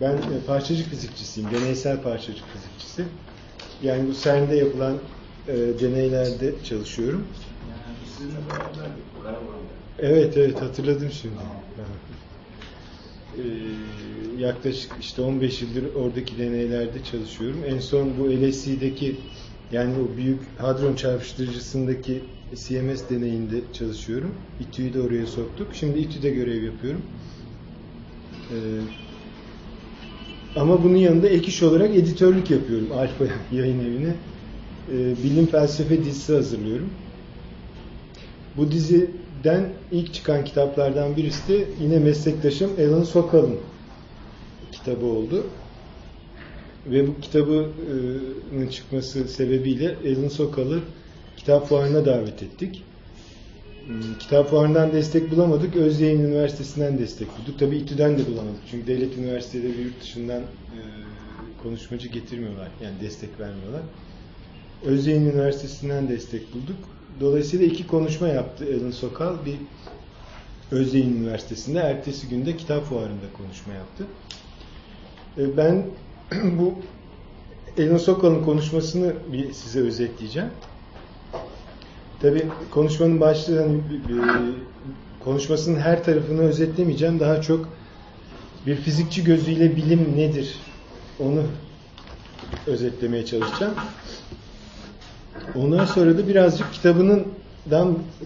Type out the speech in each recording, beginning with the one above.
Ben e, parçacık fizikçisiyim, deneysel parçacık fizikçisi. Yani bu CERN'de yapılan e, deneylerde çalışıyorum. Yani sizinle beraber Karaman'da. Evet evet hatırladım şimdi. Ee, yaklaşık işte 15 yıldır oradaki deneylerde çalışıyorum. En son bu LSE'deki yani o büyük hadron çarpıştırıcısındaki CMS deneyinde çalışıyorum. İTÜ'yü de oraya soktuk. Şimdi İTÜ'de görev yapıyorum. Ee, ama bunun yanında ek iş olarak editörlük yapıyorum Alfa yayın evine. Ee, bilim felsefe dizisi hazırlıyorum. Bu diziden ilk çıkan kitaplardan birisi de yine meslektaşım Alan Sokal'ın kitabı oldu. Ve bu kitabının çıkması sebebiyle Alan Sokal'ı kitap fuarına davet ettik. Hmm, Kitap fuarından destek bulamadık. Özyeğin Üniversitesi'nden destek bulduk. Tabii İTÜ'den de bulamadık. Çünkü devlet üniversiteleri yurt dışından e, konuşmacı getirmiyorlar. Yani destek vermiyorlar. Özyeğin Üniversitesi'nden destek bulduk. Dolayısıyla iki konuşma yaptı Alan Sokal. Bir Özyeğin Üniversitesi'nde, ertesi günde kitap fuarında konuşma yaptı. E, Ben bu Alan Sokal'ın konuşmasını bir size özetleyeceğim. Tabii konuşmanın başlığı hani, konuşmasının her tarafını özetlemeyeceğim. Daha çok bir fizikçi gözüyle bilim nedir onu özetlemeye çalışacağım. Ondan sonra da birazcık kitabının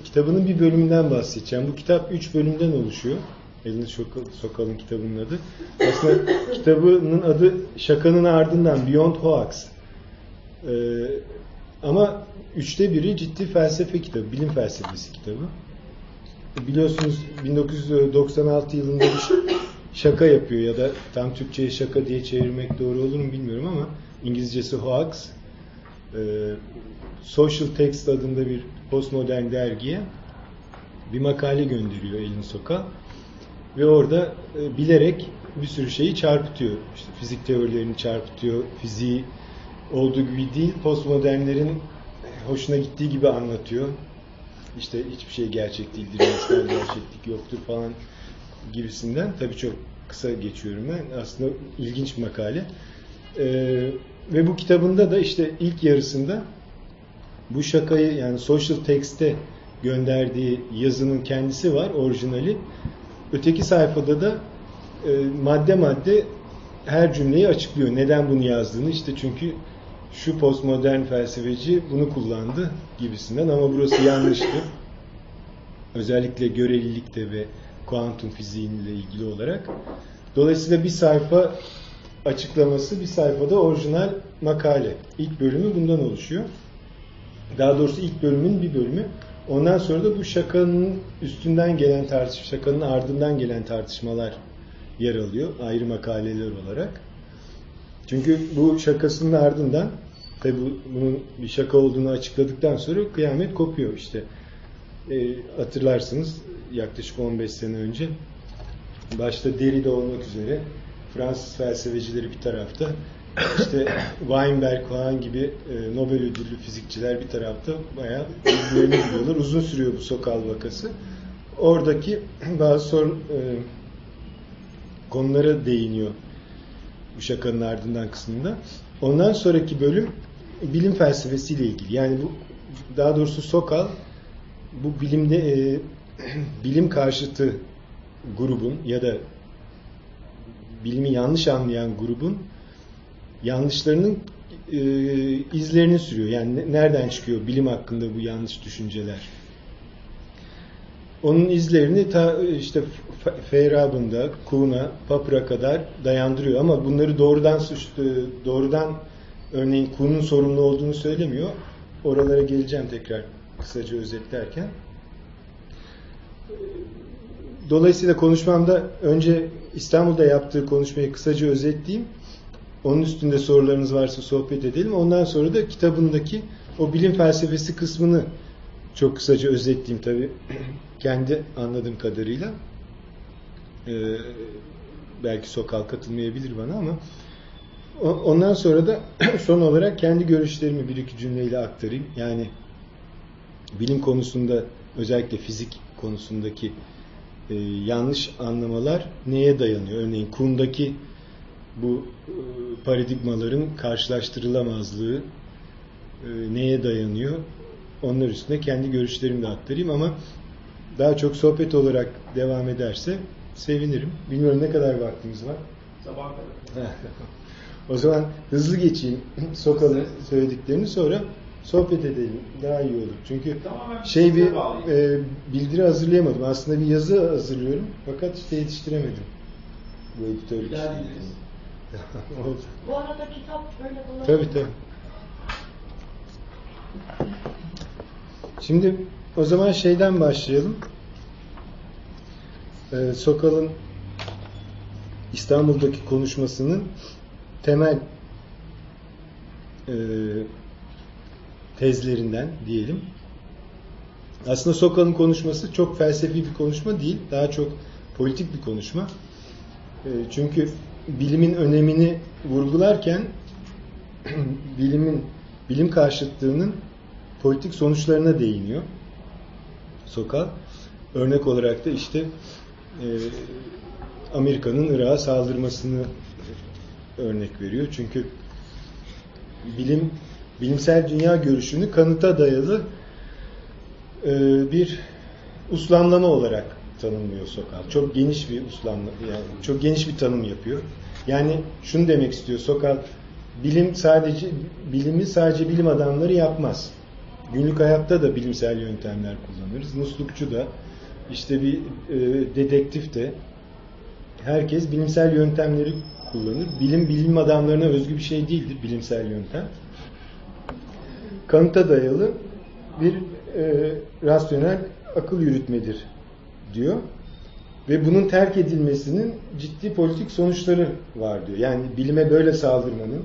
kitabının bir bölümünden bahsedeceğim. Bu kitap üç bölümden oluşuyor. Elini Sokal'ın kitabının adı. Aslında kitabının adı Şakanın Ardından Beyond Hoax. Ee, ama üçte biri ciddi felsefe kitabı, bilim felsefesi kitabı. Biliyorsunuz 1996 yılında bir şaka yapıyor ya da tam Türkçe'ye şaka diye çevirmek doğru olur mu bilmiyorum ama İngilizcesi hoax. Ee, Social Text adında bir postmodern dergiye bir makale gönderiyor Elin Sokal ve orada e, bilerek bir sürü şeyi çarpıtıyor. İşte fizik teorilerini çarpıtıyor, fiziği olduğu gibi değil, postmodernlerin hoşuna gittiği gibi anlatıyor. İşte hiçbir şey gerçek değildir, insan gerçeklik yoktur falan gibisinden. Tabii çok kısa geçiyorum ben. Aslında ilginç bir makale. Ee, ve bu kitabında da işte ilk yarısında bu şakayı yani social text'te gönderdiği yazının kendisi var, orijinali. Öteki sayfada da e, madde madde her cümleyi açıklıyor. Neden bunu yazdığını işte çünkü şu postmodern felsefeci bunu kullandı gibisinden ama burası yanlıştı. Özellikle görelilikte ve kuantum fiziğiyle ilgili olarak. Dolayısıyla bir sayfa açıklaması, bir sayfada orijinal makale. İlk bölümü bundan oluşuyor. Daha doğrusu ilk bölümün bir bölümü. Ondan sonra da bu şakanın üstünden gelen tartışma, şakanın ardından gelen tartışmalar yer alıyor ayrı makaleler olarak. Çünkü bu şakasının ardından tabi bunun bir şaka olduğunu açıkladıktan sonra kıyamet kopuyor işte. E, hatırlarsınız yaklaşık 15 sene önce başta Derrida olmak üzere Fransız felsefecileri bir tarafta işte Weinberg falan gibi e, Nobel ödüllü fizikçiler bir tarafta bayağı birbirlerine gidiyorlar. Uzun sürüyor bu Sokal vakası. Oradaki bazı sor, e, konulara değiniyor bu ardından kısmında. Ondan sonraki bölüm bilim felsefesiyle ilgili. Yani bu daha doğrusu Sokal bu bilimde e, bilim karşıtı grubun ya da bilimi yanlış anlayan grubun yanlışlarının e, izlerini sürüyor. Yani nereden çıkıyor bilim hakkında bu yanlış düşünceler? Onun izlerini ta işte Feyrab'ında, Kuhn'a, Papır'a kadar dayandırıyor ama bunları doğrudan suçlu, doğrudan örneğin Kuhn'un sorumlu olduğunu söylemiyor. Oralara geleceğim tekrar kısaca özetlerken. Dolayısıyla konuşmamda önce İstanbul'da yaptığı konuşmayı kısaca özetleyeyim. Onun üstünde sorularınız varsa sohbet edelim. Ondan sonra da kitabındaki o bilim felsefesi kısmını çok kısaca özetleyeyim tabi. Kendi anladığım kadarıyla. Ee, belki Sokal katılmayabilir bana ama ondan sonra da son olarak kendi görüşlerimi bir iki cümleyle aktarayım. Yani bilim konusunda özellikle fizik konusundaki e, yanlış anlamalar neye dayanıyor? Örneğin Kuhn'daki bu e, paradigmaların karşılaştırılamazlığı e, neye dayanıyor? Onlar üstüne kendi görüşlerimi de aktarayım ama daha çok sohbet olarak devam ederse sevinirim. Bilmiyorum ne kadar vaktimiz var. Sabah kadar. o zaman hızlı geçeyim Sokal'ın söylediklerini sonra sohbet edelim. Daha iyi olur. Çünkü Tamamen şey bir e, bildiri hazırlayamadım. Aslında bir yazı hazırlıyorum. Fakat işte yetiştiremedim. Bu editörlük. Bu arada kitap böyle dolaşıyor. Tabii tabii. Şimdi o zaman şeyden başlayalım. Ee, Sokal'ın İstanbul'daki konuşmasının temel e, tezlerinden diyelim. Aslında Sokal'ın konuşması çok felsefi bir konuşma değil. Daha çok politik bir konuşma. E, çünkü bilimin önemini vurgularken bilimin bilim karşıtlığının politik sonuçlarına değiniyor. Sokal. Örnek olarak da işte e, Amerika'nın Irak'a saldırmasını örnek veriyor. Çünkü bilim bilimsel dünya görüşünü kanıta dayalı e, bir uslamlama olarak tanımlıyor Sokal. Çok geniş bir uslamlama, yani çok geniş bir tanım yapıyor. Yani şunu demek istiyor Sokal, bilim sadece bilimi sadece bilim adamları yapmaz. Günlük hayatta da bilimsel yöntemler kullanırız. Muslukçu da, işte bir e, dedektif de, herkes bilimsel yöntemleri kullanır. Bilim bilim adamlarına özgü bir şey değildir bilimsel yöntem. Kanıta dayalı bir e, rasyonel akıl yürütmedir diyor. Ve bunun terk edilmesinin ciddi politik sonuçları var diyor. Yani bilime böyle saldırmanın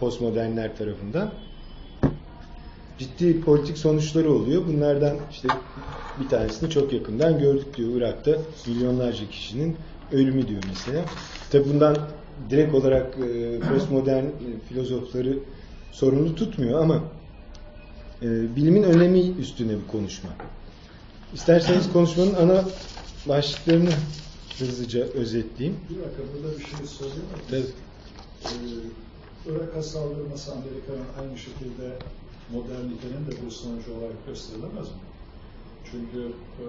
postmodernler tarafından ciddi politik sonuçları oluyor. Bunlardan işte bir tanesini çok yakından gördük diyor. Irak'ta milyonlarca kişinin ölümü diyor mesela. Tabi bundan direkt olarak e, postmodern e, filozofları sorumlu tutmuyor ama e, bilimin önemi üstüne bir konuşma. İsterseniz konuşmanın ana başlıklarını hızlıca özetleyeyim. Bir dakika burada bir şey söyleyeyim mi? Tabii. Ee, Irak'a saldırması Amerika'nın aynı şekilde modernitenin de bir sonucu olarak gösterilemez mi? Çünkü e,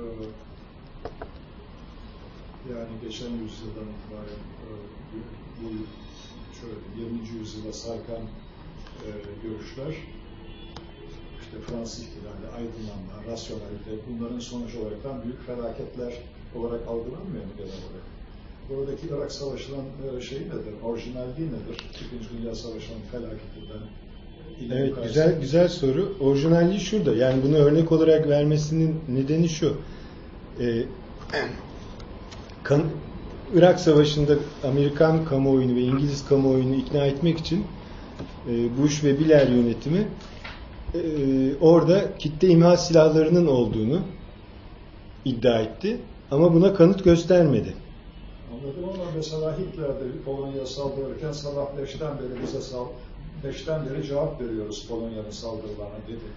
yani geçen yüzyıldan itibaren e, bu şöyle 20. yüzyıla sarkan e, görüşler işte Fransız ihtilali, aydınlanma, rasyonelite bunların sonucu olarak büyük felaketler olarak algılanmıyor mu genel olarak? Buradaki Irak Savaşı'nın e, şeyi nedir? Orijinalliği nedir? İkinci Dünya Savaşı'nın felaketinden Evet güzel güzel soru. Orijinalliği şurada. Yani bunu örnek olarak vermesinin nedeni şu. Ee, kan, Irak Savaşı'nda Amerikan kamuoyunu ve İngiliz kamuoyunu ikna etmek için e, Bush ve Blair yönetimi e, orada kitle imha silahlarının olduğunu iddia etti. Ama buna kanıt göstermedi. Anladım ama mesela Hitler'de Polonya'ya saldırırken sabahleşten beri bize saldırdı 2005'ten beri cevap veriyoruz Polonya'nın saldırılarına dedi.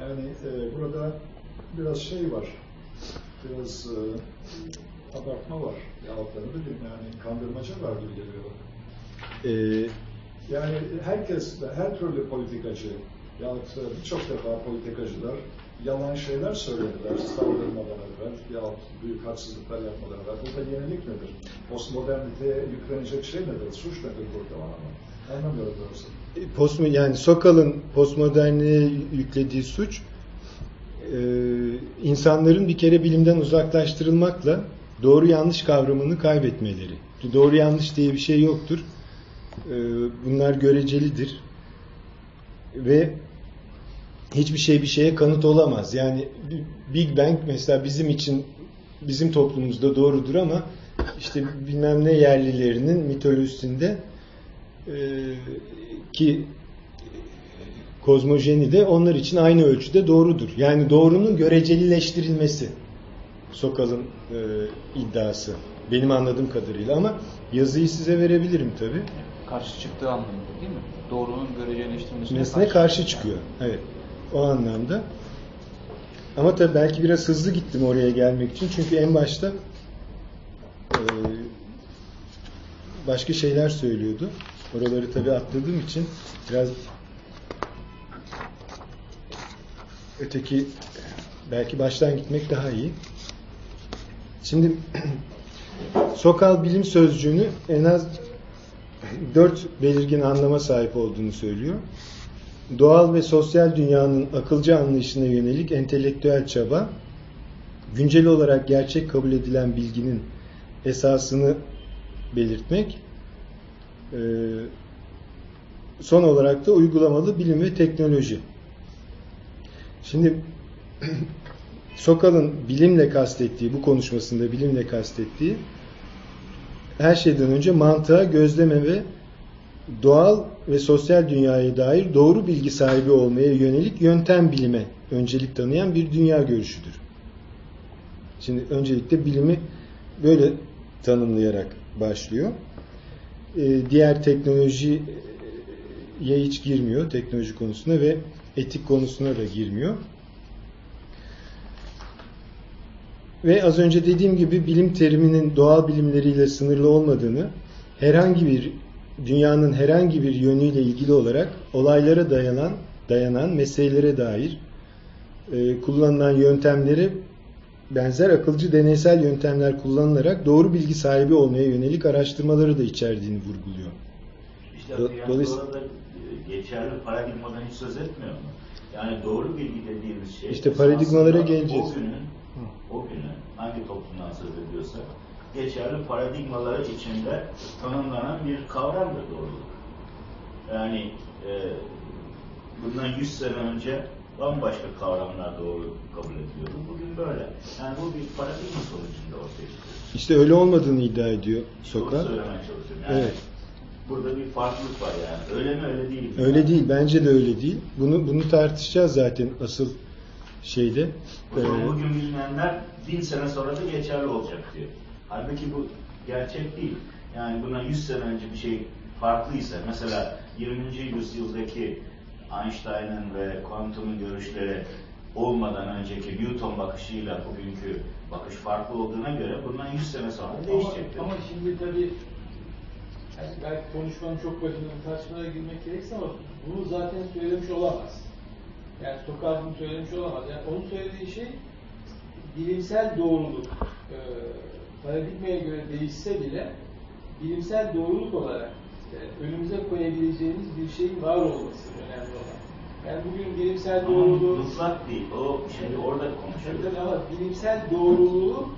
Yani e, burada biraz şey var, biraz e, abartma var. Yahut da yani kandırmaca var gibi geliyor. Ee, yani herkes, her türlü politikacı yahut birçok defa politikacılar yalan şeyler söylediler saldırmadan evvel yahut büyük haksızlıklar yapmadan evvel. Burada yenilik nedir? Postmoderniteye yüklenecek şey nedir? Suç nedir burada? Anlamıyorum doğrusu. Post, yani Sokal'ın postmodernliğe yüklediği suç e, insanların bir kere bilimden uzaklaştırılmakla doğru yanlış kavramını kaybetmeleri. Doğru yanlış diye bir şey yoktur. E, bunlar görecelidir. Ve hiçbir şey bir şeye kanıt olamaz. Yani Big Bang mesela bizim için bizim toplumumuzda doğrudur ama işte bilmem ne yerlilerinin mitolojisinde e, ki kozmojeni de onlar için aynı ölçüde doğrudur. Yani doğrunun görecelileştirilmesi Sokal'ın e, iddiası. Benim anladığım kadarıyla ama yazıyı size verebilirim tabi. Karşı çıktığı anlamında değil mi? Doğrunun görecelileştirilmesine Nesne karşı çıkıyor. Evet. O anlamda. Ama tabi belki biraz hızlı gittim oraya gelmek için. Çünkü en başta e, başka şeyler söylüyordu. Oraları tabii atladığım için biraz öteki belki baştan gitmek daha iyi. Şimdi Sokal bilim sözcüğünü en az dört belirgin anlama sahip olduğunu söylüyor. Doğal ve sosyal dünyanın akılcı anlayışına yönelik entelektüel çaba, güncel olarak gerçek kabul edilen bilginin esasını belirtmek, e, son olarak da uygulamalı bilim ve teknoloji. Şimdi Sokal'ın bilimle kastettiği, bu konuşmasında bilimle kastettiği her şeyden önce mantığa, gözleme ve doğal ve sosyal dünyaya dair doğru bilgi sahibi olmaya yönelik yöntem bilime öncelik tanıyan bir dünya görüşüdür. Şimdi öncelikle bilimi böyle tanımlayarak başlıyor. Ee, diğer teknolojiye hiç girmiyor, teknoloji konusuna ve etik konusuna da girmiyor. Ve az önce dediğim gibi bilim teriminin doğal bilimleriyle sınırlı olmadığını, herhangi bir dünyanın herhangi bir yönüyle ilgili olarak olaylara dayanan dayanan meselelere dair e, kullanılan yöntemleri benzer akılcı deneysel yöntemler kullanılarak doğru bilgi sahibi olmaya yönelik araştırmaları da içerdiğini vurguluyor. İşte Do- yani dolayısıyla- e, geçerli paradigmadan hiç söz etmiyor mu? Yani doğru bilgi dediğimiz şey İşte paradigmalara geleceğiz. O günün, o günün hangi toplumdan söz ediyorsak geçerli paradigmaları içinde tanımlanan bir kavramdır doğruluk. Yani e, bundan 100 sene önce bambaşka kavramlar doğru kabul ediliyordu. Bugün böyle. Yani bu bir paradigma sonucunda ortaya çıkıyor. İşte öyle olmadığını iddia ediyor Bunu Sokal. söylemeye çalışıyorum. Yani Evet. Burada bir farklılık var yani. Öyle mi öyle değil mi? Öyle değil. Bence de öyle değil. Bunu bunu tartışacağız zaten asıl şeyde. O zaman Ee, bugün bilinenler bin sene sonra da geçerli olacak diyor. Halbuki bu gerçek değil. Yani bundan 100 sene önce bir şey farklıysa, mesela 20. yüzyıldaki Einstein'ın ve kuantumun görüşleri olmadan önceki Newton bakışıyla bugünkü bakış farklı olduğuna göre bundan 100 sene sonra Ama, değişecektir. ama şimdi tabii yani belki konuşmanın çok başında bu tartışmaya girmek gerekirse ama bunu zaten söylemiş olamaz. Yani Sokar bunu söylemiş olamaz. Yani onun söylediği şey bilimsel doğruluk e, paradigmaya göre değişse bile bilimsel doğruluk olarak önümüze koyabileceğimiz bir şeyin var olması önemli olan. Yani bugün bilimsel Ama doğruluğu mutlak değil. O şimdi orada konuşuyoruz. ama bilimsel doğruluğu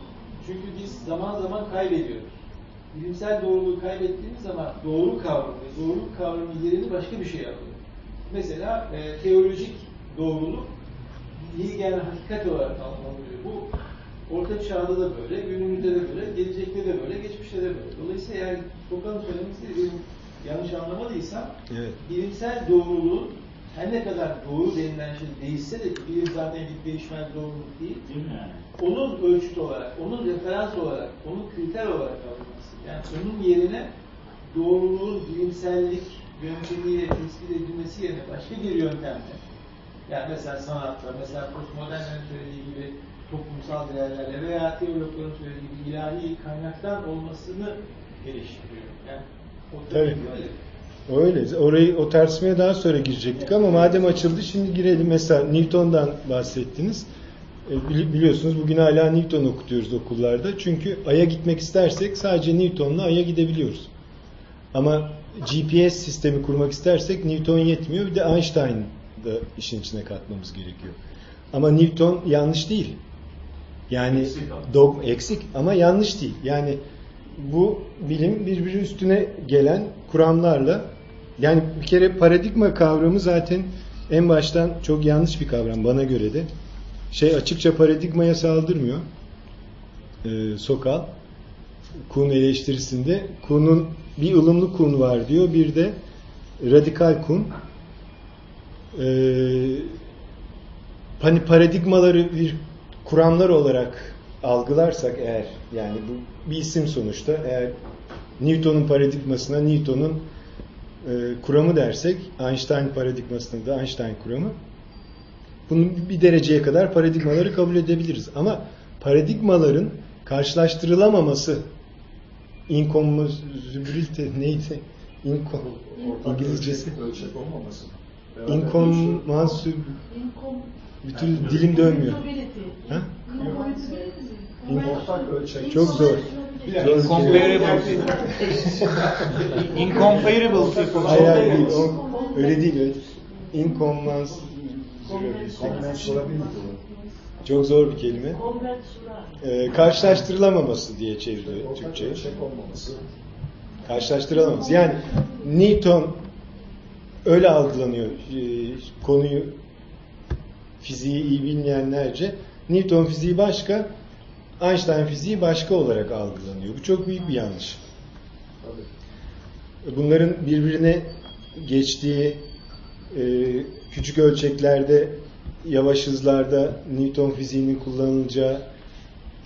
çünkü biz zaman zaman kaybediyoruz. Bilimsel doğruluğu kaybettiğimiz zaman doğru kavramı, doğruluk kavramı yerini başka bir şey alıyor. Mesela e, teolojik doğruluk bilgen hakikat olarak anlamlanıyor. Bu orta çağda da böyle, günümüzde de böyle, gelecekte de böyle, geçmişte de böyle. Dolayısıyla yani Foucault'un söylemek istediği yanlış anlamadıysam evet. bilimsel doğruluğun her ne kadar doğru denilen şey değişse de bilim zaten bir değişmez doğruluk değil. Değil mi? Onun ölçütü olarak, onun referans olarak, onun kriter olarak alınması. Yani onun yerine doğruluğun bilimsellik yöntemiyle tespit edilmesi yerine başka bir yöntemle yani mesela sanatta, mesela postmodernlerin söylediği gibi toplumsal değerlerle veya teologların söylediği gibi ilahi kaynaktan olmasını geliştiriyor. Yani Tabii. Öyle. Orayı o tartışmaya daha sonra girecektik ama madem açıldı şimdi girelim. Mesela Newton'dan bahsettiniz. E, bili- Biliyorsunuz bugün hala Newton okutuyoruz okullarda. Çünkü Ay'a gitmek istersek sadece Newton'la Ay'a gidebiliyoruz. Ama GPS sistemi kurmak istersek Newton yetmiyor. Bir de Einstein da işin içine katmamız gerekiyor. Ama Newton yanlış değil. Yani Eksik ama. dog eksik ama yanlış değil. Yani bu bilim birbiri üstüne gelen kuramlarla yani bir kere paradigma kavramı zaten en baştan çok yanlış bir kavram bana göre de. Şey açıkça paradigmaya saldırmıyor. Ee, Sokal Kuhn eleştirisinde Kuhn'un bir ılımlı Kuhn var diyor. Bir de radikal Kuhn. Ee, hani paradigmaları bir kuramlar olarak algılarsak eğer yani bu bir isim sonuçta eğer Newton'un paradigmasına Newton'un e, kuramı dersek Einstein paradigmasına da Einstein kuramı bunun bir dereceye kadar paradigmaları kabul edebiliriz. Ama paradigmaların karşılaştırılamaması inconmensurability neydi? Ortak İngilizcesi. Ölçek, ölçek olmaması. İnkom... bir türlü dilim dönmüyor. Ha? Ölçek- Ortak ölçek. Çok zor. Dakika. Zor. Incomparable. Incomparable people. Hayır hayır değil. O, öyle değil. Inconmensurability. Konvensurability. Çok zor bir kelime. Ee, karşılaştırılamaması diye çevriliyor Ortak Türkçe. ölçek olmaması. Karşılaştırılamaması. Yani Newton öyle algılanıyor ee, konuyu fiziği iyi bilmeyenlerce. Newton fiziği başka, Einstein fiziği başka olarak algılanıyor. Bu çok büyük bir yanlış. Tabii. Bunların birbirine geçtiği e, küçük ölçeklerde, yavaş hızlarda Newton fiziğinin kullanılacağı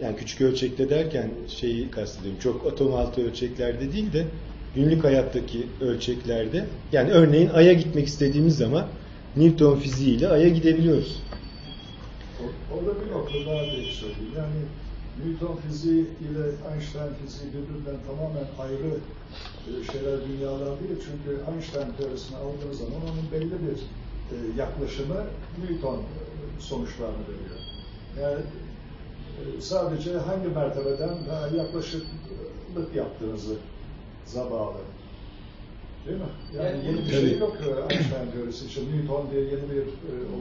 yani küçük ölçekte derken şeyi kastediyorum. Çok atom altı ölçeklerde değil de günlük hayattaki ölçeklerde yani örneğin Ay'a gitmek istediğimiz zaman Newton fiziğiyle Ay'a gidebiliyoruz. Orada bir nokta daha söyleyeyim. Yani Newton fiziği ile Einstein fiziği birbirinden tamamen ayrı e, şeyler dünyalar değil. Çünkü Einstein teorisini aldığı zaman onun belli bir e, yaklaşımı Newton e, sonuçlarını veriyor. Yani sadece hangi mertebeden daha yaklaşıklık yaptığınızı bağlı. Değil mi? Yani Yani yeni bir Tabii. şey yok Einstein teorisi için. Newton diye yeni bir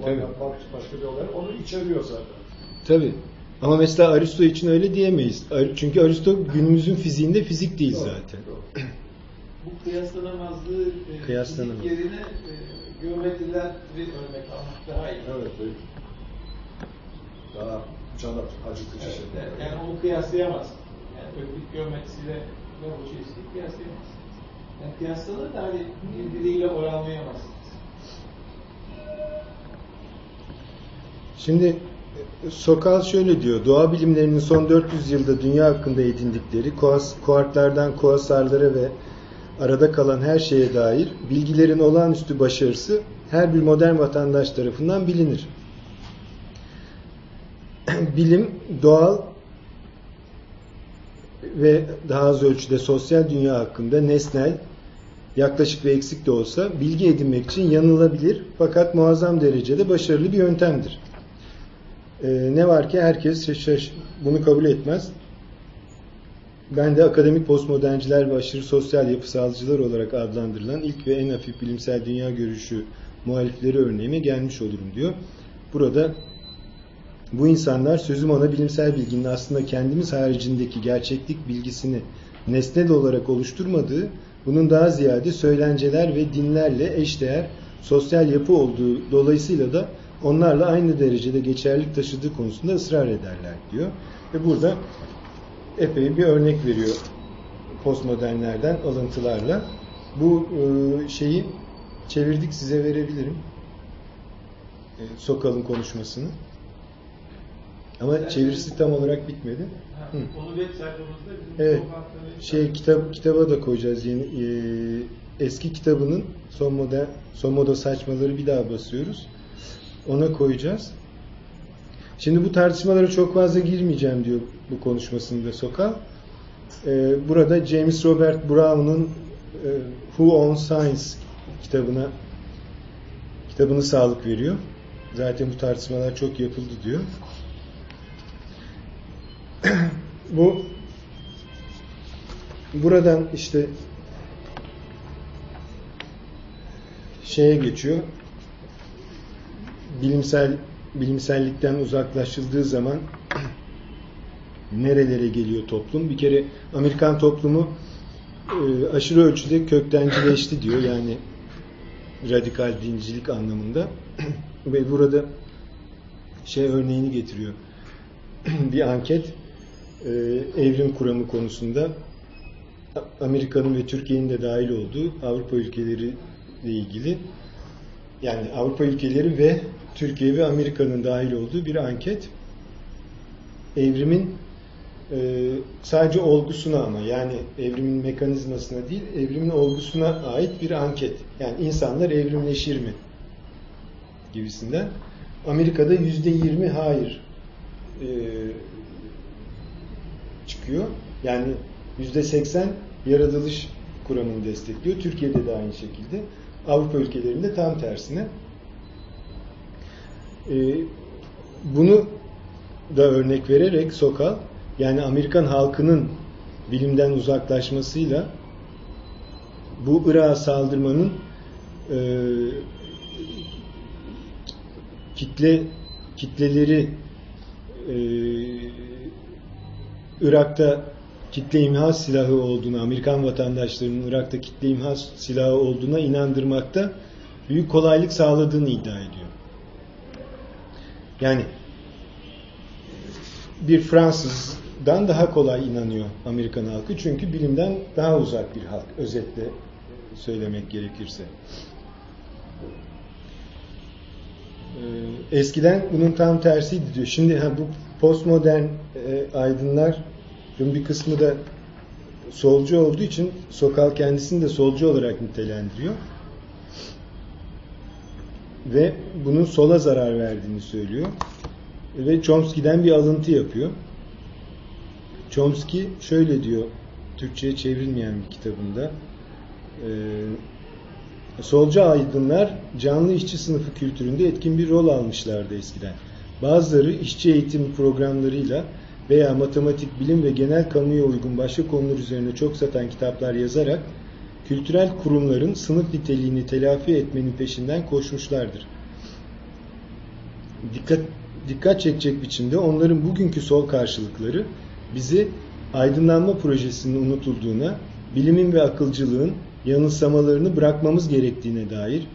olay yapmak başka bir olay. Onu içeriyor zaten. Tabii. Ama mesela Aristo için öyle diyemeyiz. Çünkü Aristo günümüzün fiziğinde fizik değil Doğru, zaten. doğru. Bu kıyaslanamazlığı e, Kıyaslanamaz. fizik yerine e, geometriler bir örnek almak daha iyi. Evet. evet. Daha can acıtıcı Evet, şeyler. yani, yani onu kıyaslayamazsın. Yani öklit geometrisiyle Labo çeşitliği kıyaslayamazsın. Yani kıyaslanır da hani birbiriyle oranlayamazsın. Şimdi Sokal şöyle diyor. Doğa bilimlerinin son 400 yılda dünya hakkında edindikleri kuas, kuarklardan kuasarlara ve arada kalan her şeye dair bilgilerin olağanüstü başarısı her bir modern vatandaş tarafından bilinir. Bilim doğal ve daha az ölçüde sosyal dünya hakkında nesnel, yaklaşık ve eksik de olsa bilgi edinmek için yanılabilir fakat muazzam derecede başarılı bir yöntemdir. Ee, ne var ki herkes bunu kabul etmez. Ben de akademik postmodernciler ve aşırı sosyal yapısalcılar olarak adlandırılan ilk ve en hafif bilimsel dünya görüşü muhalifleri örneğime gelmiş olurum diyor. Burada bu insanlar sözüm ona bilimsel bilginin aslında kendimiz haricindeki gerçeklik bilgisini nesnel olarak oluşturmadığı, bunun daha ziyade söylenceler ve dinlerle eşdeğer sosyal yapı olduğu dolayısıyla da onlarla aynı derecede geçerlilik taşıdığı konusunda ısrar ederler diyor. Ve burada epey bir örnek veriyor postmodernlerden alıntılarla. Bu e, şeyi çevirdik size verebilirim. E, Sokal'ın konuşmasını. Ama çevirisi tam olarak bitmedi. Ha, Hı. Onu web sayfamızda bizim Evet. Şey kitap kitaba da koyacağız yeni e, eski kitabının son moda son moda saçmaları bir daha basıyoruz. Ona koyacağız. Şimdi bu tartışmalara çok fazla girmeyeceğim diyor bu konuşmasında Sokal. E, burada James Robert Brown'un e, Who Owns Science kitabına kitabını sağlık veriyor. Zaten bu tartışmalar çok yapıldı diyor. bu buradan işte şeye geçiyor. Bilimsel bilimsellikten uzaklaşıldığı zaman nerelere geliyor toplum? Bir kere Amerikan toplumu e, aşırı ölçüde köktencileşti diyor. Yani radikal dincilik anlamında. Ve burada şey örneğini getiriyor. bir anket e, evrim kuramı konusunda Amerika'nın ve Türkiye'nin de dahil olduğu Avrupa ülkeleri ile ilgili yani Avrupa ülkeleri ve Türkiye ve Amerika'nın dahil olduğu bir anket. Evrimin e, sadece olgusuna ama yani evrimin mekanizmasına değil, evrimin olgusuna ait bir anket. Yani insanlar evrimleşir mi? gibisinden. Amerika'da yüzde yirmi hayır e, çıkıyor. Yani %80 yaratılış kuramını destekliyor. Türkiye'de de aynı şekilde. Avrupa ülkelerinde tam tersine. Ee, bunu da örnek vererek Sokal, yani Amerikan halkının bilimden uzaklaşmasıyla bu Irak'a saldırmanın e, kitle kitleleri e, Irak'ta kitle imha silahı olduğunu, Amerikan vatandaşlarının Irak'ta kitle imha silahı olduğuna inandırmakta büyük kolaylık sağladığını iddia ediyor. Yani bir Fransızdan daha kolay inanıyor Amerikan halkı çünkü bilimden daha uzak bir halk özetle söylemek gerekirse. Ee, eskiden bunun tam tersiydi diyor. Şimdi ha, bu postmodern e, aydınların bir kısmı da solcu olduğu için Sokal kendisini de solcu olarak nitelendiriyor. Ve bunun sola zarar verdiğini söylüyor. Ve Chomsky'den bir alıntı yapıyor. Chomsky şöyle diyor Türkçe'ye çevrilmeyen bir kitabında. Ee, solcu aydınlar canlı işçi sınıfı kültüründe etkin bir rol almışlardı eskiden. Bazıları işçi eğitim programlarıyla veya matematik, bilim ve genel kamuya uygun başka konular üzerine çok satan kitaplar yazarak kültürel kurumların sınıf niteliğini telafi etmenin peşinden koşmuşlardır. Dikkat, dikkat çekecek biçimde onların bugünkü sol karşılıkları bizi aydınlanma projesinin unutulduğuna, bilimin ve akılcılığın yanılsamalarını bırakmamız gerektiğine dair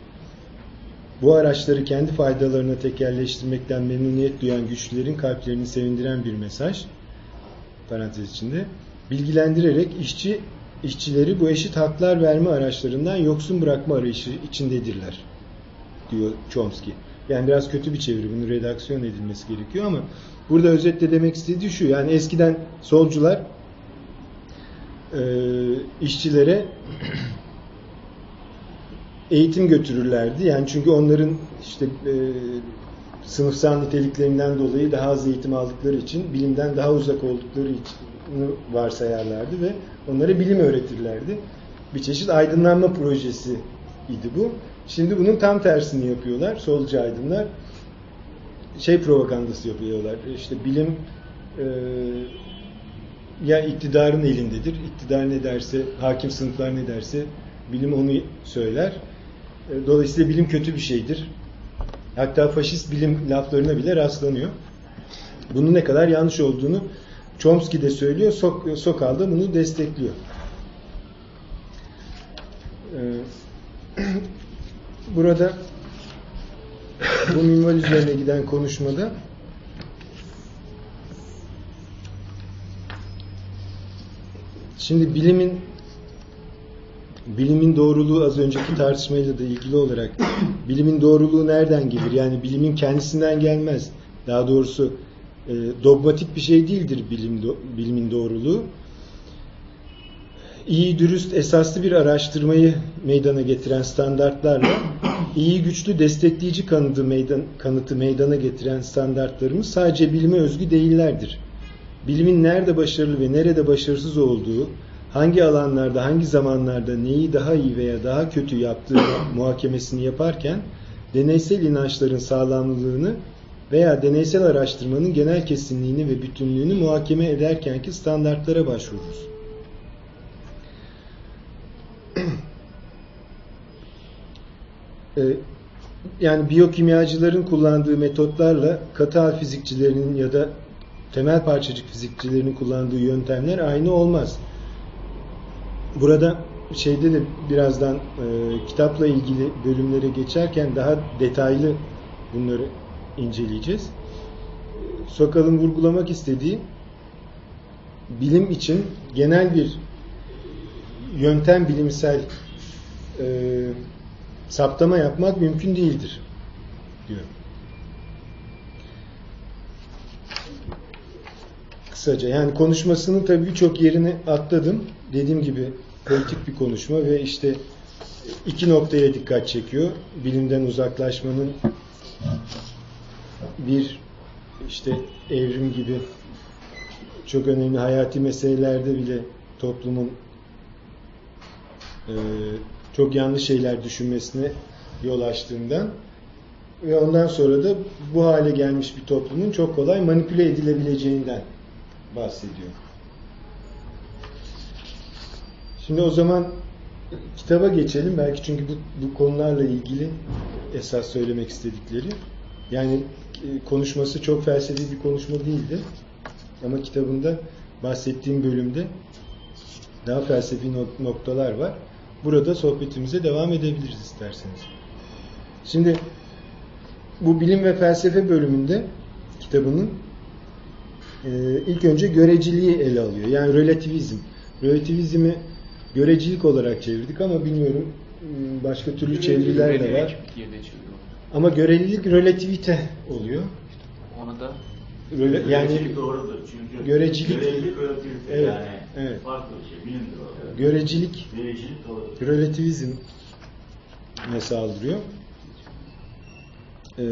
bu araçları kendi faydalarına tekerleştirmekten memnuniyet duyan güçlülerin kalplerini sevindiren bir mesaj parantez içinde bilgilendirerek işçi işçileri bu eşit haklar verme araçlarından yoksun bırakma arayışı içindedirler diyor Chomsky. Yani biraz kötü bir çeviri. Bunun redaksiyon edilmesi gerekiyor ama burada özetle demek istediği şu. Yani eskiden solcular e, işçilere eğitim götürürlerdi. Yani çünkü onların işte e, sınıfsal niteliklerinden dolayı daha az eğitim aldıkları için bilimden daha uzak oldukları için varsayarlardı ve onlara bilim öğretirlerdi. Bir çeşit aydınlanma projesi idi bu. Şimdi bunun tam tersini yapıyorlar. Solcu aydınlar şey propagandası yapıyorlar. İşte bilim e, ya iktidarın elindedir. İktidar ne derse, hakim sınıflar ne derse bilim onu söyler. E, dolayısıyla bilim kötü bir şeydir. Hatta faşist bilim laflarına bile rastlanıyor. Bunun ne kadar yanlış olduğunu Chomsky de söylüyor, Sok Sokal da bunu destekliyor. E, burada bu minval üzerine giden konuşmada şimdi bilimin bilimin doğruluğu az önceki tartışmayla da ilgili olarak bilimin doğruluğu nereden gelir? Yani bilimin kendisinden gelmez. Daha doğrusu e, dogmatik bir şey değildir bilim do, bilimin doğruluğu. İyi, dürüst, esaslı bir araştırmayı meydana getiren standartlarla iyi, güçlü, destekleyici kanıtı, meydan, kanıtı meydana getiren standartlarımız sadece bilime özgü değillerdir. Bilimin nerede başarılı ve nerede başarısız olduğu, hangi alanlarda, hangi zamanlarda neyi daha iyi veya daha kötü yaptığı muhakemesini yaparken deneysel inançların sağlamlılığını veya deneysel araştırmanın genel kesinliğini ve bütünlüğünü muhakeme ederkenki standartlara başvururuz. yani biyokimyacıların kullandığı metotlarla katı fizikçilerinin ya da temel parçacık fizikçilerinin kullandığı yöntemler aynı olmaz. Burada şeyde de birazdan e, kitapla ilgili bölümlere geçerken daha detaylı bunları inceleyeceğiz. Sokal'ın vurgulamak istediği bilim için genel bir yöntem bilimsel e, saptama yapmak mümkün değildir diyor. Kısaca yani konuşmasının tabii birçok yerini atladım. Dediğim gibi politik bir konuşma ve işte iki noktaya dikkat çekiyor. Bilimden uzaklaşmanın bir işte evrim gibi çok önemli hayati meselelerde bile toplumun e, çok yanlış şeyler düşünmesine yol açtığından ve ondan sonra da bu hale gelmiş bir toplumun çok kolay manipüle edilebileceğinden bahsediyor. Şimdi o zaman kitaba geçelim. Belki çünkü bu, bu konularla ilgili esas söylemek istedikleri. Yani e, konuşması çok felsefi bir konuşma değildi. Ama kitabında bahsettiğim bölümde daha felsefi nok- noktalar var. Burada sohbetimize devam edebiliriz isterseniz. Şimdi bu bilim ve felsefe bölümünde kitabının e, ilk önce göreciliği ele alıyor. Yani relativizm. Relativizmi görecilik olarak çevirdik ama bilmiyorum m, başka türlü çeviriler de var. Ama görelilik relativite oluyor. Onu da Röle- yani doğrudur çünkü Görecilik- görecilik relativite Evet, yani evet. farklı bir şey, bilimdir o. görecilik Görecilik doğrudur. relativizm ne saldırıyor? Ee,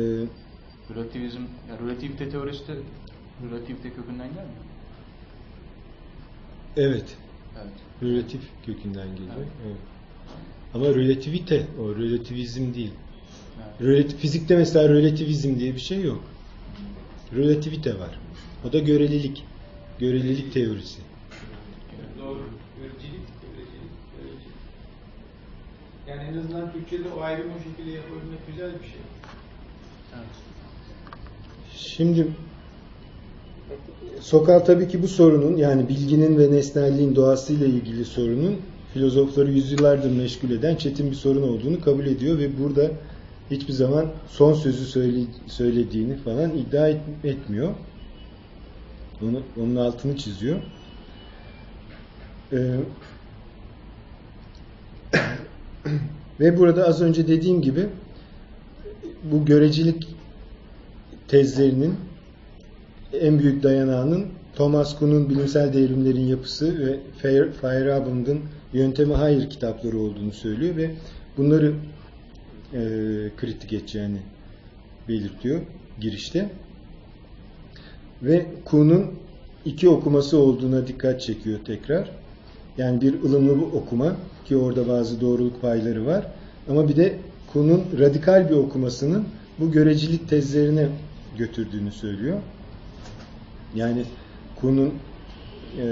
relativizm, ya relativite teorisi de relativite kökünden gelmiyor. evet, Evet. relatif kökünden geliyor. Evet. Evet. Ama relativite, o relativizm değil. Fizikte mesela relativizm diye bir şey yok. Relativite var. O da görelilik. Görelilik teorisi. Doğru. Görücülük, görücülük, görücülük. Yani en azından Türkçe'de o ayrımı o şekilde yapabilmek güzel bir şey. Evet. Şimdi Sokal tabii ki bu sorunun yani bilginin ve nesnelliğin doğasıyla ilgili sorunun filozofları yüzyıllardır meşgul eden çetin bir sorun olduğunu kabul ediyor ve burada hiçbir zaman son sözü söyle- söylediğini falan iddia et- etmiyor. Onu, onun altını çiziyor. Ee, ve burada az önce dediğim gibi bu görecilik tezlerinin en büyük dayanağının Thomas Kuhn'un bilimsel devrimlerin yapısı ve Fey- Feyerabend'ın Yöntemi Hayır kitapları olduğunu söylüyor ve bunları e, kritik edeceğini belirtiyor girişte. Ve Kuhn'un iki okuması olduğuna dikkat çekiyor tekrar. Yani bir ılımlı bir okuma ki orada bazı doğruluk payları var. Ama bir de Kuhn'un radikal bir okumasının bu görecilik tezlerine götürdüğünü söylüyor. Yani Kuhn'un e,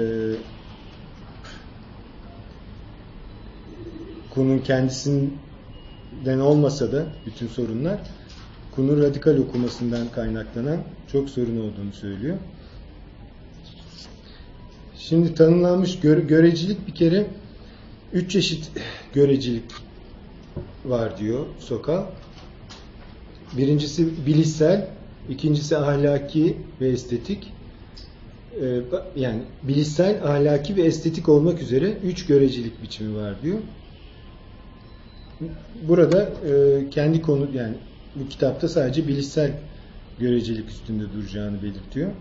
Kuhn'un kendisinden olmasa da bütün sorunlar Kuhn'un radikal okumasından kaynaklanan çok sorun olduğunu söylüyor. Şimdi tanımlanmış göre- görecilik bir kere üç çeşit görecilik var diyor Sokal. Birincisi bilişsel, ikincisi ahlaki ve estetik. Ee, yani bilişsel, ahlaki ve estetik olmak üzere üç görecilik biçimi var diyor. Burada e, kendi konu yani bu kitapta sadece bilişsel görecilik üstünde duracağını belirtiyor.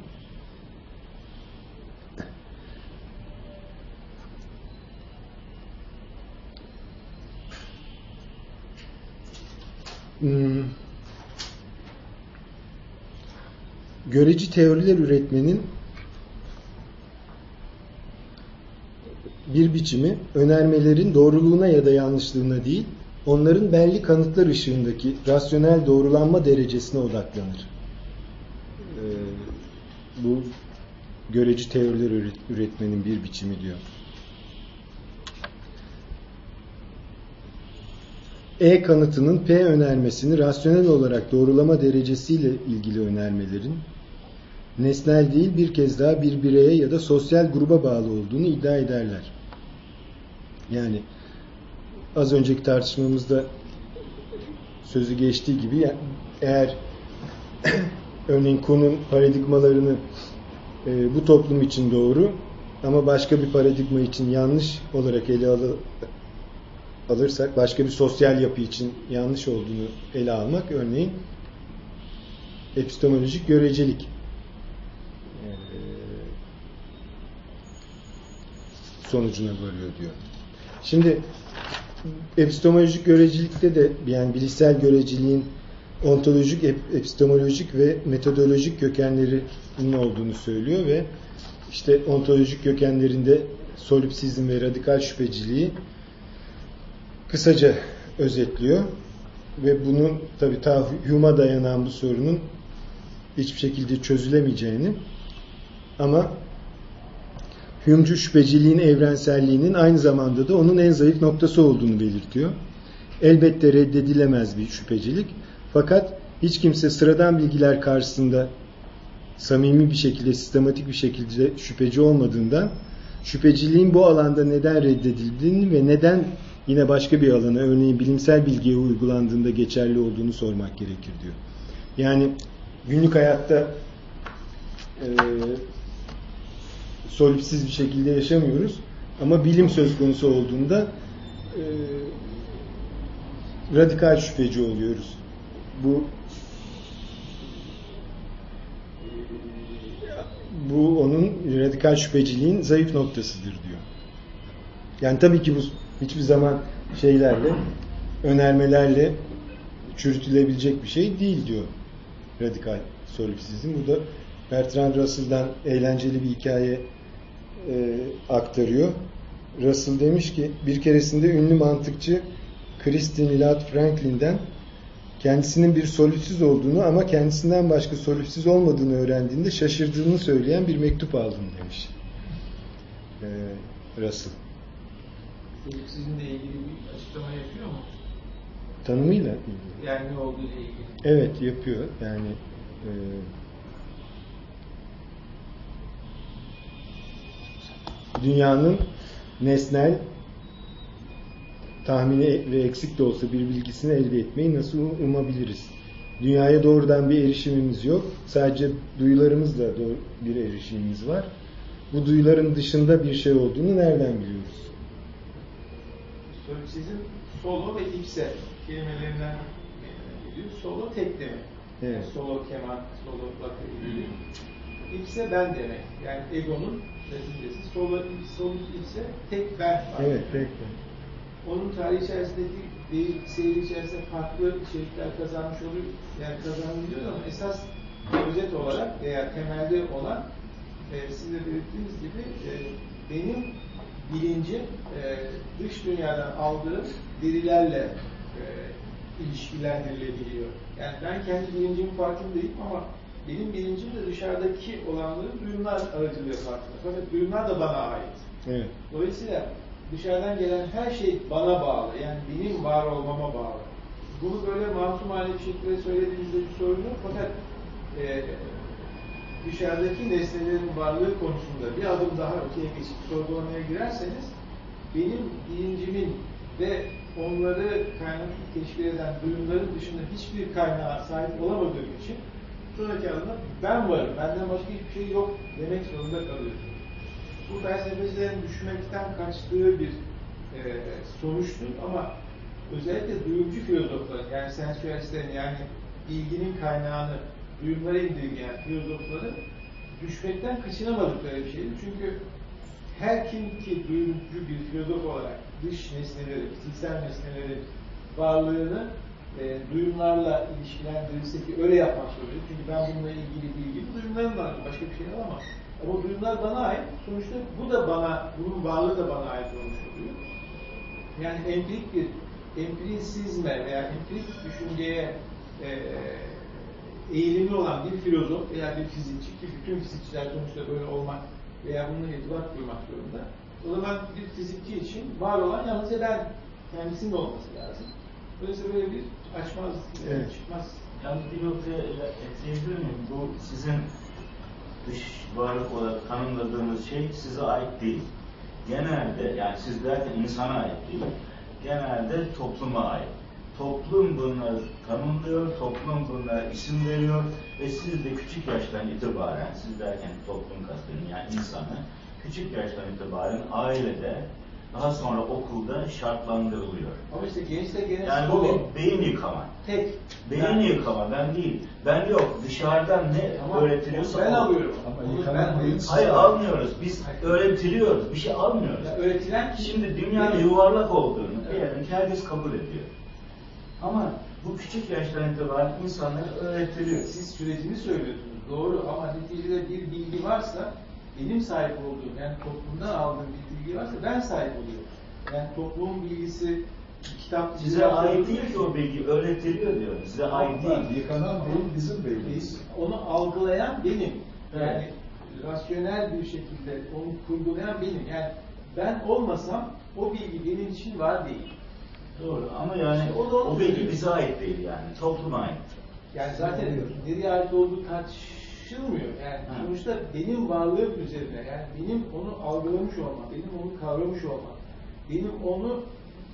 Hmm. Göreci teoriler üretmenin bir biçimi önermelerin doğruluğuna ya da yanlışlığına değil, onların belli kanıtlar ışığındaki rasyonel doğrulanma derecesine odaklanır. Ee, bu göreci teoriler üret- üretmenin bir biçimi diyor. E kanıtının P önermesini rasyonel olarak doğrulama derecesiyle ilgili önermelerin nesnel değil bir kez daha bir bireye ya da sosyal gruba bağlı olduğunu iddia ederler. Yani az önceki tartışmamızda sözü geçtiği gibi ya- eğer örneğin Kuhn'un paradigmalarını e, bu toplum için doğru ama başka bir paradigma için yanlış olarak ele alı- alırsak başka bir sosyal yapı için yanlış olduğunu ele almak örneğin epistemolojik görecelik sonucuna varıyor diyor. Şimdi epistemolojik görecilikte de yani bilişsel göreciliğin ontolojik, ep- epistemolojik ve metodolojik kökenlerinin olduğunu söylüyor ve işte ontolojik kökenlerinde solipsizm ve radikal şüpheciliği kısaca özetliyor ve bunun tabi ta Hume'a dayanan bu sorunun hiçbir şekilde çözülemeyeceğini ama Hume'cu şüpheciliğin evrenselliğinin aynı zamanda da onun en zayıf noktası olduğunu belirtiyor. Elbette reddedilemez bir şüphecilik. Fakat hiç kimse sıradan bilgiler karşısında samimi bir şekilde, sistematik bir şekilde şüpheci olmadığından şüpheciliğin bu alanda neden reddedildiğini ve neden yine başka bir alana, örneğin bilimsel bilgiye uygulandığında geçerli olduğunu sormak gerekir diyor. Yani günlük hayatta solipsiz bir şekilde yaşamıyoruz ama bilim söz konusu olduğunda e, radikal şüpheci oluyoruz. Bu bu onun radikal şüpheciliğin zayıf noktasıdır diyor. Yani tabii ki bu hiçbir zaman şeylerle, önermelerle çürütülebilecek bir şey değil diyor radikal solipsizm. Bu da Bertrand Russell'dan eğlenceli bir hikaye e, aktarıyor. Russell demiş ki bir keresinde ünlü mantıkçı Christine Willard Franklin'den kendisinin bir solütsüz olduğunu ama kendisinden başka solütsüz olmadığını öğrendiğinde şaşırdığını söyleyen bir mektup aldım demiş. Ee, Russell. Sizinle ilgili bir açıklama yapıyor mu? Tanımıyla ilgili. Yani ne olduğu ile ilgili. Evet yapıyor. Yani e, dünyanın nesnel tahmini ve eksik de olsa bir bilgisini elde etmeyi nasıl umabiliriz? Dünyaya doğrudan bir erişimimiz yok. Sadece duyularımızla bir erişimimiz var. Bu duyuların dışında bir şey olduğunu nereden biliyoruz? Solipsizm solo ve ipse kelimelerinden geliyor. Solo tek demek. Evet. Solo keman, solo bateri gibi. İpse ben demek. Yani egonun latincesi. Solo, solo ipse tek ben. Evet, peki. Onun tarihi içerisindeki değil, seyri içerisinde farklı içerikler kazanmış oluyor. Yani kazanılıyor ama esas özet olarak veya temelde olan e, sizin de belirttiğiniz gibi e, benim bilincim e, dış dünyadan aldığım verilerle e, ilişkilendirilebiliyor. Yani ben kendi bilincimin farkındayım ama benim bilincim de dışarıdaki olanların duyumlar aracılığıyla farkında. Fakat duyumlar da bana ait. Evet. Dolayısıyla dışarıdan gelen her şey bana bağlı. Yani benim var olmama bağlı. Bunu böyle masumane bir şekilde söylediğinizde bir sorun yok. Fakat e, dışarıdaki nesnelerin varlığı konusunda bir adım daha öteye geçip sorgulamaya girerseniz benim bilincimin ve onları kaynak teşkil eden duyumların dışında hiçbir kaynağa sahip olamadığım için sonraki adımda ben varım, benden başka hiçbir şey yok demek zorunda kalıyorum. Bu felsefecilerin düşünmekten kaçtığı bir e, sonuçtur ama özellikle duyumcu filozofların yani sensüelistlerin yani bilginin kaynağını duyumlara indirgeyen filozofların düşmekten kaçınamadıkları bir şeydir. Çünkü her kim ki duyumcu bir filozof olarak dış nesneleri, fiziksel nesnelerin varlığını e, duyumlarla ilişkilendirirse ki öyle yapmak zorunda. Çünkü ben bununla ilgili bilgi duyumlarım var. Başka bir şey alamam. Ama duyumlar bana ait. Sonuçta bu da bana, bunun varlığı da bana ait olmuş oluyor. Yani empirik bir empirisizme veya empirik düşünceye e, eğilimli olan bir filozof veya bir fizikçi ki bütün fizikçiler sonuçta böyle olmak veya bununla irtibat kurmak zorunda. O zaman bir fizikçi için var olan yalnızca ben kendisinin olması lazım. Dolayısıyla böyle bir açmaz, Evet. çıkmaz. Yalnız bir noktaya ekleyebilir miyim? Bu sizin dış varlık olarak tanımladığınız şey size ait değil. Genelde, yani siz derken insana ait değil, genelde topluma ait. Toplum bunları tanımlıyor, toplum bunlara isim veriyor ve siz de küçük yaştan itibaren, siz derken toplum kastedin yani insanı, küçük yaştan itibaren ailede, daha sonra okulda şartlandırılıyor. Ama işte gençler gene Yani bu beyin yıkama. tek. Beyin Yani- yıkama ben değil. Ben yok. Dışarıdan ne Ama öğretiliyorsa ben alıyorum. Ama ben değil. Hayır almıyoruz. Biz öğretiliyoruz. Bir şey almıyoruz. Ya öğretilen kim? Şimdi dünyanın Benim- yuvarlak olduğunu Evet. diyelim ki herkes kabul ediyor. Ama bu küçük yaştan itibaren insanlara öğretiliyor. Siz sürecini söylüyorsunuz. Doğru ama neticede bir bilgi varsa benim sahip olduğum, yani toplumdan aldığım bir bilgi varsa ben sahip oluyorum. Yani toplumun bilgisi kitap Size ait değil ki o bilgi, öğretiliyor diyor. Size ait değil. Yıkanan değil bizim beynimiz. Onu algılayan benim. Yani rasyonel bir şekilde onu kurgulayan benim. Yani ben olmasam o bilgi benim için var değil. Doğru ama yani O da onu o bilgi bize ait değil yani. Topluma ait. Yani zaten nereye ait olduğu tartışılmıyor. Yani Ha. sonuçta benim varlığım üzerine, yani benim onu algılamış olmam, benim onu kavramış olmam, benim onu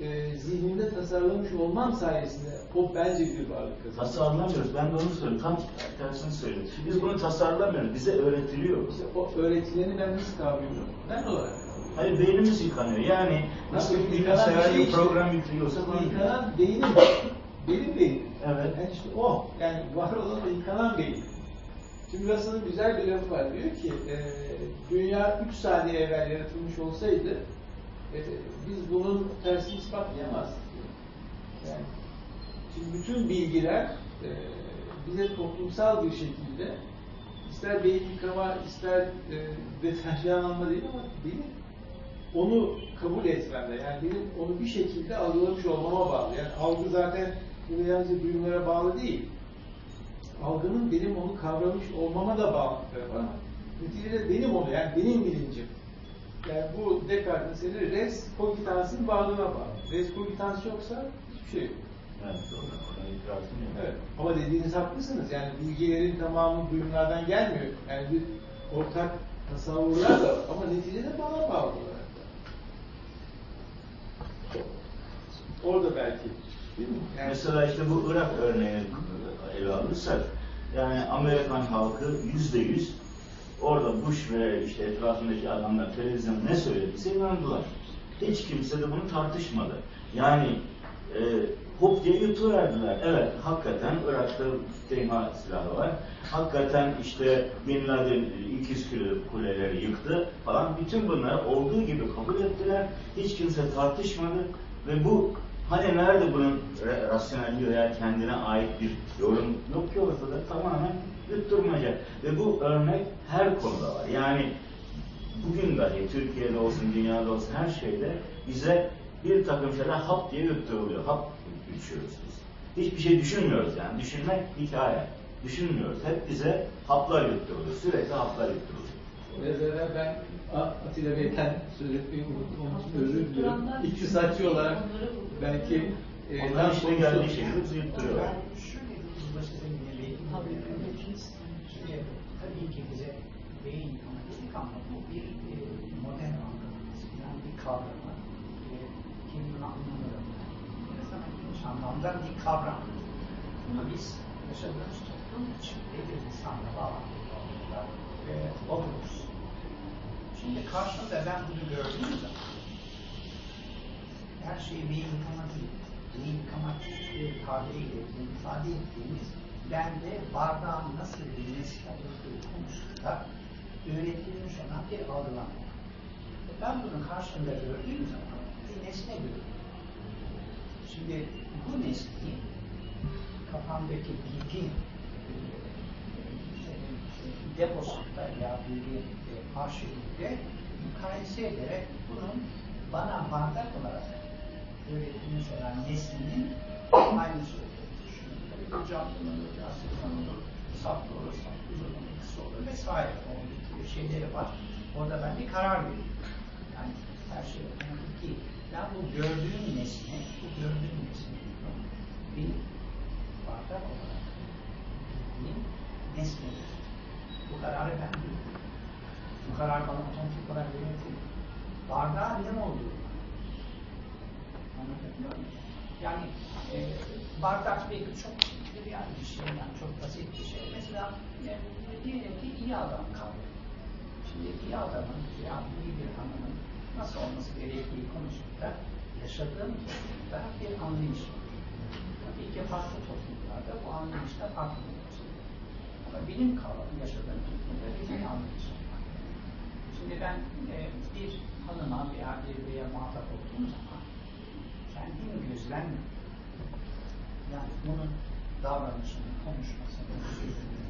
e, zihnimde tasarlamış olmam sayesinde o bence bir varlık kazanıyor. Tasarlamıyoruz. Ben de onu söylüyorum. Tam tersini söyledim. Biz bunu tasarlamıyoruz. Bize öğretiliyor. İşte o öğretileni ben nasıl kavruyorum? Ben olarak. Hayır beynimiz yıkanıyor. Yani nasıl bir bilgisayar şey program yüklüyorsa bunu Yıkanan beynim, benim beynim. Evet. Yani işte o, yani var olan yıkanan beyin. Russell'ın güzel bir lafı var. Diyor ki, e, dünya 3 saniye evvel yaratılmış olsaydı, e, biz bunun tersini ispatlayamazdık. diyor. Yani, şimdi bütün bilgiler e, bize toplumsal bir şekilde ister beyin yıkama, ister e, deterjan alma değil ama benim onu kabul etmemde, yani benim onu bir şekilde algılamış olmama bağlı. Yani algı zaten yalnızca duyumlara bağlı değil. Algının benim onu kavramış olmama da bağlı tarafı neticede benim onu, yani benim bilincim. Yani bu Descartes'in eseri res cogitans'ın varlığına bağlı. Res cogitans yoksa hiçbir şey yok. Evet doğru. Evet. Ama dediğiniz haklısınız. Yani bilgilerin tamamı duyumlardan gelmiyor. Yani bir ortak tasavvurlar da. Ama neticede bana bağlı olarak da. Orada belki. Değil mi? Yani Mesela işte bu Irak örneğini ele alırsak yani Amerikan halkı yüzde yüz orada Bush ve işte etrafındaki adamlar televizyon ne söylediyse inandılar. Hiç kimse de bunu tartışmadı. Yani e, hop diye yutuverdiler. Evet hakikaten Irak'ta tenha silahı var. Hakikaten işte Bin Laden ikiz kule- kuleleri yıktı falan. Bütün bunları olduğu gibi kabul ettiler. Hiç kimse tartışmadı ve bu Hani nerede bunun ra- rasyonelliği veya kendine ait bir yorum yok ki ortada tamamen yutturmaca. Ve bu örnek her konuda var. Yani bugün dahi Türkiye'de olsun, dünyada olsun her şeyde bize bir takım şeyler hap diye yutturuluyor. Hap içiyoruz biz. Hiçbir şey düşünmüyoruz yani. Düşünmek hikaye. Düşünmüyoruz. Hep bize haplar yutturuluyor. Sürekli haplar yutturuluyor. Evvel ben Atilla Bey'den söz etmeyi unuttum. Onun için özür diliyorum. İktisatçı olarak belki e, Onların tam işine geldiği şeyleri. Ben şöyle bir uzlaşıda bir tabii ülkemiz şimdi tabii ki bize beyin ama bu bir e, modern anlaması, yani bir kavramı, e, kelime anlamı Mesela geniş anlamda bir kavram. Bunu biz yaşadığımız toplum için belli insanla bağlantılı ve oluruz. Şimdi karşımda ben bunu gördüğüm zaman her şeyi beyin yıkama değil. Beyin yıkamak bir tabiriyle bizim ifade ettiğimiz bende bardağın nasıl bilmesi gerektiği konusunda öğretilmiş olan bir algılama. Ben bunu karşımda gördüğüm zaman bir nesne görüyorum. Şimdi bu nesneyi kafamdaki bilgi e, e, deposunda ya bilgi e, arşivinde mukayese ederek bunun bana bardak olarak öğretilmiş olan nesnenin aynısı olduğunu düşünüyorum. Tabii bu canlının olur, saplı olur, saplı olur, kısa olur vesaire. Onun gibi şeyleri var. Orada ben bir karar veriyorum. Yani her şey önemli değil. Ben bu gördüğüm nesne, bu gördüğüm nesne bir bardak olarak bir nesnedir. Bu kararı ben veriyorum. Bu karar bana otomatik olarak verildi. Bardağın ne olduğu Anlatabiliyor muyum? Yani e, bardak belki çok bir yani bir şey, yani çok basit bir şey. Mesela e, diyelim ki iyi adam kavramı. Şimdi iyi adamın veya iyi bir hanımın nasıl olması gerektiği konusunda yaşadığım toplumda bir anlayış var. Tabii ki farklı toplumlarda bu anlayışta farklı olacak. Ama benim kavramı yaşadığım toplumda bizim anlayışım var. Şimdi ben e, bir hanıma veya bir beye muhatap olduğum zaman kendimi gözlemle yani bunun davranışını, konuşmasını, sözünü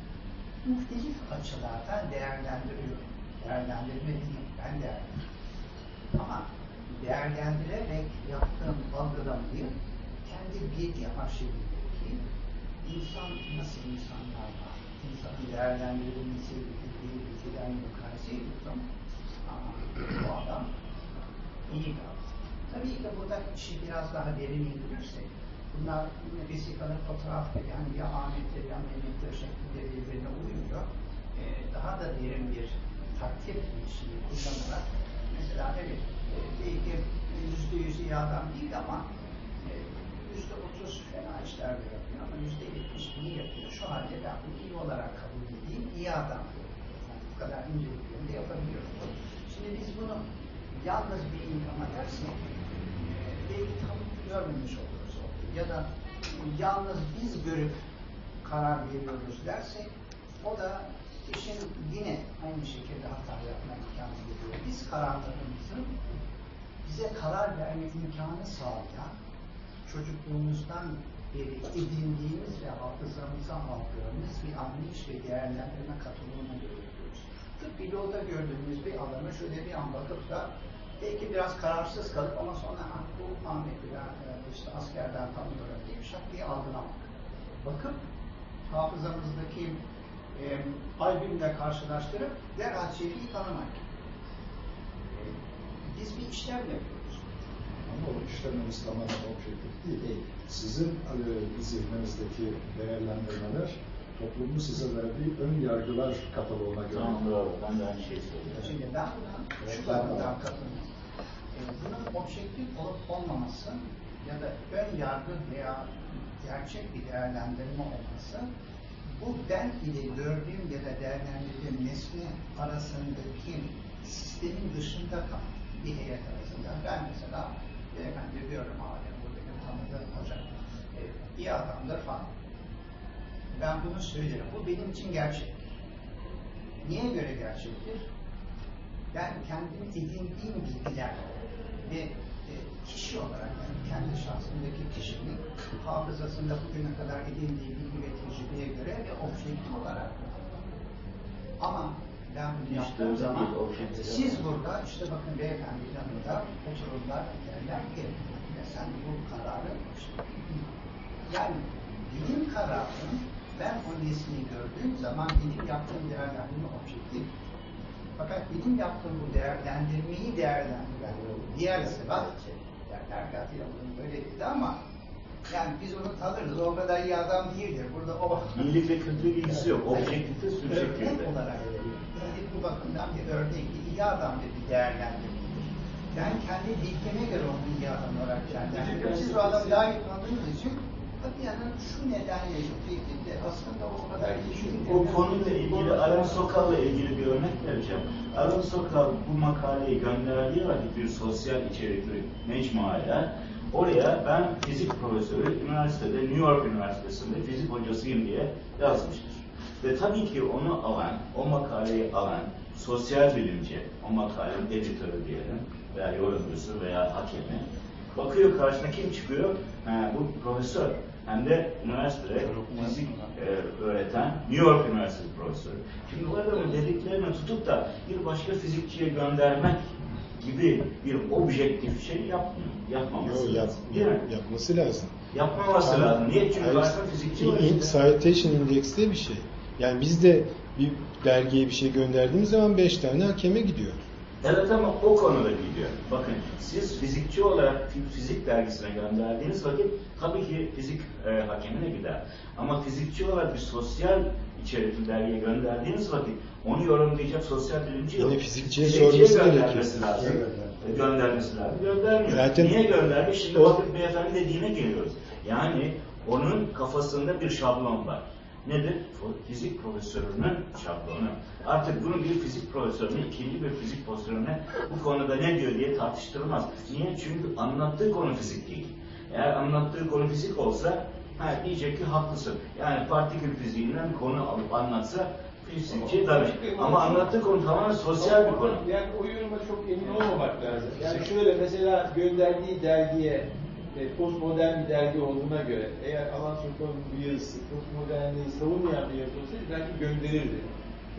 muhtelif açılardan değerlendiriyorum. Değerlendirme değil, ben değerlendiriyorum. Ama değerlendirerek yaptığım algılamayı kendi bilgi arşivindeki insan nasıl insanlar var, insanın değerlendirilmesi, bilgiden mukayese ediyorum. Aa, bu adam iyi adam. Tabii ki burada işi biraz daha derin indirirsek, bunlar yine vesikanın fotoğraf gibi yani ya Ahmet'tir ya Mehmet'tir şeklinde birbirine uymuyor. Ee, daha da derin bir takdir şeyi kullanarak mesela evet e, belki yüzde yüz iyi adam değil ama e, yüzde otuz fena işler de yapıyor ama yüzde yetmiş iyi yapıyor. Şu halde ben bunu iyi olarak kabul edeyim, iyi adam. Yani bu kadar inceliklerinde yapabiliyoruz. Şimdi biz bunu yalnız bir imkana dersek belki tam görmemiş oluruz. Ya da yalnız biz görüp karar veriyoruz dersek o da kişinin yine aynı şekilde hata yapma imkanı veriyor. Biz kararlarımızın bize karar verme imkanı sağlayan çocukluğumuzdan beri edindiğimiz ve hafızamıza aldığımız bir anlayış ve değerlendirme katılımını görüyoruz. Tıpkı yolda gördüğümüz bir adamı şöyle bir an bakıp da belki biraz kararsız kalıp ama sonra ha, bu Ahmet ya işte askerden tanıyorum diye bir şak diye algılamak. Bakıp hafızamızdaki e, albümle karşılaştırıp derhal çevreyi tanımak. E, biz bir işlem yapıyoruz. Ama o işlemeniz tamamen objektif değil. Sizin e, zihninizdeki değerlendirmeler toplumun size verdiği ön yargılar kataloğuna göre. Tamam doğru. Ben de aynı şeyi söylüyorum. Şimdi ben buna şu bakımdan katılıyorum. Bunun objektif olup olmaması ya da ön yargı veya gerçek bir değerlendirme olması bu ben ile gördüğüm ya da değerlendirdiğim nesne arasındaki sistemin dışında kalan bir heyet arasında. Ben mesela beyefendi diyorum abi bu benim tanıdığım hocam. E, iyi adamdır falan. Ben bunu söylerim. Bu benim için gerçek. Niye göre gerçektir? Ben kendim edindiğim bilgiler ve e, kişi olarak yani kendi şahsımdaki kişinin hafızasında bugüne kadar edindiği bilgi ve tecrübeye göre ve objektif olarak ama ben bunu yaptığım zaman siz burada işte bakın beyefendi yanında otururlar derler ki ya sen bu kararı işte, yani benim kararım ben o nesneyi gördüğüm zaman benim yaptığım değerlendirme objektif. Fakat benim yaptığım bu değerlendirmeyi değerlendiren diğer sıfat derler Gatilla bunu böyle dedi ama yani biz onu tanırız. O kadar iyi adam değildir. Burada o İyilik ve kötülük ilgisi yok. Objektifte, subjektifte. Örnek olarak iyilik bu bakımdan bir örnek. iyi adam bir değerlendirmedir. Ben kendi bilgime göre onu iyi adam olarak değerlendiriyorum. Siz bu adamı daha iyi tanıdığınız için Tabia'nın şu nedenle şüphekinde aslında o kadar iyi. O konuyla ilgili Alan Sokal'la ilgili bir örnek vereceğim. Alan Sokal bu makaleyi gönderdiği vakit bir sosyal içerikli mecmuaya oraya ben fizik profesörü üniversitede New York Üniversitesi'nde fizik hocasıyım diye yazmıştır. Ve tabii ki onu alan, o makaleyi alan sosyal bilimci, o makalenin editörü diyelim veya yorumcusu veya hakemi bakıyor karşına kim çıkıyor? Ha, bu profesör. Hem de üniversitede fizik e, öğreten New York Üniversitesi profesörü. Şimdi bu adamın dediklerini tutup da bir başka fizikçiye göndermek gibi bir objektif şey yapmıyor. Yapmaması Yo, yap, lazım. Değil mi? yapması lazım. Yapmaması Ama- lazım. Niye? Çünkü başka fizikçi var. in-. Citation Index'te bir şey. Yani biz de bir dergiye bir şey gönderdiğimiz zaman beş tane hakeme gidiyor. Evet ama o konuda gidiyor. Bakın siz fizikçi olarak fizik dergisine gönderdiğiniz vakit tabii ki fizik e, hakemine gider. Ama fizikçi olarak bir sosyal içerikli dergiye gönderdiğiniz vakit onu yorumlayacak sosyal bilimci yok. Yine fizikçiye sorması göndermesi gerekiyor. lazım. E, Göndermesi lazım. Göndermiyor. Zaten- Niye göndermiş? Şimdi O- beyefendi dediğine geliyoruz. Yani onun kafasında bir şablon var. Nedir? Fizik profesörünün şablonu. Artık bunu bir fizik profesörüne, ikinci bir fizik profesörüne bu konuda ne diyor diye tartıştırılmaz. Niye? Çünkü anlattığı konu fizik değil. Eğer anlattığı konu fizik olsa ha, diyecek ki haklısın. Yani partikül fiziğinden konu alıp anlatsa fizikçi danış. Ama anlattığı konu tamamen sosyal bir konu. Yani o yoruma çok emin olmamak lazım. Yani şöyle mesela gönderdiği dergiye e, postmodern bir dergi olduğuna göre eğer Alan Sokak'ın bu yazısı postmodernliği savunmayan bir yazı olsaydı belki gönderirdi.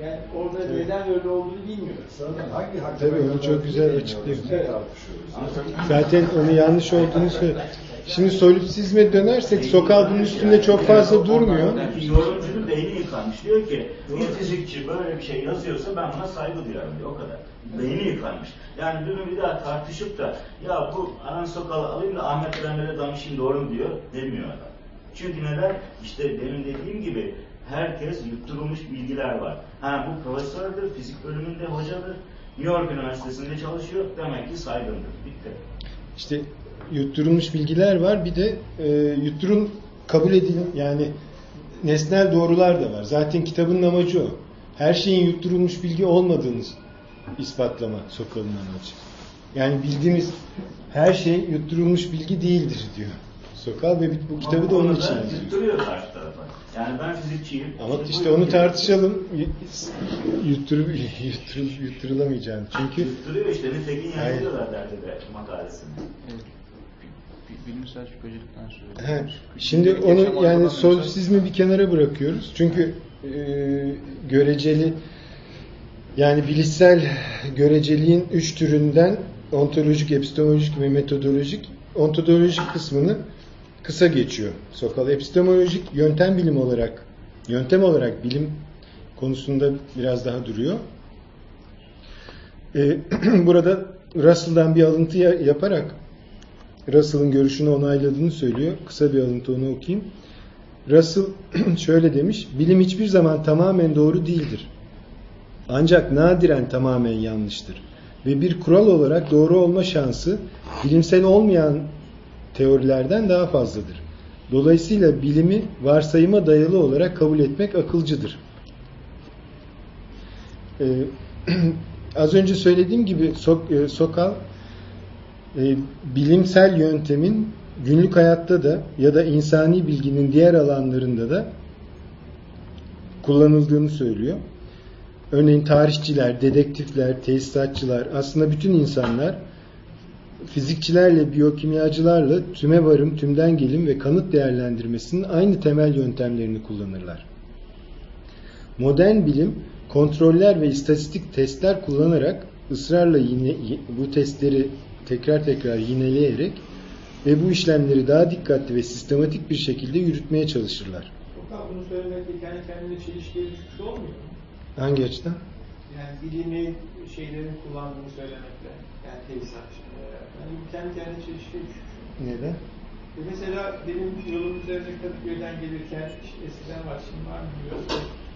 Yani orada Evet. neden öyle olduğunu bilmiyoruz. Zaten hangi hakime Tabii, onu çok güzel açıklıyor. Zaten onu yanlış olduğunu söyle. Şimdi solipsizme dönersek Sokal bunun üstünde çok fazla durmuyor. Yorumcunun beyni yıkanmış. Diyor ki bir fizikçi böyle bir şey yazıyorsa ben buna saygı duyarım diyor. O kadar. Beyni yıkanmış. Yani bunu bir daha tartışıp da ya bu Aran Sokal'ı alayım da Ahmet Trenler'e danışayım doğru mu diyor demiyor adam. Çünkü neden? İşte demin dediğim gibi herkes yutturulmuş bilgiler var. Ha bu profesördür, fizik bölümünde hocadır, New York Üniversitesi'nde çalışıyor. Demek ki saygındır. Bitti. İşte yutturulmuş bilgiler var. Bir de e, yutturun kabul edilin yani nesnel doğrular da var. Zaten kitabın amacı o. Her şeyin yutturulmuş bilgi olmadığını ispatlama Sokal'ın amacı. Yani bildiğimiz her şey yutturulmuş bilgi değildir diyor Sokal ve bu kitabı da onun için yazıyor. Yutturuyor karşı tarafa. Yani ben fizikçiyim. Ama işte onu tartışalım. Yutturup, yutturup, yutturamayacağını. Çünkü Yutturuyor işte. Nitekin yazıyorlar derdi de makalesinde. Evet. Bi- Bilimsel şüphecilikten söz He. Şimdi onu yani solipsizmi bir kenara bırakıyoruz. Çünkü e, göreceli yani bilişsel göreceliğin üç türünden ontolojik, epistemolojik ve metodolojik ontolojik kısmını kısa geçiyor. Sokal epistemolojik yöntem bilim olarak yöntem olarak bilim konusunda biraz daha duruyor. E, burada Russell'dan bir alıntı ya- yaparak Russell'ın görüşünü onayladığını söylüyor. Kısa bir alıntı onu okuyayım. Russell şöyle demiş, bilim hiçbir zaman tamamen doğru değildir. Ancak nadiren tamamen yanlıştır. Ve bir kural olarak doğru olma şansı bilimsel olmayan teorilerden daha fazladır. Dolayısıyla bilimi varsayıma dayalı olarak kabul etmek akılcıdır. Ee, az önce söylediğim gibi Sok- e, Sokal e, bilimsel yöntemin günlük hayatta da ya da insani bilginin diğer alanlarında da kullanıldığını söylüyor. Örneğin tarihçiler, dedektifler, tesisatçılar, aslında bütün insanlar fizikçilerle, biyokimyacılarla tüme varım, tümden gelim ve kanıt değerlendirmesinin aynı temel yöntemlerini kullanırlar. Modern bilim kontroller ve istatistik testler kullanarak ısrarla yine bu testleri tekrar tekrar yineleyerek ve bu işlemleri daha dikkatli ve sistematik bir şekilde yürütmeye çalışırlar. Okan bunu söylemekle kendi kendine çelişkiye düşmüş olmuyor mu? Hangi açıdan? Yani bilimi şeylerin kullandığını söylemekle. Yani tesisat. Yani kendi kendine çelişkiye düşmüş. Neden? E mesela benim yolum üzerinde Kadıköy'den gelirken işte eskiden var şimdi var mı bilmiyorum.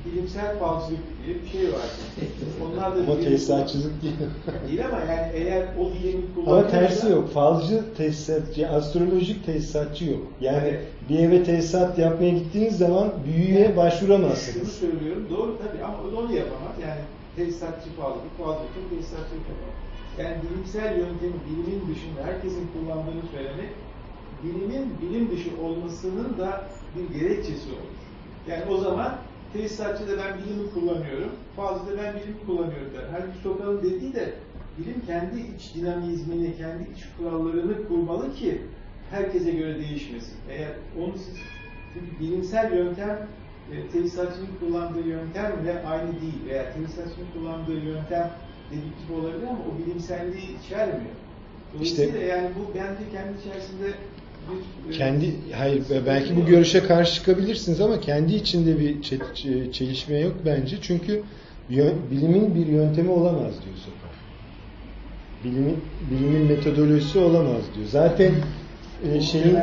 Bilimsel falcılık diye bir şey var. Onlar da Ama bilim- tesisatçılık değil. Değil ama yani eğer o bilimi Ama kullanıyorsa... tersi yok. Falcı tesisatçı, astrolojik tesisatçı yok. Yani Evet. bir eve tesisat yapmaya gittiğiniz zaman büyüye Şunu başvuramazsınız. söylüyorum. Doğru tabii ama o onu yapamaz. Yani tesisatçı fazlalık, fazlalıkın tesisatçı yapamaz. Yani bilimsel yöntemi bilimin dışında herkesin kullandığını söylemek bilimin bilim dışı olmasının da bir gerekçesi olur. Yani o zaman tesisatçı da ben bilimi kullanıyorum, fazla da ben bilimi kullanıyorum der. Halbuki Sokal'ın dediği de bilim kendi iç dinamizmini, kendi iç kurallarını kurmalı ki herkese göre değişmesin. Eğer onu siz çünkü bilimsel yöntem e, tesisatçının kullandığı yöntemle aynı değil veya tesisatçının kullandığı yöntem dedektif olabilir ama o bilimselliği içermiyor. Dolayısıyla yani bu bence kendi içerisinde Kendi hayır belki bu görüşe karşı çıkabilirsiniz ama kendi içinde bir çe- çe- çelişme yok bence. Çünkü bilimin bir yöntemi olamaz diyor Sokal. Bilimin bilimin metodolojisi olamaz diyor. Zaten e, şeyin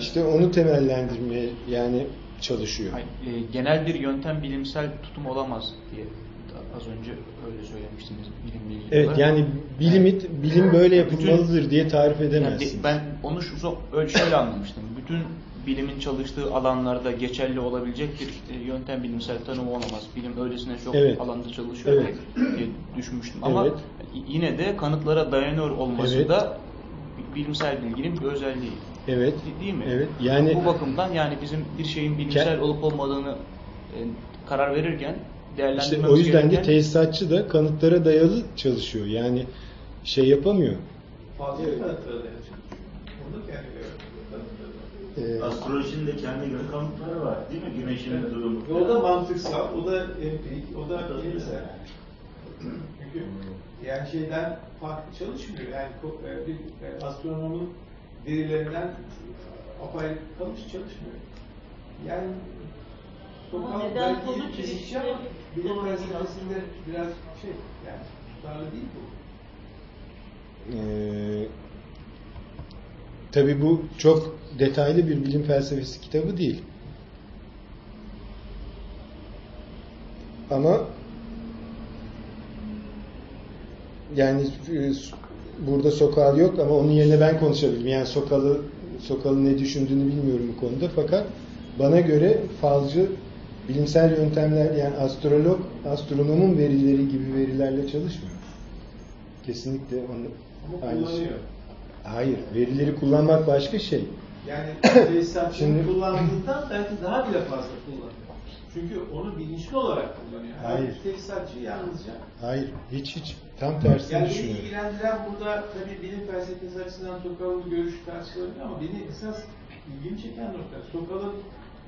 işte onu temellendirmeye yani çalışıyor. Hayır, e, genel bir yöntem bilimsel tutum olamaz diye az önce öyle söylemiştiniz bilimle ilgili Evet olarak. yani bilimi bilim böyle Yani bütün- yapılmalıdır diye tarif Yani edemezsiniz. ben onu şu öyle şöyle anlamıştım. Bütün bilimin çalıştığı alanlarda geçerli olabilecek bir e, yöntem bilimsel tanımı olamaz. Bilim öylesine çok Evet. alanda çalışıyor Evet. diye düşünmüştüm. Ama Evet. yine de kanıtlara dayanıyor olması Evet. da bilimsel bilginin bir özelliği. Evet. De- Değil mi? Evet. Yani bu bakımdan yani bizim bir şeyin bilimsel olup olmadığını e, karar verirken İşte değerlendirmemiz o yüzden de gereken tesisatçı da kanıtlara dayalı çalışıyor. Yani şey yapamıyor. fazla kanıtları da çalışıyor. Onu da kendi göre kanıtları da. Ee, astrolojinin de kendine göre kanıtları var değil mi? Güneşin durumu. Ve o da mantıksal, o da empirik, o da bilimsel. Çünkü yani şeyden farklı çalışmıyor. Yani e, bir e, astronomun verilerinden apayrı kalmış çalışmıyor. Yani Sokak neden belki ilişkileri bilim felsefesinde biraz şey yani tutarlı değil bu. Ee, tabii bu çok detaylı bir bilim felsefesi kitabı değil. Ama yani e, burada Sokal yok ama onun yerine ben konuşabilirim. Yani Sokal'ı Sokal'ın ne düşündüğünü bilmiyorum bu konuda fakat bana göre falcı bilimsel yöntemler yani astrolog astronomun verileri gibi verilerle çalışmıyor. Kesinlikle onu aynı şey. Hayır, verileri kullanmak başka şey. Yani Şimdi- kullandığından belki daha bile fazla kullanıyor. Çünkü onu bilinçli olarak kullanıyor. Hayır. Halbuki Tesisatçı yalnızca Hayır, hiç hiç. Tam tersini Yani düşünüyorum. ilgilendiren burada tabii bilim felsefesi açısından Sokal'ın görüşü tartışılabilir ama beni esas ilgimi çeken nokta Sokal'ın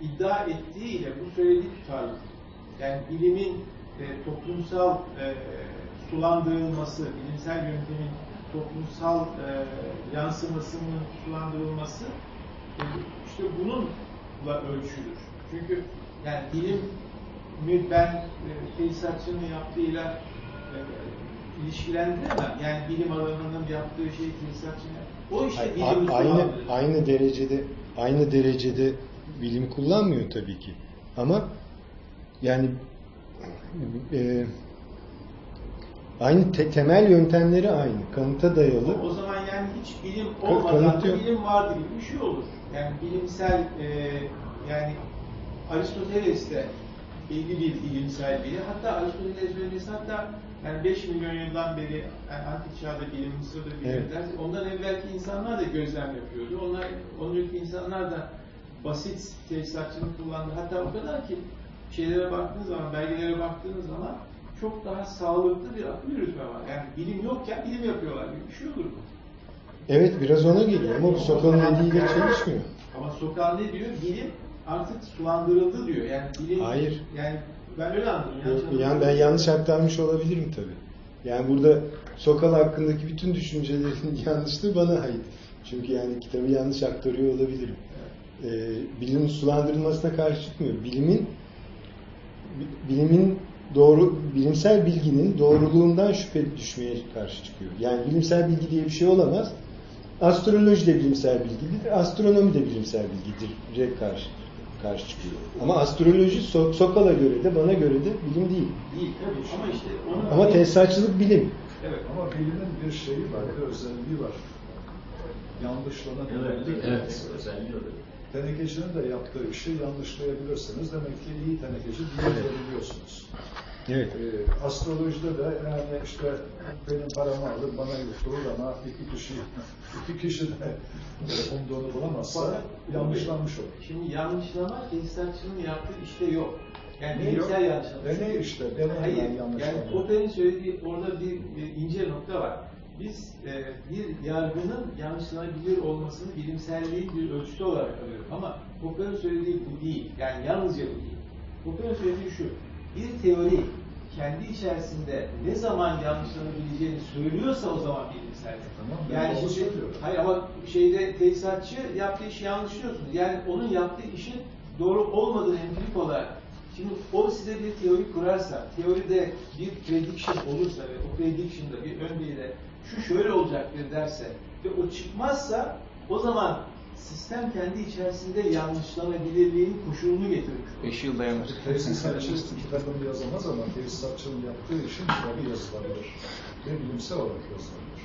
iddia ettiği ile bu söylediği tutarlı. Yani bilimin e, toplumsal e, sulandırılması, bilimsel yöntemin toplumsal e, yansımasının sulandırılması e, işte bununla ölçülür. Çünkü yani bilimi ben e, tesisatçının yaptığıyla e, ilişkilendiremem. Yani bilim alanının yaptığı şey tesisatçının o işte a- aynı aynı derecede aynı derecede bilim kullanmıyor tabii ki. Ama yani e, aynı te- temel yöntemleri aynı. Kanıta dayalı. O zaman yani hiç bilim olmadan kanıt da bilim vardı gibi bir şey olur. Yani bilimsel e, yani Aristoteles de belli bir bilimsel biri. Hatta Aristoteles öncesi hatta yani 5 milyon yıldan beri yani antik çağda bilim, Mısır'da bilim Evet. ondan evvelki insanlar da gözlem yapıyordu. Onlar, ondan insanlar da basit tesisatçılık kullandı. Hatta o kadar ki şeylere baktığınız zaman, belgelere baktığınız zaman çok daha sağlıklı bir akıl yürütme var. Yani bilim yokken bilim yapıyorlar gibi bir şey olur bu. Evet biraz ona geliyor ama bu Sokal'ın dediğiyle çalışmıyor. Ama Sokal ne diyor? Bilim artık sulandırıldı diyor. Yani bilim Hayır. yani ben öyle anladım. yanlış Yok, Yani ben yanlış aktarmış olabilirim tabii. Yani burada Sokal hakkındaki bütün düşüncelerin yanlışlığı bana ait. Çünkü yani kitabı yanlış aktarıyor olabilirim. Ee, bilimin sulandırılmasına karşı çıkmıyor. Bilimin bi- bilimin doğru bilimsel bilginin doğruluğundan şüphe düşmeye karşı çıkıyor. Yani bilimsel bilgi diye bir şey olamaz. Astroloji de bilimsel bilgidir, astronomi de bilimsel bilgidir diye karşı karşı çıkıyor. Ama astroloji So- Sokal'a göre de bana göre de bilim değil. Değil tabii ama işte onu Ama tesisatçılık bilim. Evet. Ama bilimin bir şeyi var, bir özelliği var. Yanlışlanabilir. Evet, evet. Özelliği öyle. Tenekecinin de yaptığı işi yanlışlayabilirsiniz. Demek ki iyi tenekeci diyebiliyorsunuz. Evet. Ee, astrolojide de yani işte benim paramı alır bana yutturur ama iki kişi iki kişi de e, umduğunu bulamazsa yanlışlanmış olur. Şimdi yanlışlama tesisatçının yaptığı işte yok. Yani Ne bilimsel yok? yanlışlama. Deney işte, deney Hayır, yani Popper'in söylediği orada bir, bir ince nokta var. Biz e, bir yargının yanlışlanabilir olmasını bilimselliği bir ölçütü olarak alıyoruz. Ama Popper'in söylediği bu değil. Yani yalnızca bu değil. Popper'in söylediği şu. Bir teori kendi içerisinde ne zaman yanlışlanabileceğini söylüyorsa o zaman bilimsel. Tamam, yani şimdi, söylüyorum. hayır ama şeyde tesisatçı yaptığı işi yanlışlıyorsunuz. Yani onun yaptığı işin doğru olmadığını empirik olarak Şimdi o size bir teori kurarsa, teoride bir prediction olursa ve o prediction'da bir ön bilgiyle şu şöyle olacaktır derse ve o çıkmazsa o zaman sistem kendi içerisinde yanlışlanabilirliğin koşulunu getirmiş. olur. 5 yıl dayanır. Tesisatçı kitabını yazamaz ama tesisatçının yaptığı işin kitabı yazılabilir. Ve bilimsel olarak yazılabilir.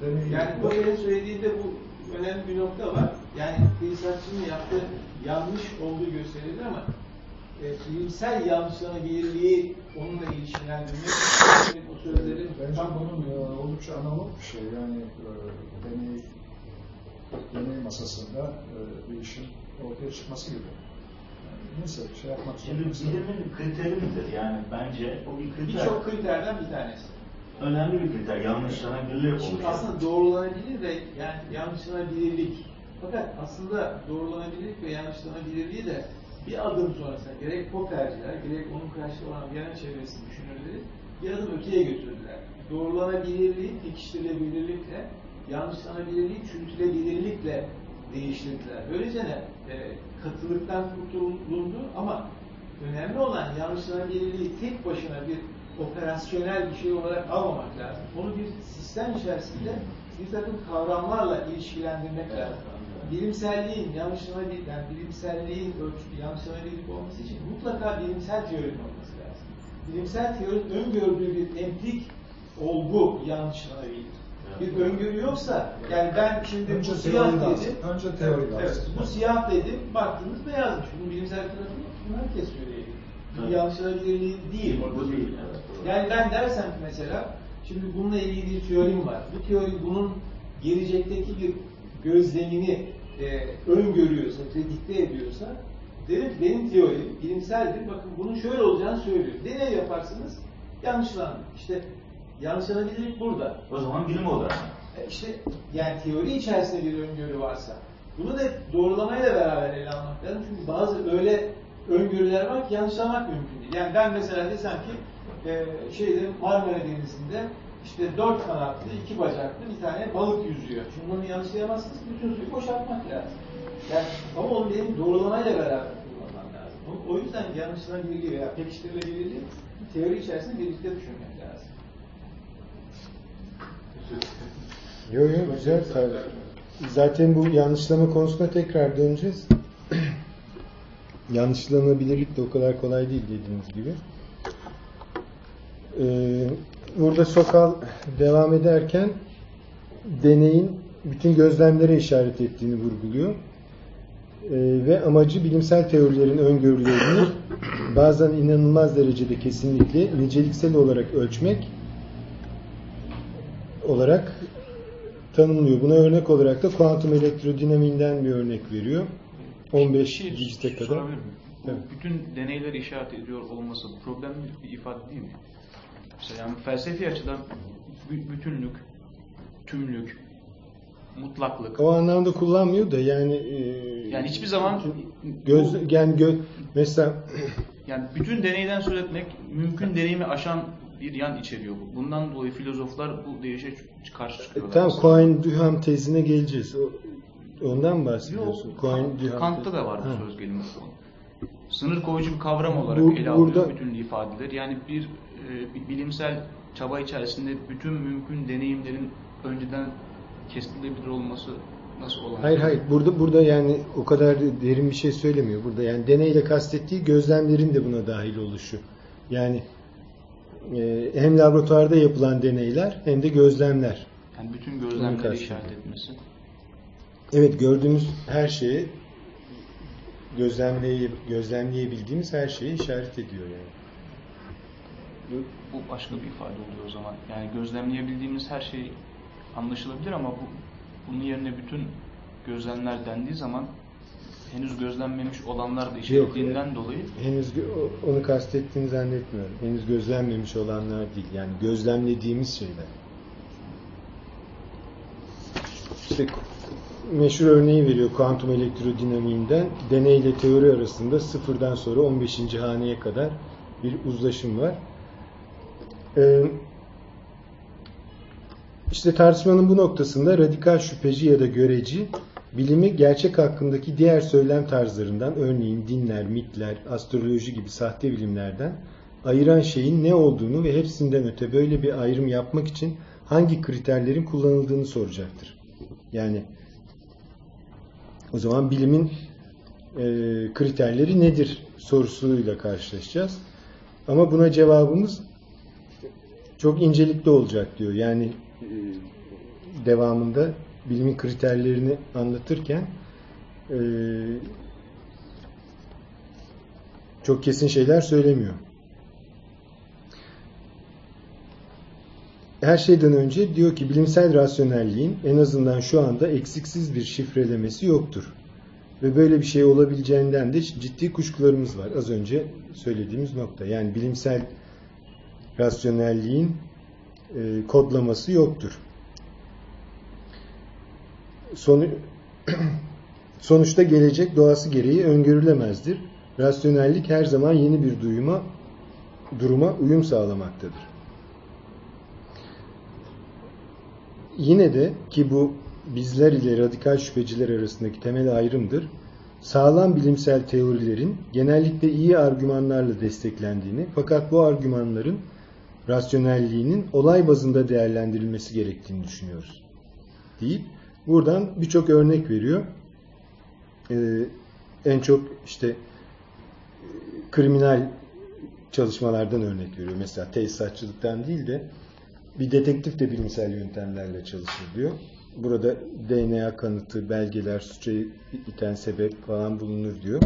Deney Yani Popper'in söylediğinde bu önemli bir nokta var. Yani tesisatçının yaptığı yanlış olduğu gösterilir ama e, bilimsel yanlışlanabilirliği onunla ilişkilendirmek o sözleri Bence bunun e, oldukça analog bir şey. Yani e, deney, deney masasında e, bir işin ortaya çıkması gibi. Yani neyse şey yapmak Şimdi bilimin kriteri midir? Yani bence o bir kriter. birçok kriterden bir tanesi. önemli bir kriter. Yanlışlanabilir Şimdi olacak. aslında doğrulanabilir ve yani yanlışlanabilirlik Fakat aslında doğrulanabilirlik ve yanlışlanabilirliği de bir adım sonrasında gerek Popper'ciler, gerek onun karşılığı olan Viyana çevresi düşünürleri bir adım öteye götürdüler. Doğrulanabilirliği pekiştirilebilirlikle, yanlışlanabilirliği çürütülebilirlikle değiştirdiler. Böylece ne? E, katılıktan kurtulundu ama önemli olan yanlışlanabilirliği tek başına bir operasyonel bir şey olarak almamak lazım. Onu bir sistem içerisinde bir takım kavramlarla ilişkilendirmek lazım. Bilimselliğin yanlışlanabilir, yani bilimselliğin ölçü, yanlışlanabilirlik olması için mutlaka bilimsel teorinin olması lazım. Bilimsel teorinin öngördüğü bir empik olgu yanlışlanabilir. Bir öngörü yoksa, yani ben şimdi Önce bu siyah teori lazım. dedim, Önce teori evet, lazım. evet, bu siyah dedim, baktınız beyazmış. Bunun bilimsel tarafı yok. Bunu herkes söyleyebilir. Bu Evet. yanlışlanabilirliği değil. Bu değil. Yani ben dersem ki mesela, şimdi bununla ilgili bir teorim var. Bu teori bunun gelecekteki bir gözlemini e, öngörüyorsa, predikte ediyorsa, derim ki benim teorim bilimseldir. Bakın bunun şöyle olacağını söylüyor. Deney yaparsınız, yanlışlanır. İşte yanlışlanabilirlik burada. O zaman bilim olarak. E, İşte yani teori içerisinde bir öngörü varsa bunu da doğrulamayla beraber ele almak lazım. Çünkü bazı öyle öngörüler var ki yanlışlamak mümkün değil. Yani ben mesela desem ki e, şeyde Marmara Denizi'nde işte dört kanatlı, iki bacaklı bir tane balık yüzüyor. Şimdi bunu yanlışlayamazsınız. Bütün suyu boşaltmak lazım. Yani ama onu benim doğrulamayla beraber kullanmam lazım. O, o yüzden yanlışlanabilirliği veya pekiştirilebilirliği teori içerisinde birlikte düşünmek lazım. Yo yo güzel. Zaten bu yanlışlama konusuna tekrar döneceğiz. Yanlışlanabilirlik de o kadar kolay değil dediğiniz gibi. Ee, burada Sokal devam ederken deneyin bütün gözlemlere işaret ettiğini vurguluyor. Ee, ve amacı bilimsel teorilerin öngörülerini bazen inanılmaz derecede kesinlikle niceliksel olarak ölçmek olarak tanımlıyor. Buna örnek olarak da kuantum elektrodinamiğinden bir örnek veriyor. 15 Bir şey kadar. Evet. Bütün deneyleri işaret ediyor olması problemli bir ifade değil mi? Mesela yani felsefi açıdan bü- bütünlük, tümlük, mutlaklık. O anlamda kullanmıyor da yani e, Yani hiçbir zaman göz yani gö, mesela yani bütün deneyden söz etmek mümkün deneyimi aşan bir yan içeriyor bu. Bundan dolayı filozoflar bu deyişe ç- karşı çıkıyorlar. tam aslında. Cohen-Duham tezine geleceğiz. O, ondan mı Yok, bahsediyorsun? Kant- Cohen-Duham Kant'ta tezi. da var bu Ha. söz gelimi. Sınır koyucu bir kavram olarak Bu- ele alıyor burada- bütün ifadeler. Yani bir, e, bir bilimsel çaba içerisinde bütün mümkün deneyimlerin önceden kesilebilir olması nasıl olamaz? Hayır hayır. Burada burada yani o kadar derin bir şey söylemiyor. Burada yani deneyle kastettiği gözlemlerin de buna dahil oluşu. Yani e, hem laboratuvarda yapılan deneyler hem de gözlemler. Yani bütün gözlemleri işaret etmesi. Evet gördüğümüz her şeye gözlemleye, gözlemleyebildiğimiz her şeye işaret ediyor yani. Bu, bu başka bir ifade oluyor o zaman. Yani gözlemleyebildiğimiz her şey anlaşılabilir ama bu, bunun yerine bütün gözlemler dendiği zaman henüz gözlenmemiş olanlar da işaretlediğinden dolayı Henüz onu kastettiğini zannetmiyorum. Henüz gözlenmemiş olanlar değil. Yani gözlemlediğimiz şeyler. İşte meşhur örneği veriyor kuantum elektrodinamiğinden. Deney ile teori arasında sıfırdan sonra 15. haneye kadar bir uzlaşım var. Ee, işte tartışmanın bu noktasında radikal şüpheci ya da göreci bilimi gerçek hakkındaki diğer söylem tarzlarından örneğin dinler, mitler, astroloji gibi sahte bilimlerden ayıran şeyin ne olduğunu ve hepsinden öte böyle bir ayrım yapmak için hangi kriterlerin kullanıldığını soracaktır. Yani o zaman bilimin e, kriterleri nedir sorusuyla karşılaşacağız. Ama buna cevabımız çok incelikli olacak diyor. Yani e, devamında bilimin kriterlerini anlatırken e, çok kesin şeyler söylemiyor. Her şeyden önce diyor ki bilimsel rasyonelliğin en azından şu anda eksiksiz bir şifrelemesi yoktur. Ve böyle bir şey olabileceğinden de ciddi kuşkularımız var. Az önce söylediğimiz nokta. Yani bilimsel rasyonelliğin e, kodlaması yoktur. Sonu Sonuçta gelecek doğası gereği öngörülemezdir. Rasyonellik her zaman yeni bir duyuma, duruma uyum sağlamaktadır. Yine de ki bu bizler ile radikal şüpheciler arasındaki temel ayrımdır. Sağlam bilimsel teorilerin genellikle iyi argümanlarla desteklendiğini fakat bu argümanların rasyonelliğinin olay bazında değerlendirilmesi gerektiğini düşünüyoruz. Deyip buradan birçok örnek veriyor. Ee, en çok işte e, kriminal çalışmalardan örnek veriyor. Mesela tesisatçılıktan değil de bir dedektif de bilimsel yöntemlerle çalışır diyor. Burada DNA kanıtı, belgeler, suça iten sebep falan bulunur diyor.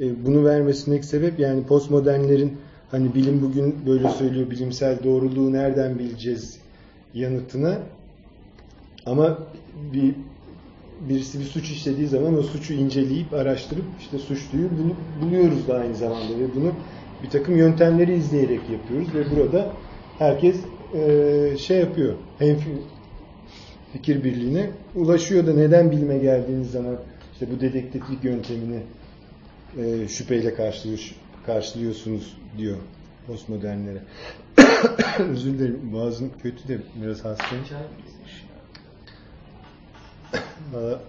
E, bunu vermesindeki sebep yani postmodernlerin hani bilim bugün böyle söylüyor bilimsel doğruluğu nereden bileceğiz yanıtına ama bir birisi bir suç işlediği zaman o suçu inceleyip araştırıp işte suçluyu bul- buluyoruz da aynı zamanda ve bunu bir takım yöntemleri izleyerek yapıyoruz ve burada herkes e, şey yapıyor hem fikir birliğine ulaşıyor da neden bilime geldiğiniz zaman işte bu dedektiflik yöntemini e, şüpheyle karşılıyor, karşılıyorsunuz diyor postmodernlere. Özür dilerim boğazım kötü de biraz hastayım. Valla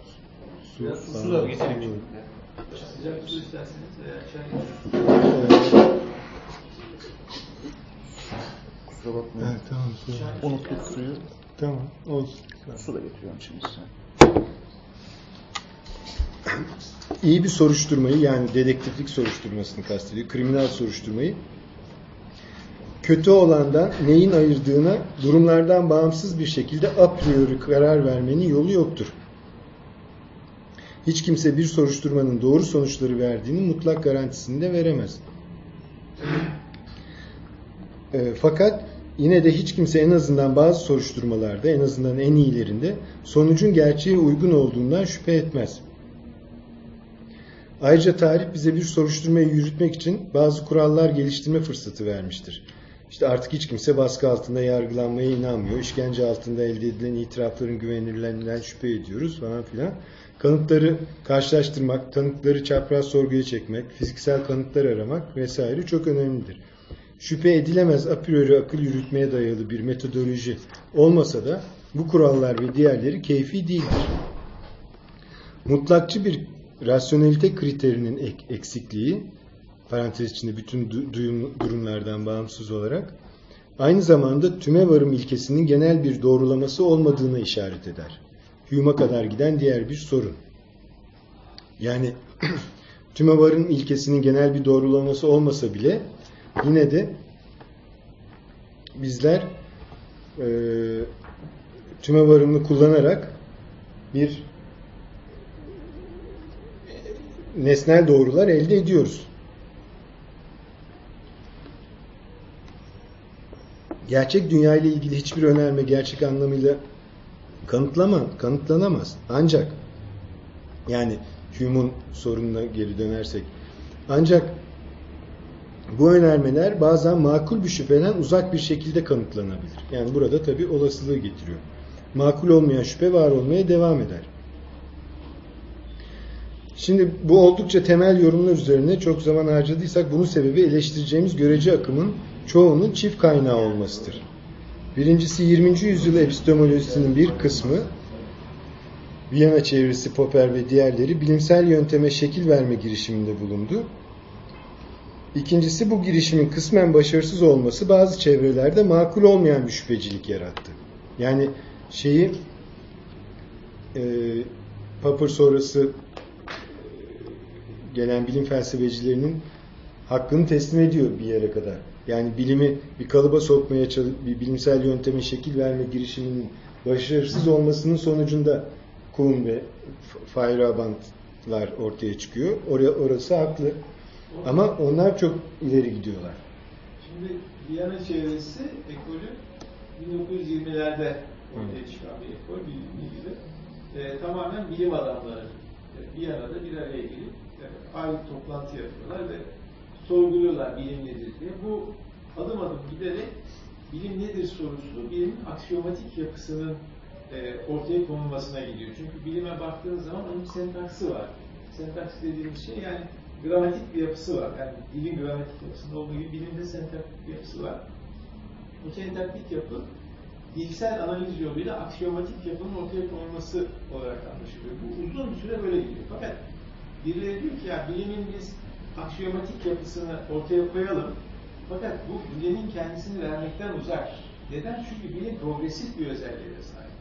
su, Biraz su falan- da getireyim. Sıcak su isterseniz veya çay. Kusura bakmayın. evet, tamam su. Unuttuk suyu. Tamam olsun. Su da getiriyorum şimdi size. iyi bir soruşturmayı yani dedektiflik soruşturmasını kastediyor. Kriminal soruşturmayı kötü olandan neyin ayırdığına durumlardan bağımsız bir şekilde a priori karar vermenin yolu yoktur. Hiç kimse bir soruşturmanın doğru sonuçları verdiğini mutlak garantisini de veremez. E, fakat yine de hiç kimse en azından bazı soruşturmalarda en azından en iyilerinde sonucun gerçeğe uygun olduğundan şüphe etmez. Ayrıca tarih bize bir soruşturmayı yürütmek için bazı kurallar geliştirme fırsatı vermiştir. İşte artık hiç kimse baskı altında yargılanmaya inanmıyor. İşkence altında elde edilen itirafların güvenilirliğinden şüphe ediyoruz falan filan. Kanıtları karşılaştırmak, tanıkları çapraz sorguya çekmek, fiziksel kanıtlar aramak vesaire çok önemlidir. Şüphe edilemez a priori akıl yürütmeye dayalı bir metodoloji olmasa da bu kurallar ve diğerleri keyfi değildir. Mutlakçı bir rasyonelite kriterinin ek- eksikliği, parantez içinde bütün du- duyum- durumlardan bağımsız olarak, aynı zamanda tüme varım ilkesinin genel bir doğrulaması olmadığına işaret eder. Hume'a kadar giden diğer bir sorun. Yani tüme varım ilkesinin genel bir doğrulaması olmasa bile yine de bizler e, tüme varımını kullanarak bir nesnel doğrular elde ediyoruz. Gerçek dünya ile ilgili hiçbir önerme gerçek anlamıyla kanıtlama, kanıtlanamaz. Ancak yani Hume'un sorununa geri dönersek ancak bu önermeler bazen makul bir şüpheden uzak bir şekilde kanıtlanabilir. Yani burada tabi olasılığı getiriyor. Makul olmayan şüphe var olmaya devam eder. Şimdi bu oldukça temel yorumlar üzerine çok zaman harcadıysak bunun sebebi eleştireceğimiz görece akımın çoğunun çift kaynağı olmasıdır. Birincisi 20. yüzyıl epistemolojisinin bir kısmı Viyana çevresi Popper ve diğerleri bilimsel yönteme şekil verme girişiminde bulundu. İkincisi bu girişimin kısmen başarısız olması bazı çevrelerde makul olmayan bir şüphecilik yarattı. Yani şeyi e, Popper sonrası gelen bilim felsefecilerinin hakkını teslim ediyor bir yere kadar. Yani bilimi bir kalıba sokmaya bir bilimsel yönteme şekil verme girişiminin başarısız olmasının sonucunda Kuhn ve Feyerabend'lar ortaya çıkıyor. Orası haklı. Ama onlar çok ileri gidiyorlar. Şimdi Viyana çevresi ekolü 1920'lerde ortaya çıkan bir ekol bilindiği gibi. E, tamamen bilim adamları e, Viyana'da bir araya gelip e, aylık toplantı yapıyorlar ve sorguluyorlar bilim nedir diye. Bu adım adım giderek bilim nedir sorusu bilimin aksiyomatik yapısının e, ortaya konulmasına gidiyor. Çünkü bilime baktığınız zaman onun sentaksı var. Sentaks dediğimiz şey yani gramatik bir yapısı var. Yani dilin gramatik yapısında olduğu gibi bilimde sentaktik bir yapısı var. Bu sentaktik yapı dilsel analiz yoluyla aksiyomatik yapının ortaya konulması olarak anlaşılıyor. Bu uzun bir süre böyle gidiyor. Fakat birileri diyor ki ya bilimin biz aksiyomatik yapısını ortaya koyalım. Fakat bu bilimin kendisini vermekten uzak. Neden? Çünkü bilim progresif bir özelliğe sahip.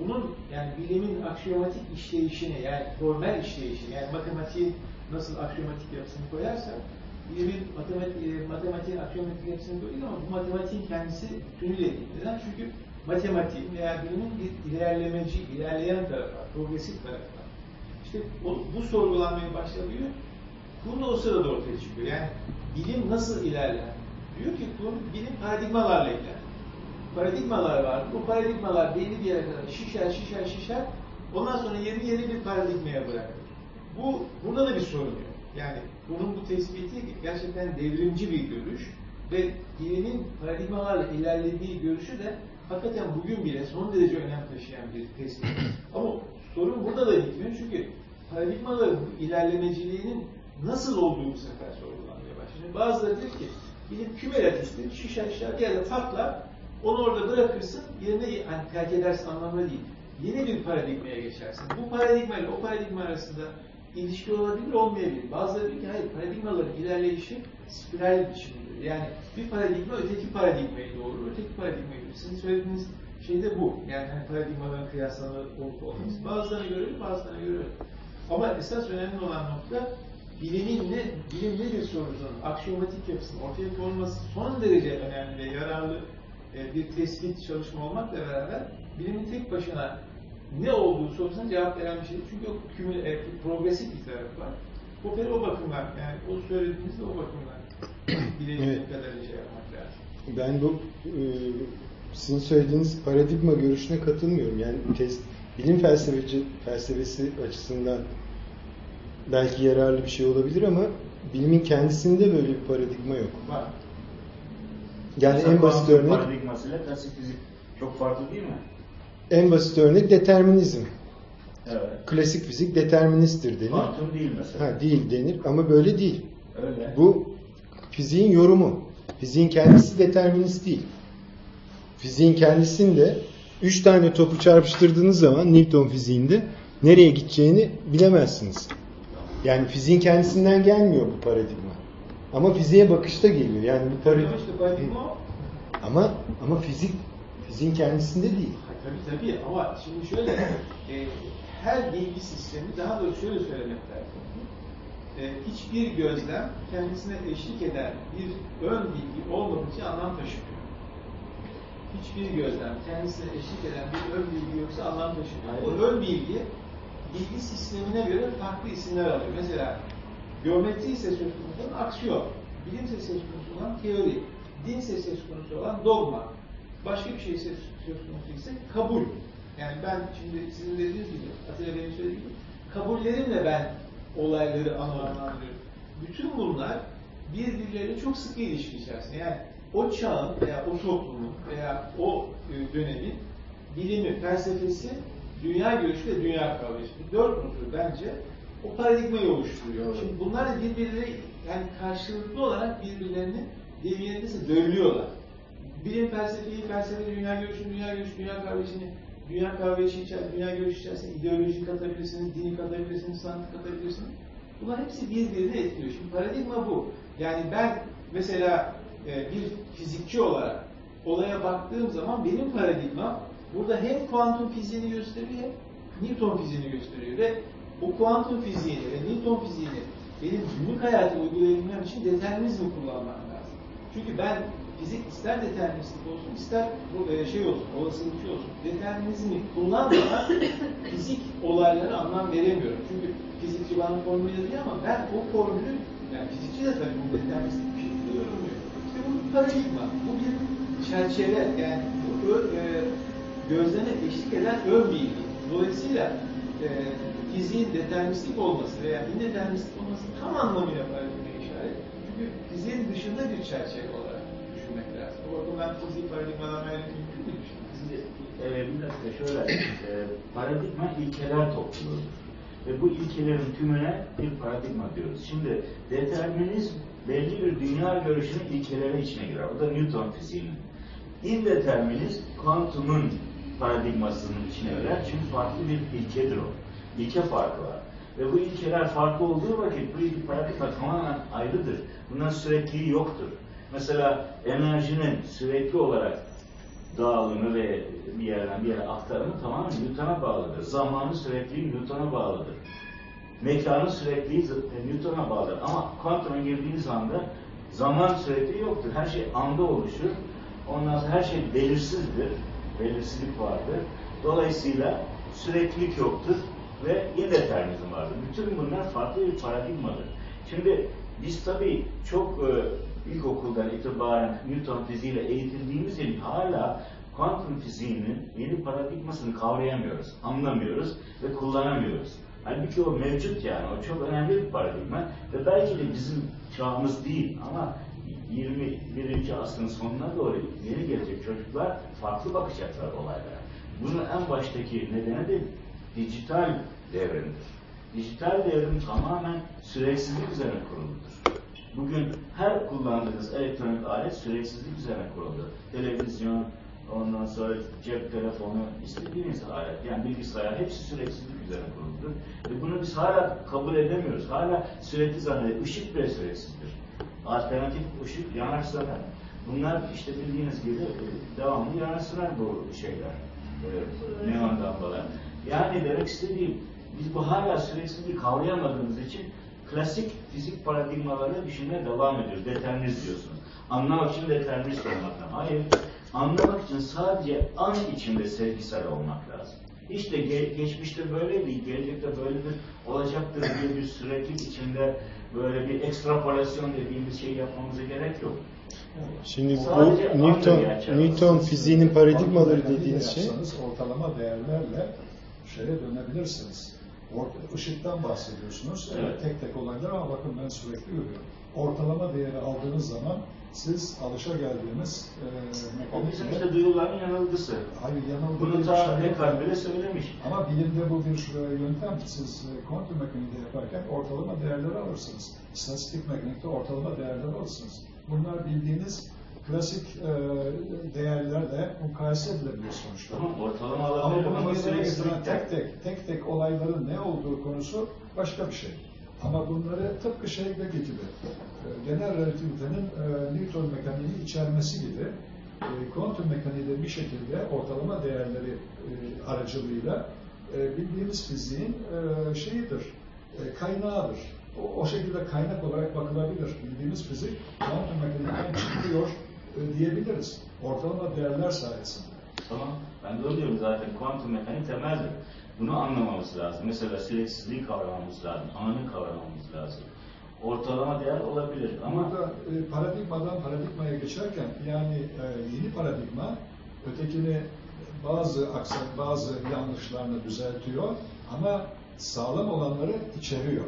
Bunun yani bilimin aksiyomatik işleyişini yani formel işleyişini yani matematiğin nasıl aksiyomatik yapısını koyarsak bilimin matematik, matematiğin aksiyomatik yapısını koyuyor ama bu matematiğin kendisi tümüyle değil. Neden? Çünkü matematiğin veya bilimin bir ilerlemeci, ilerleyen tarafı var, progresif tarafı var. İşte o, bu sorgulanmaya başlıyor. Kuhn da o sırada ortaya çıkıyor. Yani bilim nasıl ilerler? Diyor ki Kuhn, bilim paradigmalarla ilerler. Paradigmalar var. Bu paradigmalar belli bir yere kadar şişer, şişer, şişer. Ondan sonra yeni yeni bir paradigmaya bırakır. Bu, burada da bir sorun yok. Yani bunun bu tespiti gerçekten devrimci bir görüş ve bilimin paradigmalarla ilerlediği görüşü de hakikaten bugün bile son derece önem taşıyan bir tespit. Ama sorun burada da bitmiyor çünkü paradigmaların ilerlemeciliğinin nasıl olduğu bu sefer sorgulanmaya başlıyor. Bazıları diyor ki bilim kümülatiftir, şişer şişer bir yerde patlar, onu orada bırakırsın, yerine yani terk edersin anlamında değil. Yeni bir paradigmaya geçersin. Bu paradigma ile o paradigma arasında ilişki olabilir, olmayabilir. Bazıları diyor ki hayır, paradigmaların ilerleyişi spiral biçimidir. Yani bir paradigma öteki paradigmayı doğurur, öteki paradigmayı doğurur. Sizin söylediğiniz şey de bu. Yani hani paradigmaların kıyaslama olup olması. Bazılarına göre öyle, bazılarına göre öyle. Ama esas önemli olan nokta bilimin ne, bilim nedir sorusunun aksiyomatik yapısının ortaya konulması son derece önemli ve yararlı e, bir tespit çalışma olmakla beraber bilimin tek başına ne olduğu sorusuna cevap veren bir şey. Çünkü o kümül, e, progresif bir tarafı var. Popper o bakımdan, yani o söylediğinizde o bakımdan bilebildiğim Evet. kadarıyla şey yapmak lazım. Ben bu e, sizin söylediğiniz paradigma görüşüne katılmıyorum. Yani test, bilim felsefeci felsefesi açısından belki yararlı bir şey olabilir ama bilimin kendisinde böyle bir paradigma yok. Var. Yani Mesela en basit örnek Paradigmasıyla klasik fizik çok farklı değil mi? En basit örnek determinizm. Evet. Klasik fizik deterministtir denir. Kuantum değil mesela. Ha değil denir ama böyle değil. Öyle. Bu fiziğin yorumu. Fiziğin kendisi determinist değil. Fiziğin kendisinde üç tane topu çarpıştırdığınız zaman Newton fiziğinde nereye gideceğini bilemezsiniz. Yani fiziğin kendisinden gelmiyor bu paradigma. Ama fiziğe bakışta geliyor. Yani bu paradigma ama ama fizik fiziğin kendisinde değil. Ha, Tabii tabii ama şimdi şöyle e, her bilgi sistemi daha doğrusu şöyle söylemek lazım. E, hiçbir gözlem kendisine eşlik eden bir ön bilgi olmadıkça anlam taşımıyor. Hiçbir gözlem kendisine eşlik eden bir ön bilgi yoksa anlam taşımıyor. Bu ön bilgi bilgi sistemine göre farklı isimler alıyor. Mesela geometri ise söz konusu olan aksiyon, bilimse söz konusu olan teori, dinse söz konusu olan dogma, başka bir şey söz söz konusu ise kabul. Yani ben şimdi sizin dediğiniz gibi, Atilla Bey'in söylediği gibi, kabullerimle ben olayları anlamlandırıyorum. Bütün bunlar birbirleriyle çok sıkı ilişki içerisinde. Yani o çağın veya o toplumun veya o e, dönemin bilimi, felsefesi, dünya görüşü ve dünya kavrayışı. Bu dört unsur bence o paradigmayı oluşturuyor. Şimdi bunlar da birbirleri yani karşılıklı olarak birbirlerini devriyetmesi dövülüyorlar. Bilim felsefeyi, felsefe dünya görüşü, dünya görüşü, dünya kavrayışını, dünya kavrayışı içerisinde, dünya görüşü içerisinde ideoloji katabilirsiniz, dini katabilirsiniz, sanat katabilirsiniz. Bunlar hepsi birbirini etkiliyor. Şimdi paradigma bu. Yani ben mesela e, bir fizikçi olarak olaya baktığım zaman benim paradigmam burada hem kuantum fiziğini gösteriyor hem Newton fiziğini gösteriyor ve o kuantum fiziğini ve Newton fiziğini benim günlük hayata uygulayabilmem için determinizmi kullanmam lazım. Çünkü ben fizik ister deterministik olsun ister bu, e, şey olsun, olasılıkçı olsun. Determinizmi kullanmadan fizik olaylara anlam veremiyorum. Çünkü fizikçi bana formülü yazıyor ama ben o formülü yani fizikçi de tabii bu deterministik bir şekilde yorumluyor. İşte bu paradigma, bu bir çerçeve yani bu e, gözleme eşlik eden ön bilgi. Dolayısıyla e, fiziğin deterministik olması veya indeterministik olması tam anlamıyla paradigmaya işaret. Çünkü fiziğin dışında bir çerçeve olarak fiziği paradigmadan ayrı mümkün düşünmesi. Şimdi e, bir dakika şöyle, e, paradigma ilkeler topluluğudur. Ve bu ilkelerin tümüne bir paradigma diyoruz. Şimdi determinizm belli bir dünya görüşünün ilkeleri içine girer. O da Newton fiziğinin. İndeterminizm kuantumun paradigmasının içine girer. Çünkü farklı bir ilkedir o. İlke farkı var. Ve bu ilkeler farklı olduğu vakit bu paradigma tamamen ayrıdır. Bunların sürekliliği yoktur. Mesela enerjinin sürekli olarak dağılımı ve bir yerden bir yere aktarımı tamamen Newton'a bağlıdır. Zamanın sürekliliği Newton'a bağlıdır. Mekanın sürekliliği Newton'a bağlıdır. Ama kuantuma girdiğiniz anda zaman sürekliliği yoktur. Her şey anda oluşur. Ondan sonra her şey belirsizdir. Belirsizlik vardır. Dolayısıyla süreklilik yoktur ve indeterminizm vardır. Bütün bunlar farklı bir paradigmadır. Şimdi biz tabii çok e, ilkokuldan itibaren Newton fiziğiyle eğitildiğimiz için hala kuantum fiziğinin yeni paradigmasını kavrayamıyoruz, anlamıyoruz ve kullanamıyoruz. Halbuki o mevcut yani, o çok önemli bir paradigma ve belki de bizim çağımız değil ama 21. asrın sonuna doğru yeni gelecek çocuklar farklı bakacaklar olaylara. Bunun en baştaki nedeni de dijital devrimdir. Dijital devrim tamamen süreksizlik üzerine kuruludur. Bugün her kullandığınız elektronik alet süreksizlik üzerine kuruldu. Televizyon, ondan sonra cep telefonu, istediğiniz alet, yani bilgisayar hepsi süreksizlik üzerine kuruldu. Ve bunu biz hala kabul edemiyoruz. Hala sürekli zannediyoruz. Işık bile süreksizdir. Alternatif ışık yanar söner. Bunlar işte bildiğiniz gibi e, devamlı yanar söner bu şeyler. E, neon lambalar. Yani demek istediğim biz bu hala süreksizliği kavrayamadığımız için klasik fizik paradigmalarla düşünmeye devam ediyoruz. Determinist diyorsunuz. Anlamak için determinist olmaktan. Hayır. Anlamak için sadece an içinde sevgisel olmak lazım. İşte ge- geçmişte böyleydi, gelecekte böyledir, olacaktır diye bir sürekli içinde böyle bir ekstrapolasyon dediğimiz şey yapmamıza gerek yok. Şimdi Sadece bu Newton. Newton fiziğinin paradigmaları dediğiniz şey ortalama değerlerle şeye dönebilirsiniz. Or- Işıktan bahsediyorsunuz. Evet. Evet. tek tek olaylar ama bakın ben sürekli görüyorum. Ortalama değeri aldığınız zaman siz alışa geldiğiniz e, O bizim işte duyuların yanılgısı. hayır yanıldığı Bunu ta. Descartes bile söylemiş. Ama bilimde bu bir e, yöntem. Siz e, kuantum mekaniğinde yaparken ortalama değerleri alırsınız. İstatistik mekanikte ortalama değerleri alırsınız. Bunlar bildiğiniz klasik e, değerlerle mukayese edilebilir sonuçta. Tamam ortalama Ama bunu ama meydana getiren tek tek, tek tek olayların ne olduğu konusu başka bir şey. Ama bunları tıpkı şeyle gibi, e, genel relativitenin e, Newton mekaniği içermesi gibi, e, kuantum mekaniği de bir şekilde ortalama değerleri e, aracılığıyla e, bildiğimiz fiziğin e, şeyidir, e, kaynağıdır. O, o şekilde kaynak olarak bakılabilir. Bildiğimiz fizik kuantum mekaniğinden çıkıyor diyebiliriz. Ortalama değerler sayesinde. Tamam. Ben de öyle diyorum zaten. Kuantum mekaniği temeldir. Bunu anlamamız lazım. Mesela süreksizliği kavramamız lazım. Anı kavramamız lazım. Ortalama değer olabilir ama Burada e, paradigmadan paradigmaya geçerken yani e, yeni paradigma ötekini bazı aksak, bazı yanlışlarını düzeltiyor ama sağlam olanları içeriyor.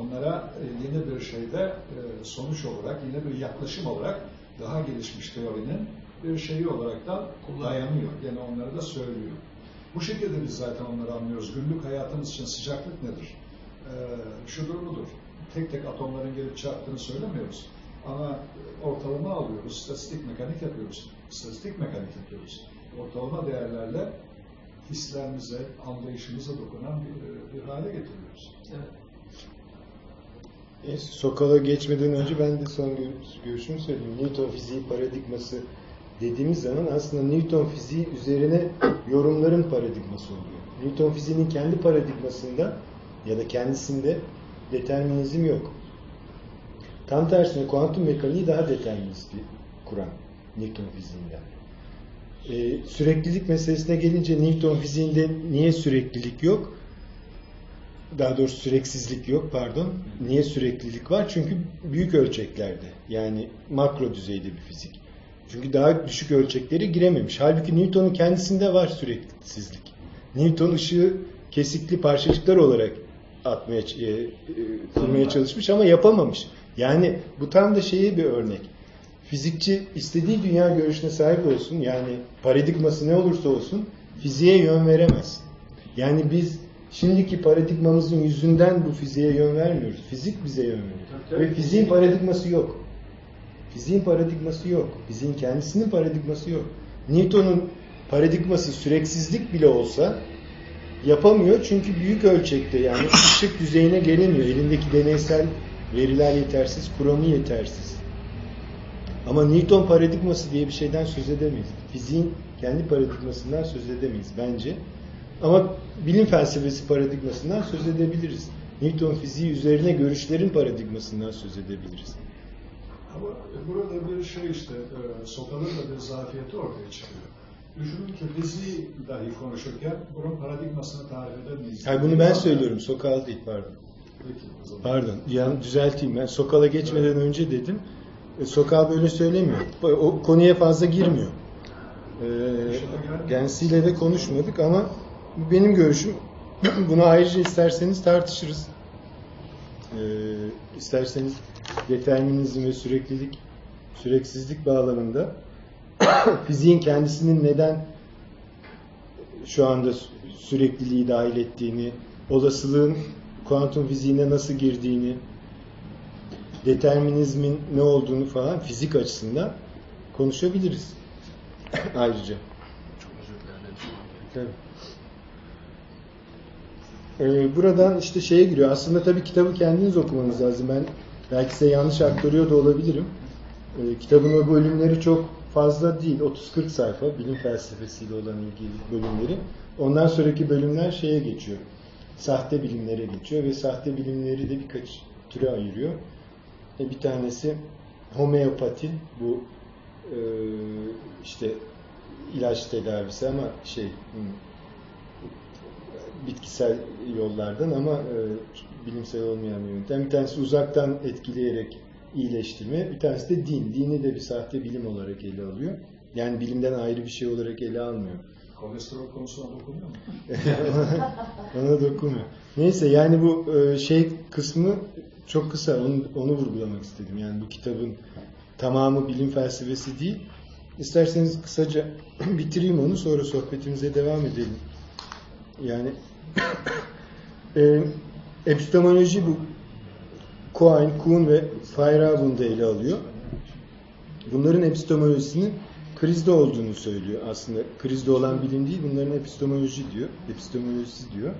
Onlara e, yeni bir şeyde e, sonuç olarak, yeni bir yaklaşım olarak daha gelişmiş teorinin bir şeyi olaraktan dayanıyor. Gene onları da söylüyor. Bu şekilde biz zaten onları anlıyoruz. Günlük hayatımız için sıcaklık nedir? Ee, şudur budur. Tek tek atomların gelip çarptığını söylemiyoruz. Ama ortalama alıyoruz, statistik mekanik yapıyoruz. Statistik mekanik yapıyoruz. Ortalama değerlerle hislerimize, anlayışımıza dokunan bir, bir hale getiriyoruz. E, Sokal'a geçmeden önce ben de son gör- görüşümü söyleyeyim. Newton fiziği paradigması dediğimiz zaman aslında Newton fiziği üzerine yorumların paradigması oluyor. Newton fiziğinin kendi paradigmasında ya da kendisinde determinizm yok. Tam tersine kuantum mekaniği daha determinist bir kuram Newton fiziğinden. Ee, süreklilik meselesine gelince Newton fiziğinde niye süreklilik yok? Daha doğrusu süreksizlik yok pardon. Niye süreklilik var? Çünkü büyük ölçeklerde yani makro düzeyde bir fizik. Çünkü daha düşük ölçeklere girememiş. Halbuki Newton'un kendisinde var süreksizlik. Newton ışığı kesikli parçacıklar olarak atmaya, e, e, kurmaya çalışmış ama yapamamış. Yani bu tam da şeye bir örnek. fizikçi istediği dünya görüşüne sahip olsun yani paradigması ne olursa olsun fiziğe yön veremez. Yani biz şimdiki paradigmamızın yüzünden bu fiziğe yön vermiyoruz. Fizik bize yön veriyor. Tabii. Ve fiziğin paradigması yok. Fiziğin paradigması yok. Fiziğin kendisinin paradigması yok. Newton'un paradigması süreksizlik bile olsa yapamıyor çünkü büyük ölçekte yani ışık düzeyine gelemiyor. Elindeki deneysel veriler yetersiz, kuramı yetersiz. Ama Newton paradigması diye bir şeyden söz edemeyiz. Fiziğin kendi paradigmasından söz edemeyiz bence. Ama bilim felsefesi paradigmasından söz edebiliriz. Newton fiziği üzerine görüşlerin paradigmasından söz edebiliriz. Ama burada bir şey işte, e, Sokal'ın da bir zafiyeti ortaya çıkıyor. Düşünün ki fiziği dahi konuşurken bunun paradigmasını tarif edemeyiz. Hayır bunu ben söylüyorum. Sokal değil pardon. Peki, o zaman. Pardon. Yani düzelteyim. Ben Sokal'a geçmeden önce dedim. E, Sokal böyle söylemiyor. O konuya fazla girmiyor. E, Gensiyle de konuşmadık ama bu benim görüşüm. Bunu ayrıca isterseniz tartışırız. E, isterseniz determinizm ve süreklilik, süreksizlik bağlamında fiziğin kendisinin neden şu anda sürekliliği dahil ettiğini, olasılığın kuantum fiziğine nasıl girdiğini, determinizmin ne olduğunu falan fizik açısından konuşabiliriz ayrıca. Çok özür dilerim. Tabii. Ee, buradan işte şeye giriyor. Aslında tabii kitabı kendiniz okumanız lazım. Ben belki size yanlış aktarıyor da olabilirim. Ee, kitabın o bölümleri çok fazla değil. 30-40 sayfa bilim felsefesiyle olan ilgili bölümleri. Ondan sonraki bölümler şeye geçiyor. Sahte bilimlere geçiyor ve sahte bilimleri de birkaç türe ayırıyor. E, bir tanesi homeopati. Bu e, işte ilaç tedavisi ama şey bitkisel yollardan ama e, bilimsel olmayan bir yöntem. Bir tanesi uzaktan etkileyerek iyileştirme, bir tanesi de din. Dini de bir sahte bilim olarak ele alıyor. Yani bilimden ayrı bir şey olarak ele almıyor. Kolesterol konusuna dokunuyor mu? Ona dokunmuyor. Neyse yani bu e, şey kısmı çok kısa onu, onu vurgulamak istedim. Yani bu kitabın tamamı bilim felsefesi değil. İsterseniz kısaca bitireyim onu sonra sohbetimize devam edelim. Yani e, epistemoloji bu Cohen, Kuhn ve Feyerabend de ele alıyor. Bunların epistemolojisinin krizde olduğunu söylüyor aslında. Krizde olan bilim değil, bunların epistemoloji diyor. Epistemolojisi diyor.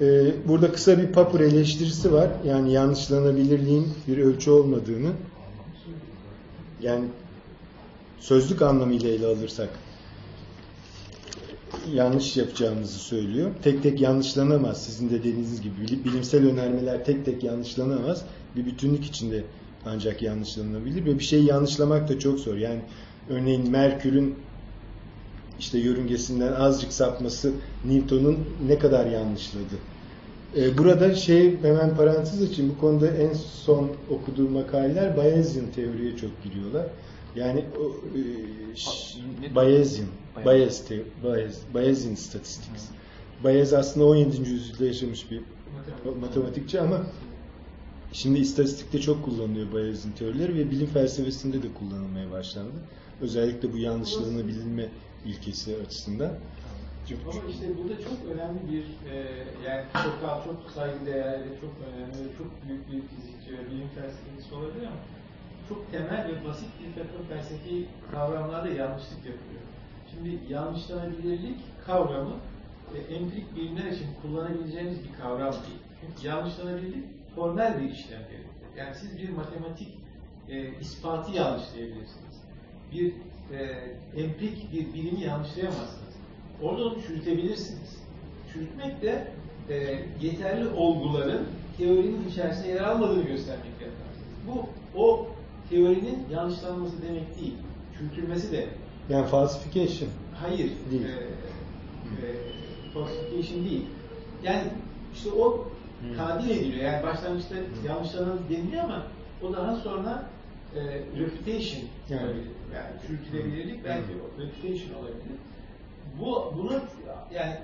Ee, burada kısa bir Popper eleştirisi var. Yani yanlışlanabilirliğin bir ölçü olmadığını yani sözlük anlamıyla ele alırsak yanlış yapacağımızı söylüyor. Tek tek yanlışlanamaz. Sizin de dediğiniz gibi bilimsel önermeler tek tek yanlışlanamaz. Bir bütünlük içinde ancak yanlışlanabilir ve bir şeyi yanlışlamak da çok zor. Yani örneğin Merkür'ün işte yörüngesinden azıcık sapması Newton'un ne kadar yanlışladı. Ee, burada şey hemen parantez için bu konuda en son okuduğum makaleler Bayesian teoriye çok giriyorlar. Yani o e. Bayes, te- Bayes, Bayesian statistics. Bayes aslında 17. yüzyılda yaşamış bir matematikçi ama şimdi istatistikte çok kullanılıyor Bayesian teorileri ve bilim felsefesinde de kullanılmaya başlandı. Özellikle bu yanlışlanabilirme ilkesi açısından. Ama işte burada çok önemli bir, e, yani çok çok saygıdeğer ve çok önemli çok büyük bir fizikçi ve bilim felsefecisi olabilir ama çok temel ve basit bir takım felsefi kavramlarda yanlışlık yapıyor. Şimdi yanlışlanabilirlik kavramı e, empirik bilimler için kullanabileceğiniz bir kavram değil. Çünkü yanlışlanabilirlik formel bir işlem gerektirir. Yani siz bir matematik e, ispatı yanlışlayabilirsiniz. Bir e, empirik bir bilimi yanlışlayamazsınız. Orada onu çürütebilirsiniz. Çürütmek de e, yeterli olguların teorinin içerisinde yer almadığını göstermek yaparsınız. Bu o teorinin yanlışlanması demek değil. Çürütülmesi de Yani falsification. hayır. Değil. E, e, falsification değil. Yani işte o Hmm. tadil ediliyor. Yani başlangıçta yanlışlanan deniliyor ama o daha sonra e, reputation Yani. olabilir. Yani çürütülebilirlik belki o reputation olabilir. Bu bunu yani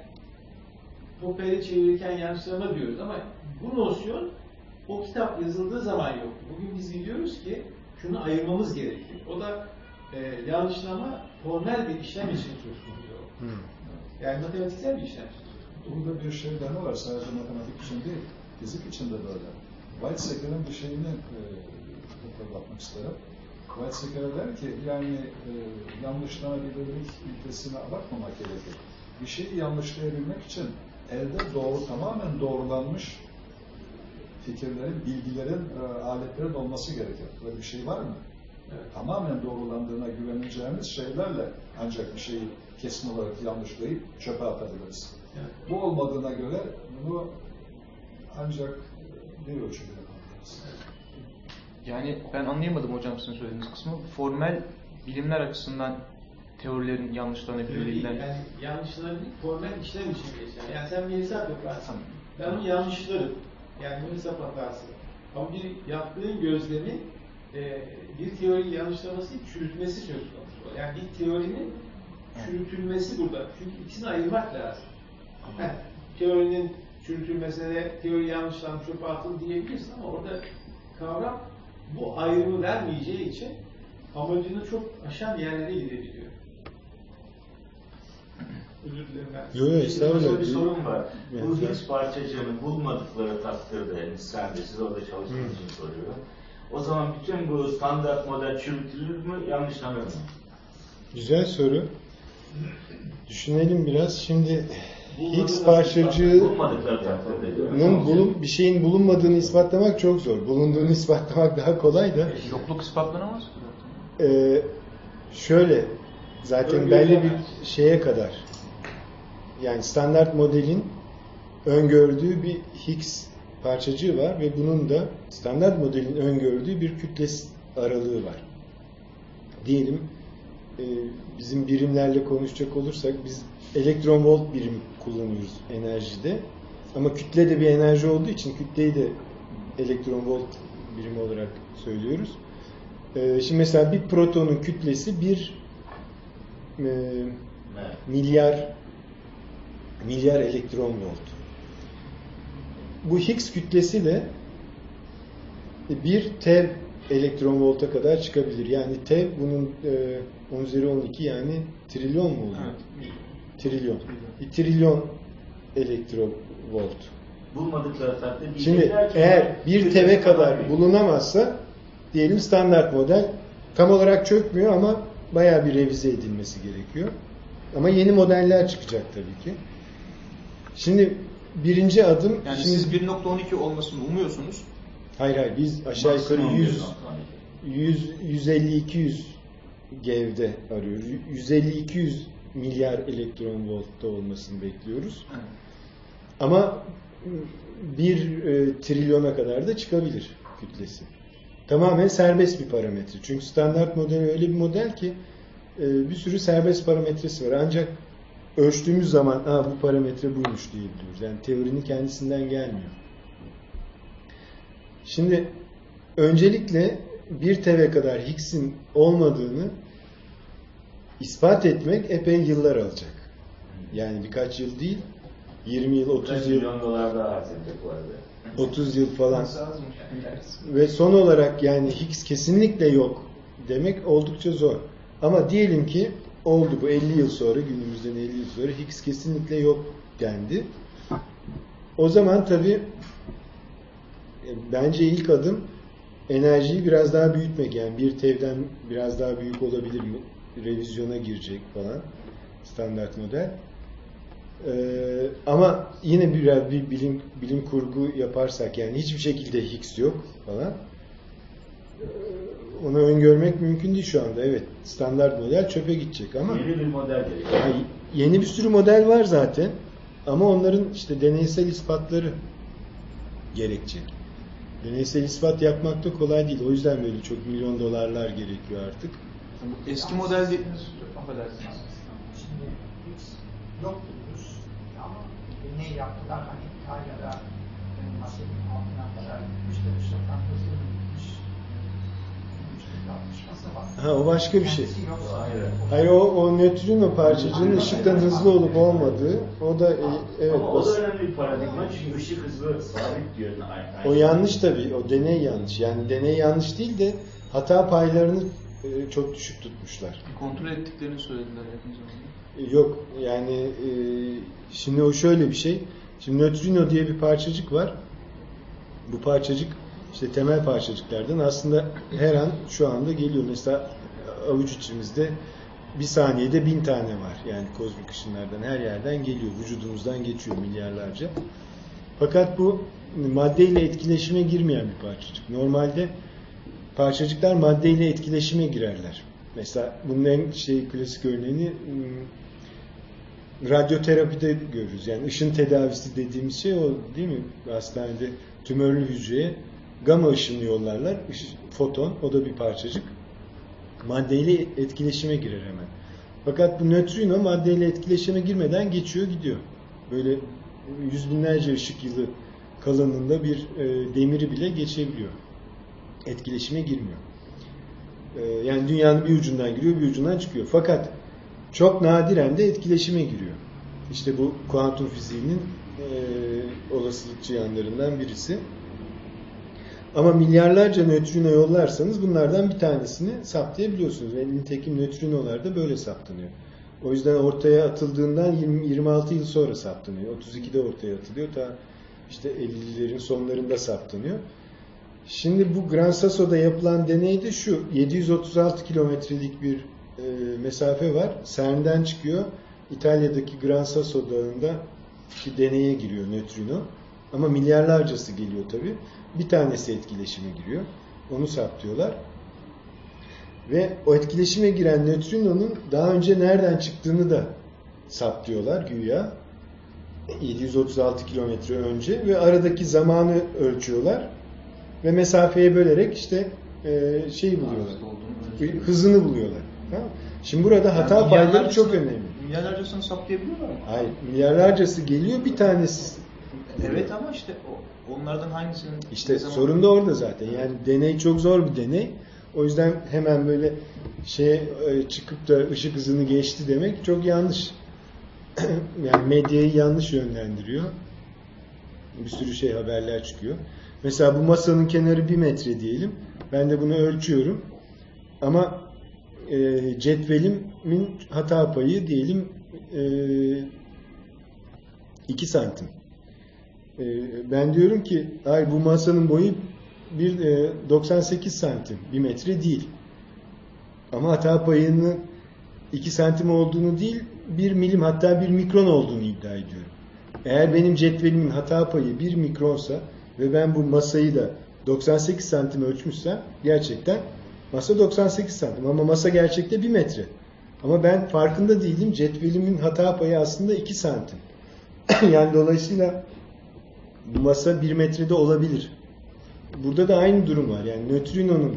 Popper'e çevirirken yanlışlama diyoruz ama bu nosyon o kitap yazıldığı zaman yok. Bugün biz biliyoruz ki şunu ayırmamız gerekiyor. O da e, yanlışlama formel bir işlem için söz konusu. Hı. Yani matematiksel bir işlem. Burada bir şey daha var. Sadece matematik için değil, fizik için de böyle. Weizsäcker'ın bir şeyini e, hatırlatmak isterim. Weizsäcker der ki yani e, yanlışlanabilirlik ilkesine bakmamak gerekir. Bir şeyi yanlışlayabilmek için elde doğru, tamamen doğrulanmış fikirlerin, bilgilerin, e, aletlerin olması gerekir. Böyle bir şey var mı? Evet. Tamamen doğrulandığına güveneceğimiz şeylerle ancak bir şeyi kesin olarak yanlışlayıp çöpe atabiliriz. Evet. Bu olmadığına göre bunu ancak bir ölçüde yapabiliriz. Yani ben anlayamadım hocam sizin söylediğiniz kısmı. Formel bilimler açısından teorilerin yanlışlanabilirliğinden... Yani yanlışlanabilir formel işlem için geçer. Yani sen bir hesap yaparsın. Tamam. Ben onu yanlışlarım. Yani hesap hatası. Ama bir yaptığın gözlemi e, bir teoriyi yanlışlaması çürütmesi söz konusu. Yani bir teorinin çürütülmesi burada. Çünkü ikisini ayırmak lazım. Heh, teorinin çürütülmesine de teori yanlışlanmış, çöpe atıldı diyebilirsin ama orada kavram bu ayrımı vermeyeceği için amacını çok aşan yerlere gidebiliyor. Özür dilerim ben. Yo, yo, estağfurullah. Bir sorun var. Bu Higgs parçacığını bulmadıkları takdirde, yani sen de siz orada çalıştığınız için soruyor. O zaman bütün bu standart model çürütülür mü, yanlışlanır mı? Güzel soru. Düşünelim biraz. Şimdi Bulmadıkları- parçacığının bulun, bir şeyin bulunmadığını ispatlamak çok zor. Bulunduğunu ispatlamak daha kolay da. Yokluk ispatlanamaz ki. Ee, şöyle zaten belli bir şeye kadar yani standart modelin öngördüğü bir Higgs parçacığı var ve bunun da standart modelin öngördüğü bir kütlesi aralığı var. Diyelim e, bizim birimlerle konuşacak olursak biz elektron volt birim kullanıyoruz enerjide. Ama kütle de bir enerji olduğu için kütleyi de elektron volt birimi olarak söylüyoruz. Ee, şimdi mesela bir protonun kütlesi bir e, milyar milyar elektron volt. Bu Higgs kütlesi de bir tev elektron volta kadar çıkabilir. Yani tev bunun e, 10 üzeri 12 yani trilyon mu oluyor? Trilyon. Bir trilyon elektron volt. Bulmadıkları takdirde Şimdi eğer bir teve kadar bulunamazsa diyelim standart model tam olarak çökmüyor ama bayağı bir revize edilmesi gerekiyor. Ama yeni modeller çıkacak tabii ki. Şimdi birinci adım Yani şimdi siz 1.12 olmasını umuyorsunuz. hayır hayır biz aşağı yukarı Maksimum 100 1.12. 100 150 200 gevde arıyoruz. 150 200 milyar elektron voltta olmasını bekliyoruz. Ama bir e, trilyona kadar da çıkabilir kütlesi. Tamamen serbest bir parametre. Çünkü standart model öyle bir model ki e, bir sürü serbest parametresi var. Ancak ölçtüğümüz zaman Aa, bu parametre buymuş diyebiliyoruz. Yani teorinin kendisinden gelmiyor. Şimdi öncelikle bir teve kadar Higgs'in olmadığını ispat etmek epey yıllar alacak. Yani birkaç yıl değil, 20 yıl, 30 Kaç yıl, milyon dolar daha harcayacak bu arada. 30 yıl falan. Ve son olarak yani Higgs kesinlikle yok demek oldukça zor. Ama diyelim ki oldu bu 50 yıl sonra günümüzden 50 yıl sonra Higgs kesinlikle yok dendi. O zaman tabii e, bence ilk adım enerjiyi biraz daha büyütmek yani bir tevden biraz daha büyük olabilir mi? Revizyona girecek falan standart model. Ee, ama yine biraz bir bilim bilim kurgu yaparsak yani hiçbir şekilde Higgs yok falan. Ee, onu öngörmek mümkün değil şu anda. Evet, standart model çöpe gidecek ama Yeni bir model gerekiyor. yani yeni bir sürü model var zaten. Ama onların işte deneysel ispatları gerekecek. Deneysel ispat yapmak da kolay değil. O yüzden böyle çok milyon dolarlar gerekiyor artık. Eski model değil. Affedersiniz. Şimdi biz yok diyoruz ama ne yaptılar hani İtalya'da e, Masel'in altına kadar gitmiş de bu sokak hızlı gitmiş. İşte tartışması var. Ha, o başka bir şey. Hayır. o Hayır o, o nötrino parçacığının ışıktan hızlı olup olmadığı o da e, evet Ama o da önemli bir paradigma çünkü ışık hızı sabit diyor Einstein. o yanlış tabii o deney yanlış yani deney yanlış değil de hata paylarını e, çok düşük tutmuşlar. Kontrol ettiklerini söylediler yakın zamanda. Yok yani e, şimdi o şöyle bir şey. Şimdi nötrino diye bir parçacık var. Bu parçacık işte temel parçacıklardan aslında her an şu anda geliyor. Mesela avuç içimizde bir saniyede bin tane var. Yani kozmik ışınlardan her yerden geliyor. Vücudumuzdan geçiyor milyarlarca. Fakat bu maddeyle etkileşime girmeyen bir parçacık. Normalde parçacıklar maddeyle etkileşime girerler. Mesela bunun en şey klasik örneğini hmm, radyoterapide görürüz. Yani ışın tedavisi dediğimiz şey o değil mi? Hastanede tümörlü hücreye gama ışını yollarlar. Foton, o da bir parçacık. Maddeyle etkileşime girer hemen. Fakat bu nötrino maddeyle etkileşime girmeden geçiyor gidiyor. Böyle yüz binlerce ışık yılı kalınlığında bir e, demiri bile geçebiliyor. Etkileşime girmiyor. E, yani dünyanın bir ucundan giriyor, bir ucundan çıkıyor. Fakat çok nadiren de etkileşime giriyor. İşte bu kuantum fiziğinin e, olasılıkçı yanlarından birisi. Ama milyarlarca nötrino yollarsanız bunlardan bir tanesini saptayabiliyorsunuz. Ve nitekim nötrinolar da böyle saptanıyor. O yüzden ortaya atıldığından 20, 26 yıl sonra saptanıyor. 32'de ortaya atılıyor. Ta işte 50'lerin sonlarında saptanıyor. Şimdi bu Gran Sasso'da yapılan deneyde şu 736 kilometrelik bir e, mesafe var. CERN'den çıkıyor. İtalya'daki Gran Sasso Dağı'nda deneye giriyor nötrino. Ama milyarlarcası geliyor tabi. Bir tanesi etkileşime giriyor. Onu saptıyorlar. Ve o etkileşime giren nötrinonun daha önce nereden çıktığını da saptıyorlar güya. 736 kilometre önce ve aradaki zamanı ölçüyorlar ve mesafeye bölerek işte e, şey buluyorlar. Hızını buluyorlar. Tamam? Şimdi burada hata Yani payları çok önemli. Milyarlarcasını saptayabiliyorlar mı? Hayır, milyarlarcası geliyor bir tanesi. Evet ama işte onlardan hangisinin İşte zaman- sorun da orada zaten. Yani deney çok zor bir deney. O yüzden hemen böyle şey çıkıp da ışık hızını geçti demek çok yanlış. yani medyayı yanlış yönlendiriyor. Bir sürü şey haberler çıkıyor. Mesela bu masanın kenarı bir metre diyelim. Ben de bunu ölçüyorum. Ama e, cetvelimin hata payı diyelim e, 2 santim. E, ben diyorum ki ay bu masanın boyu bir e, 98 santim, bir metre değil. Ama hata payının 2 santim olduğunu değil, 1 milim hatta 1 mikron olduğunu iddia ediyorum. Eğer benim cetvelimin hata payı 1 mikronsa ve ben bu masayı da 98 santim ölçmüşsem gerçekten masa 98 santim ama masa gerçekte 1 metre. Ama ben farkında değilim. Cetvelimin hata payı aslında 2 santim. yani dolayısıyla masa 1 metrede olabilir. Burada da aynı durum var. Yani nötrinonun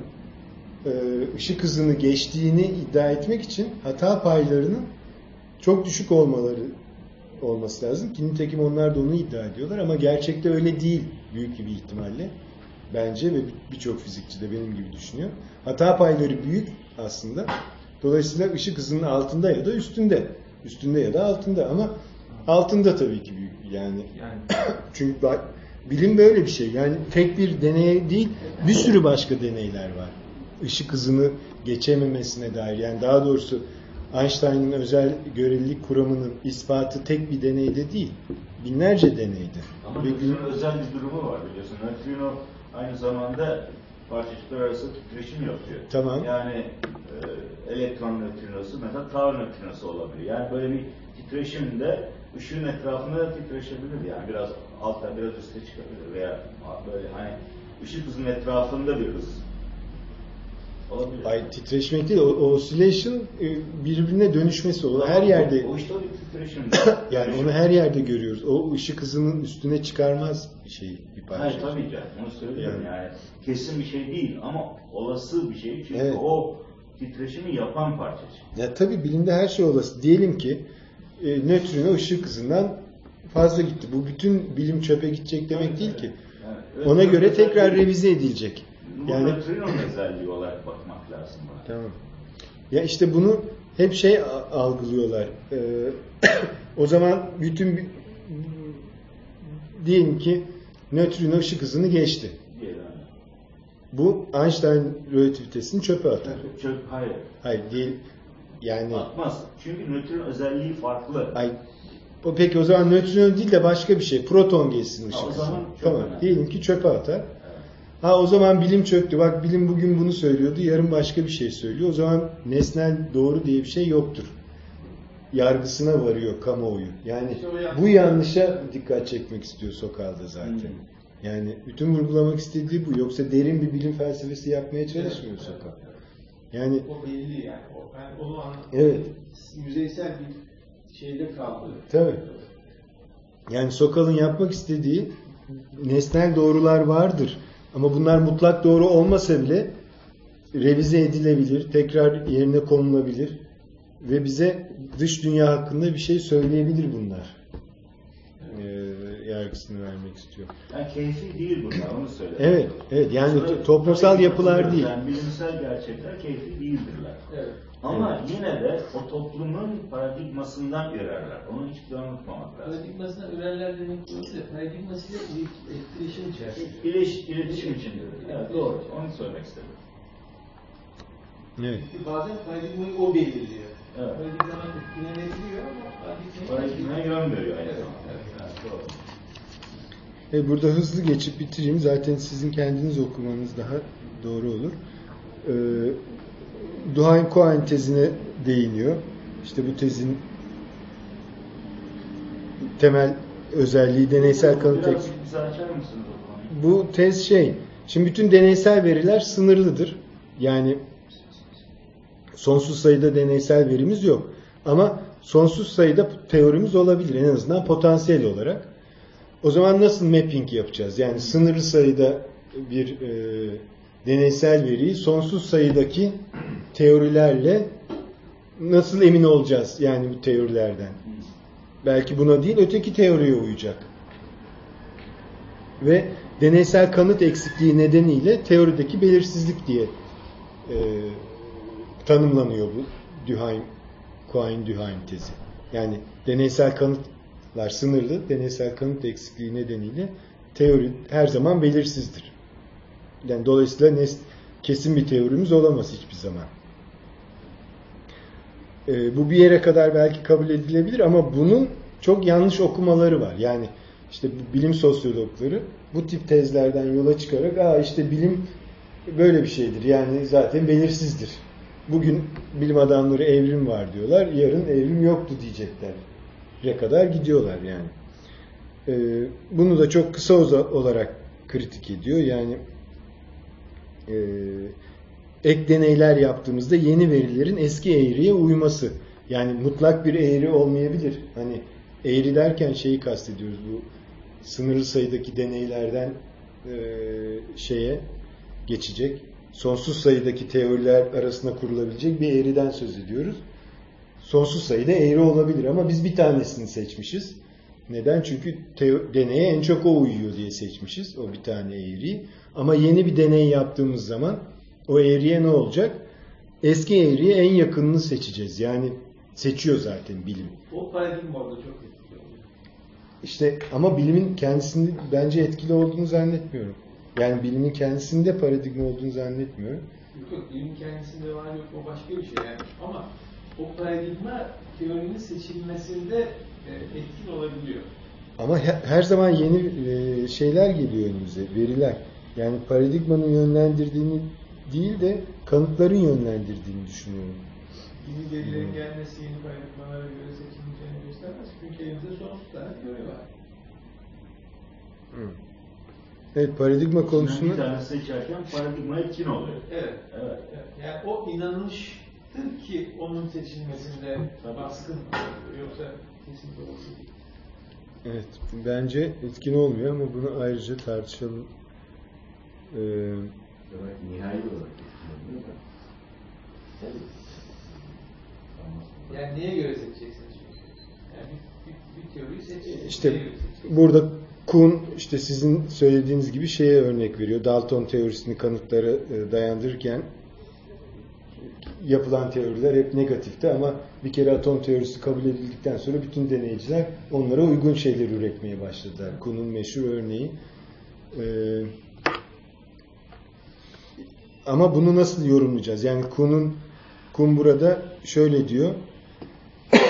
e, ışık hızını geçtiğini iddia etmek için hata paylarının çok düşük olmaları olması lazım. Ki nitekim onlar da onu iddia ediyorlar ama gerçekte öyle değil büyük bir ihtimalle. Bence ve birçok fizikçi de benim gibi düşünüyor. Hata payları büyük aslında. Dolayısıyla ışık hızının altında ya da üstünde. Üstünde ya da altında ama altında tabii ki büyük. Yani Yani çünkü bak, bilim böyle bir şey. Yani tek bir deney değil, bir sürü başka deneyler var. Işık hızını geçememesine dair. Yani daha doğrusu Einstein'ın özel görelilik kuramının ispatı tek bir deneyde değil. Binlerce deneydi. Ama Ve nötrino özel bir durumu var biliyorsun. Nötrino aynı zamanda parçacıklar arası titreşim yapıyor. Tamam. Yani e, elektron nötrinosu mesela tau nötrinosu olabilir. Yani böyle bir titreşimde ışığın etrafında titreşebilir yani biraz altta biraz üstte çıkabilir veya böyle hani ışık hızının etrafında bir hız olabilir. Ay titreşmek değil, o, o oscillation e, birbirine dönüşmesi olur. Her yerde O işte o bir titreşim. yani onu her yerde görüyoruz. O ışık hızının üstüne çıkarmaz bir şey, bir parça. Hayır tabii canım onu söylüyorum Yani. yani. kesin bir şey değil ama olası bir şey çünkü Evet. o titreşimi yapan parçacık. Ya tabii bilimde her şey olası. Diyelim ki e, nötrino ışık hızından fazla gitti. Bu bütün bilim çöpe gidecek demek değil ki. Yani, Ona göre özelliği- tekrar revize edilecek. Yani nötrinon özelliği olarak bakmak lazım buna. tamam. Ya işte bunu hep şey algılıyorlar. Ee, o zaman bütün diyelim ki nötrino ışık hızını geçti. Bu Einstein relativitesini çöpe atar. Çok, hayır. Hayır değil. Yani Atmaz. Çünkü nötron özelliği farklı. ay o peki o zaman nötrino değil de başka bir şey. Proton geçsin ışık o zaman Tamam. önemli. Diyelim ki çöpe atar. Evet. Ha o zaman bilim çöktü. Bak bilim bugün bunu söylüyordu. Yarın başka bir şey söylüyor. O zaman nesnel doğru diye bir şey yoktur. Yargısına varıyor kamuoyu. Yani bu yanlışa dikkat çekmek istiyor Sokal'da zaten. Hı. Yani bütün vurgulamak istediği bu. Yoksa derin bir bilim felsefesi yapmaya çalışmıyor Sokal. Yani O belli yani. O, ben onu anladım. Evet. Yüzeysel bir şeyde kaldı. Tabii. Yani Sokal'ın yapmak istediği nesnel doğrular vardır. Ama bunlar mutlak doğru olmasa bile revize edilebilir, tekrar yerine konulabilir ve bize dış dünya hakkında bir şey söyleyebilir bunlar. Ee, yargısını vermek istiyor. Yani keyfi değil bunlar, onu söyle. Evet, evet. Yani Sonra- toplumsal yapılar değil. Yani bilimsel gerçekler keyfi değildirler. Evet. Ama yine de o toplumun paradigmasından ürerler. Onu hiç unutmamak lazım. Paradigmasına ürerler demek değil. Paradigmasıyla ilet- etkileşim içerisinde. İliş, iletişim için diyor. Evet, doğru. Onu söylemek istedim. Evet. Çünkü bazen paradigmayı o belirliyor. Evet. Paradigmadan etkilenebiliyor ama. Paradigmaya yön veriyor aynı Evet, zamanda. evet. Evet, doğru. E, burada hızlı geçip bitireyim. Zaten sizin kendiniz okumanız daha doğru olur. E, Duhaim-Cohen tezine değiniyor. İşte bu tezin temel özelliği deneysel kanıt konuyu? Bu tez şey, şimdi bütün deneysel veriler sınırlıdır. Yani sonsuz sayıda deneysel verimiz yok. Ama sonsuz sayıda teorimiz olabilir en azından potansiyel olarak. O zaman nasıl mapping yapacağız? Yani sınırlı sayıda bir e, deneysel veriyi sonsuz sayıdaki teorilerle nasıl emin olacağız yani bu teorilerden? Belki buna değil öteki teoriye uyacak. Ve deneysel kanıt eksikliği nedeniyle teorideki belirsizlik diye e, tanımlanıyor bu Duhaim, Cohen-Duhaim tezi. Yani deneysel kanıtlar sınırlı, deneysel kanıt eksikliği nedeniyle teori her zaman belirsizdir. Yani dolayısıyla kesin bir teorimiz olamaz hiçbir zaman. E, bu bir yere kadar belki kabul edilebilir ama bunun çok yanlış okumaları var. Yani işte bilim sosyologları bu tip tezlerden yola çıkarak Aa işte bilim böyle bir şeydir. Yani zaten belirsizdir. Bugün bilim adamları evrim var diyorlar. Yarın evrim yoktu diyecekler. Ya kadar gidiyorlar yani. Ee, bunu da çok kısa olarak kritik ediyor. Yani e, ek deneyler yaptığımızda yeni verilerin eski eğriye uyması. Yani mutlak bir eğri olmayabilir. Hani eğri derken şeyi kastediyoruz bu sınırlı sayıdaki deneylerden e, şeye geçecek. Sonsuz sayıdaki teoriler arasında kurulabilecek bir eğriden söz ediyoruz. Sonsuz sayıda eğri olabilir ama biz bir tanesini seçmişiz. Neden? Çünkü deneye en çok o uyuyor diye seçmişiz o bir tane eğriyi. Ama yeni bir deney yaptığımız zaman o eğriye ne olacak? Eski eğriye en yakınını seçeceğiz. Yani seçiyor zaten bilim. O paradigma orada çok etkili oluyor. İşte ama bilimin kendisinde bence etkili olduğunu zannetmiyorum. Yani bilimin kendisinde paradigma olduğunu zannetmiyorum. Yok yok, bilim kendisinde var yok o başka bir şey yani. Ama o paradigma teorinin seçilmesinde e, etkin olabiliyor. Ama he- her zaman yeni e, şeyler geliyor önümüze, veriler. Yani paradigmanın yönlendirdiğini değil de kanıtların yönlendirdiğini düşünüyorum. Yeni verilerin gelmesi yeni paradigmalara göre seçileceğini göstermez. Çünkü elimizde sonsuz tane teori var. Evet, paradigma Bir konusunu tane seçerken paradigma etkin oluyor. Evet. Evet. Evet. Yani o inanıştır ki onun seçilmesinde baskın. Yoksa kesinlikle olası değil. evet bence etkin olmuyor ama bunu ayrıca tartışalım. Ee, nihai olarak. Yani neye göre seçeceksiniz? Yani bir, bir, bir teoriyi seçeceksiniz. İşte burada Kuhn işte sizin söylediğiniz gibi şeye örnek veriyor. Dalton teorisini kanıtlara e, dayandırırken yapılan teoriler hep negatifti ama bir kere atom teorisi kabul edildikten sonra bütün deneyciler onlara uygun şeyler üretmeye başladılar. Kuhn'un meşhur örneği. Ee, ama bunu nasıl yorumlayacağız? Yani Kuhn'un Kuhn burada şöyle diyor.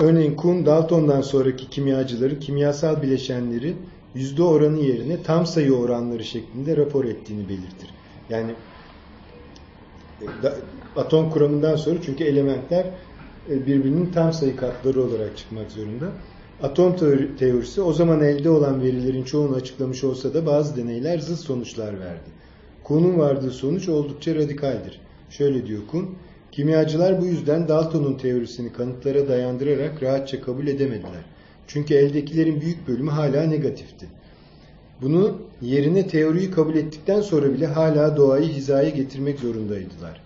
Örneğin Kuhn, Dalton'dan sonraki kimyacıların kimyasal bileşenleri yüzde oranı yerine tam sayı oranları şeklinde rapor ettiğini belirtir. Yani e, atom kuramından sonra çünkü elementler e, birbirinin tam sayı katları olarak çıkmak zorunda. Atom teori- teorisi o zaman elde olan verilerin çoğunu açıklamış olsa da bazı deneyler zıt sonuçlar verdi. Kuhn'un vardığı sonuç oldukça radikaldir. Şöyle diyor Kuhn, kimyacılar bu yüzden Dalton'un teorisini kanıtlara dayandırarak rahatça kabul edemediler. Çünkü eldekilerin büyük bölümü hala negatifti. Bunu yerine teoriyi kabul ettikten sonra bile hala doğayı hizaya getirmek zorundaydılar.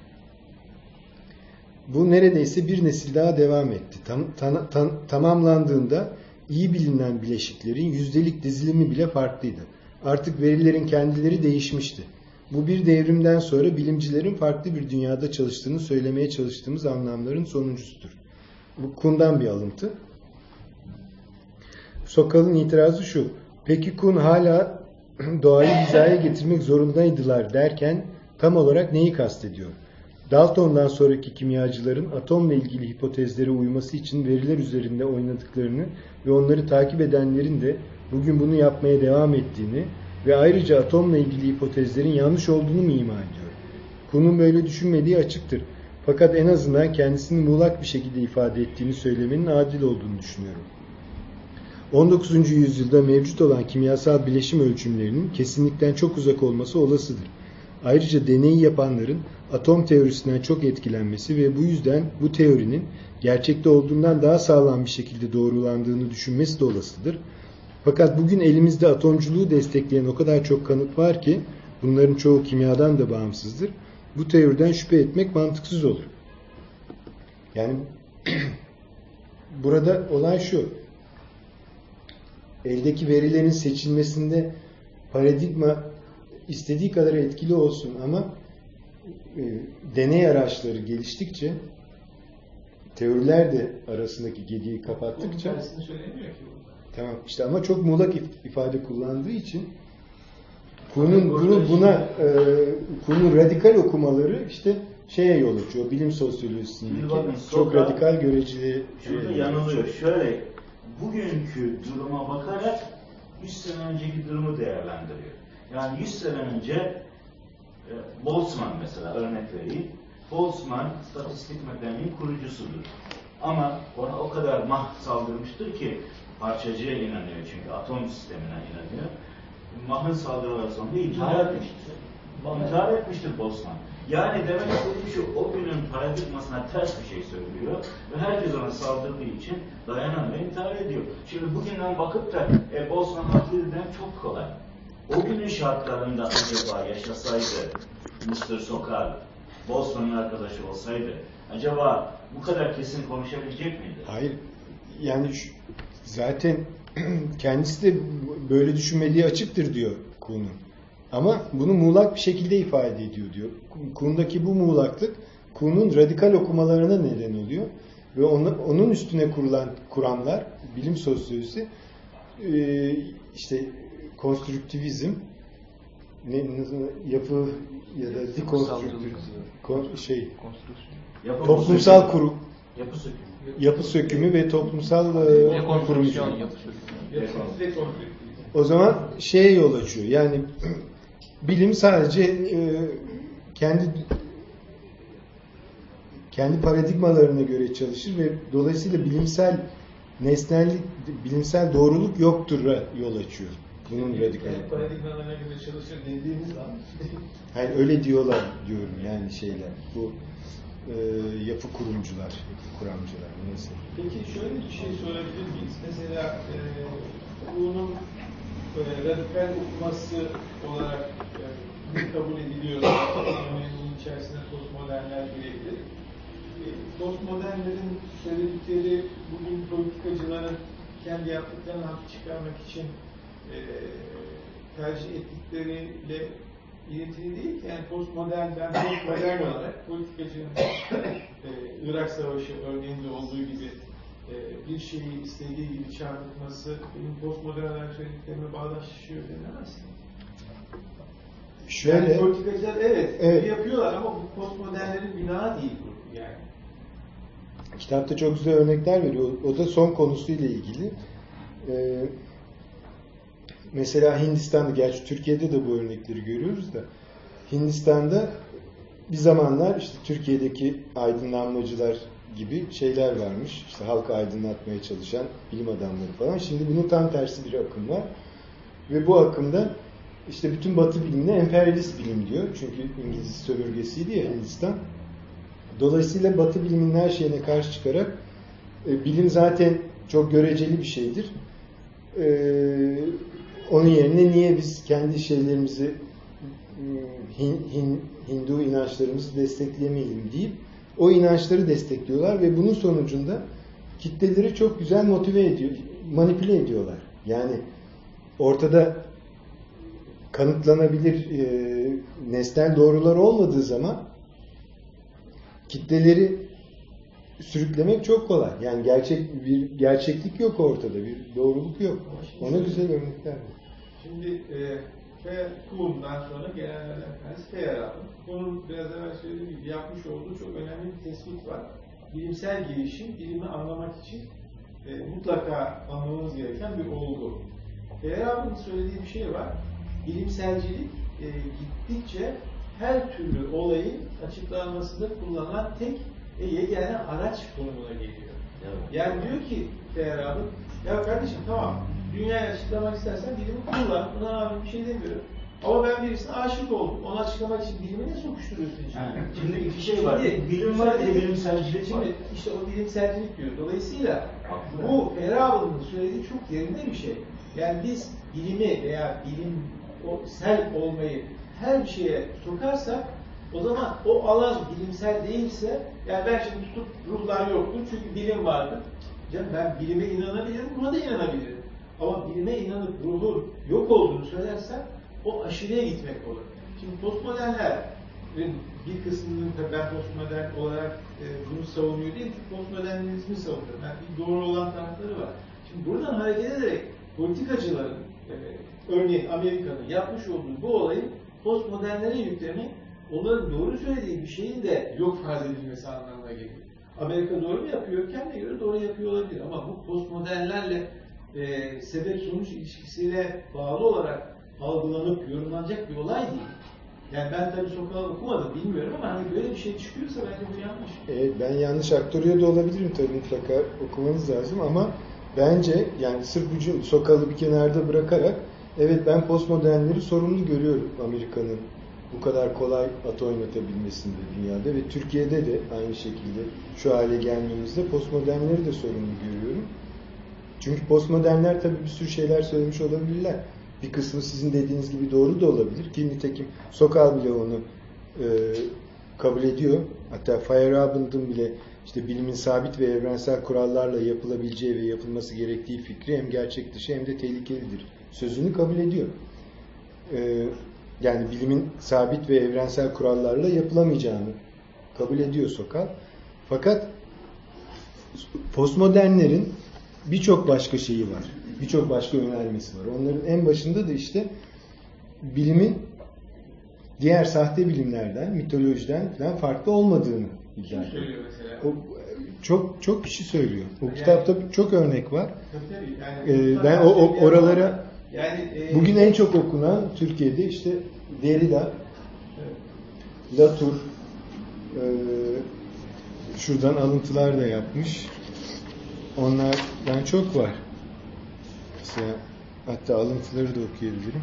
Bu neredeyse bir nesil daha devam etti. Tam, tan- tan- tamamlandığında iyi bilinen bileşiklerin yüzdelik dizilimi bile farklıydı. Artık verilerin kendileri değişmişti. Bu bir devrimden sonra bilimcilerin farklı bir dünyada çalıştığını söylemeye çalıştığımız anlamların sonuncusudur. Bu Kuhn'dan bir alıntı. Sokal'ın itirazı şu. Peki Kuhn hala doğayı hizaya getirmek zorundaydılar derken tam olarak neyi kastediyor? Dalton'dan sonraki kimyacıların atomla ilgili hipotezlere uyması için veriler üzerinde oynadıklarını ve onları takip edenlerin de bugün bunu yapmaya devam ettiğini ve ayrıca atomla ilgili hipotezlerin yanlış olduğunu mu ima ediyor? Kuhn'un böyle düşünmediği açıktır. Fakat en azından kendisini muğlak bir şekilde ifade ettiğini söylemenin adil olduğunu düşünüyorum. 19. yüzyılda mevcut olan kimyasal bileşim ölçümlerinin kesinlikten çok uzak olması olasıdır. Ayrıca deneyi yapanların atom teorisinden çok etkilenmesi ve bu yüzden bu teorinin gerçekte olduğundan daha sağlam bir şekilde doğrulandığını düşünmesi de olasıdır. Fakat bugün elimizde atomculuğu destekleyen o kadar çok kanıt var ki bunların çoğu kimyadan da bağımsızdır. Bu teoriden şüphe etmek mantıksız olur. Yani burada olay şu eldeki verilerin seçilmesinde paradigma istediği kadar etkili olsun ama e, deney araçları geliştikçe teoriler de arasındaki gediği kapattıkça tamam işte ama çok muğlak if- ifade kullandığı için Kuhn'un bunu buna e, Kuhn'un radikal okumaları işte şeye yol açıyor. Bilim sosyolojisindeki çok radikal göreceli Şurada yanılıyor. Şöyle, bugünkü duruma bakarak 100 sene önceki durumu değerlendiriyor. Yani 100 sene önce e, Boltzmann mesela örnek vereyim. Boltzmann statistik mekaniğin kurucusudur. Ama ona o kadar mah saldırmıştır ki parçacıya inanıyor çünkü atom sistemine inanıyor. Mah'ın saldırıları sonunda intihar etmiştir. İntihar etmiştir Boltzmann. Yani demek istediğim şu, o günün paradigmasına ters bir şey söylüyor ve herkes ona saldırdığı için dayanamıyor, intihar ediyor. Şimdi bugünden bakıp da e, Boltzmann haklı demek çok kolay. O günün şartlarında acaba yaşasaydı Mr. Sokal, Boltzmann'ın arkadaşı olsaydı acaba bu kadar kesin konuşabilecek miydi? Hayır. Yani şu- zaten kendisi de böyle düşünmediği açıktır diyor Kuhn'un. Ama bunu muğlak bir şekilde ifade ediyor diyor. Kuhn'daki bu muğlaklık Kuhn'un radikal okumalarına neden oluyor. Ve onun, onun üstüne kurulan kuramlar, bilim sosyolojisi, e, işte konstrüktivizm, ne, yapı ya da dekonstrüktivizm, kon- şey. Yapı toplumsal sökümü. kuru, Yapı sökümü. yapı sökümü ve toplumsal e, konfliktiz. O zaman şeye yol açıyor. Yani bilim sadece e, kendi kendi paradigmalarına göre çalışır ve dolayısıyla bilimsel nesnellik, bilimsel doğruluk yoktur yol açıyor. Bunun radikal. Paradigmalarına göre çalışır dediğimiz an Hayır öyle diyorlar diyorum yani şeyler. Bu e, yapı kurumcular, yapı kuramcılar neyse. Peki şöyle bir şey sorabilir miyiz? Mesela e, bunun radikal okuması olarak e, kabul ediliyor. Yani bunun içerisine postmodernler girebilir. E, postmodernlerin söyledikleri bugün politikacıların kendi yaptıklarını haklı çıkarmak için e, tercih ettikleriyle ilintili değil ki. Yani postmodern, ben postmodern olarak politikacının e, Irak Savaşı örneğinde olduğu gibi e, bir şeyi istediği gibi çarpıtması benim postmodern söylediklerime bağdaşlaşıyor denemez. Şöyle, Yani politikacılar evet, Evet. yapıyorlar ama bu postmodernlerin günahı değil bu yani. kitapta çok güzel örnekler veriyor. O da son konusuyla ilgili. Ee, mesela Hindistan'da, gerçi Türkiye'de de bu örnekleri görüyoruz da Hindistan'da bir zamanlar işte Türkiye'deki aydınlanmacılar gibi şeyler varmış. İşte halkı aydınlatmaya çalışan bilim adamları falan. Şimdi bunun tam tersi bir akım var. Ve bu akımda işte bütün Batı bilimine emperyalist bilim diyor. Çünkü İngiliz sömürgesiydi ya Hindistan. Dolayısıyla Batı biliminin her şeyine karşı çıkarak e, bilim zaten çok göreceli bir şeydir. E, onun yerine niye biz kendi şeylerimizi m, Hin, Hin, Hindu inançlarımızı desteklemeyelim deyip o inançları destekliyorlar ve bunun sonucunda kitleleri çok güzel motive ediyor, manipüle ediyorlar. Yani ortada kanıtlanabilir e, nesnel doğrular olmadığı zaman kitleleri sürüklemek çok kolay. Yani gerçek bir gerçeklik yok ortada, bir doğruluk yok. Ona güzel örnekler var. Şimdi e, Fe Kuhn'dan sonra bir tanesi Feyer abi. Onun biraz evvel söylediğim gibi yapmış olduğu çok önemli bir tespit var. Bilimsel gelişim, bilimi anlamak için e, mutlaka anlamamız gereken bir olgu. Abinin söylediği bir şey var. Bilimselcilik e, gittikçe her türlü olayın açıklanmasında kullanılan tek ve yegane araç konumuna geliyor. Yani diyor ki Feyer abi, ya kardeşim tamam dünyayı açıklamak istersen bilimi kullan, buna abi bir şey demiyorum. Ama ben birisine aşık oldum. Onu açıklamak için bilimi ne sokuşturuyorsun şimdi? Yani şimdi iki şey var. Şimdi- Bilim var bir de bilimselcilik var. İşte o bilimselcilik diyor. Dolayısıyla bu Ferahlı'nın söylediği çok yerinde bir şey. Yani biz bilimi veya bilim o sel olmayı her bir şeye sokarsak o zaman o alan bilimsel değilse yani ben şimdi tutup ruhlar yoktur çünkü bilim vardır. Canım ben bilime inanabilirim, buna da inanabilirim. Ama bilime inanıp ruhun yok olduğunu söylersen o aşırıya gitmek olur. Şimdi postmodernlerin bir kısmının tabii ben postmodern olarak e, bunu savunuyor değil, postmodernizmi savunuyorum. Yani bir doğru olan tarafları var. Şimdi buradan hareket ederek politikacıların e, örneğin Amerika'nın yapmış olduğu bu olayın postmodernlere yüklemek onların doğru söylediği bir şeyin de yok farz edilmesi anlamına geliyor. Amerika doğru mu yapıyor? Kendine göre doğru yapıyor olabilir ama bu postmodernlerle e, sebep-sonuç ilişkisiyle bağlı olarak algılanıp yorumlanacak bir olay değil. Yani ben tabii sokağa okumadım, bilmiyorum ama hani böyle bir şey çıkıyorsa bence bu yanlış. Evet, ben yanlış aktörüyor da olabilirim tabii mutlaka okumanız lazım ama bence yani sırf ucu sokalı bir kenarda bırakarak evet ben postmodernleri sorumlu görüyorum Amerika'nın bu kadar kolay at oynatabilmesinde dünyada ve Türkiye'de de aynı şekilde şu hale gelmemizde postmodernleri de sorumlu görüyorum. Çünkü postmodernler tabii bir sürü şeyler söylemiş olabilirler. Bir kısmı sizin dediğiniz gibi doğru da olabilir ki nitekim Sokal bile onu e, kabul ediyor. Hatta Feyerabend'ın bile işte bilimin sabit ve evrensel kurallarla yapılabileceği ve yapılması gerektiği fikri hem gerçek dışı hem de tehlikelidir. Sözünü kabul ediyor. E, yani bilimin sabit ve evrensel kurallarla yapılamayacağını kabul ediyor Sokal. Fakat postmodernlerin birçok başka şeyi var. Birçok başka önermesi var. Onların en başında da işte bilimin diğer sahte bilimlerden, mitolojiden falan farklı olmadığını iddia ediyor. O, çok çok kişi söylüyor. O Yani- kitapta çok örnek var. Yani Ee, ben o, o oralara yani e, bugün en çok okunan Türkiye'de işte Derrida, Latour, e, şuradan alıntılar da yapmış. Onlardan çok var. Mesela hatta alıntıları da okuyabilirim.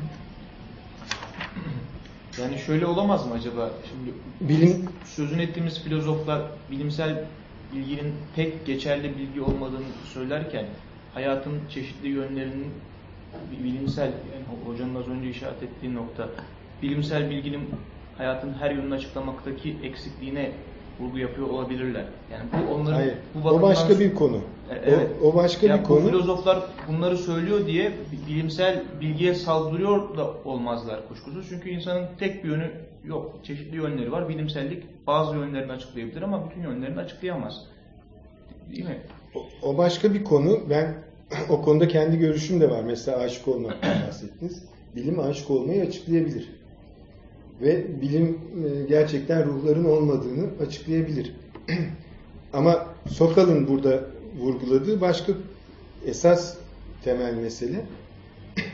Yani şöyle olamaz mı acaba? Şimdi Bilim sözün ettiğimiz filozoflar bilimsel bilginin tek geçerli bilgi olmadığını söylerken hayatın çeşitli yönlerinin bilimsel yani hocanın az önce işaret ettiği nokta bilimsel bilginin hayatın her yönünü açıklamaktaki eksikliğine vurgu yapıyor olabilirler. Yani bu onların Hayır. bu O bakımdan- başka bir konu. E, evet. O, o başka Ya bir bu konu. filozoflar bunları söylüyor diye bilimsel bilgiye saldırıyor da olmazlar kuşkusuz. Çünkü insanın tek bir yönü yok. Çeşitli yönleri var. Bilimsellik bazı yönlerini açıklayabilir ama bütün yönlerini açıklayamaz. Değil mi? O- O başka bir konu. Ben o konuda kendi görüşüm de var. Mesela aşık olmaktan bahsettiniz. Bilim aşık olmayı açıklayabilir. Ve bilim e, gerçekten ruhların olmadığını açıklayabilir. Ama Sokal'ın burada vurguladığı başka esas temel mesele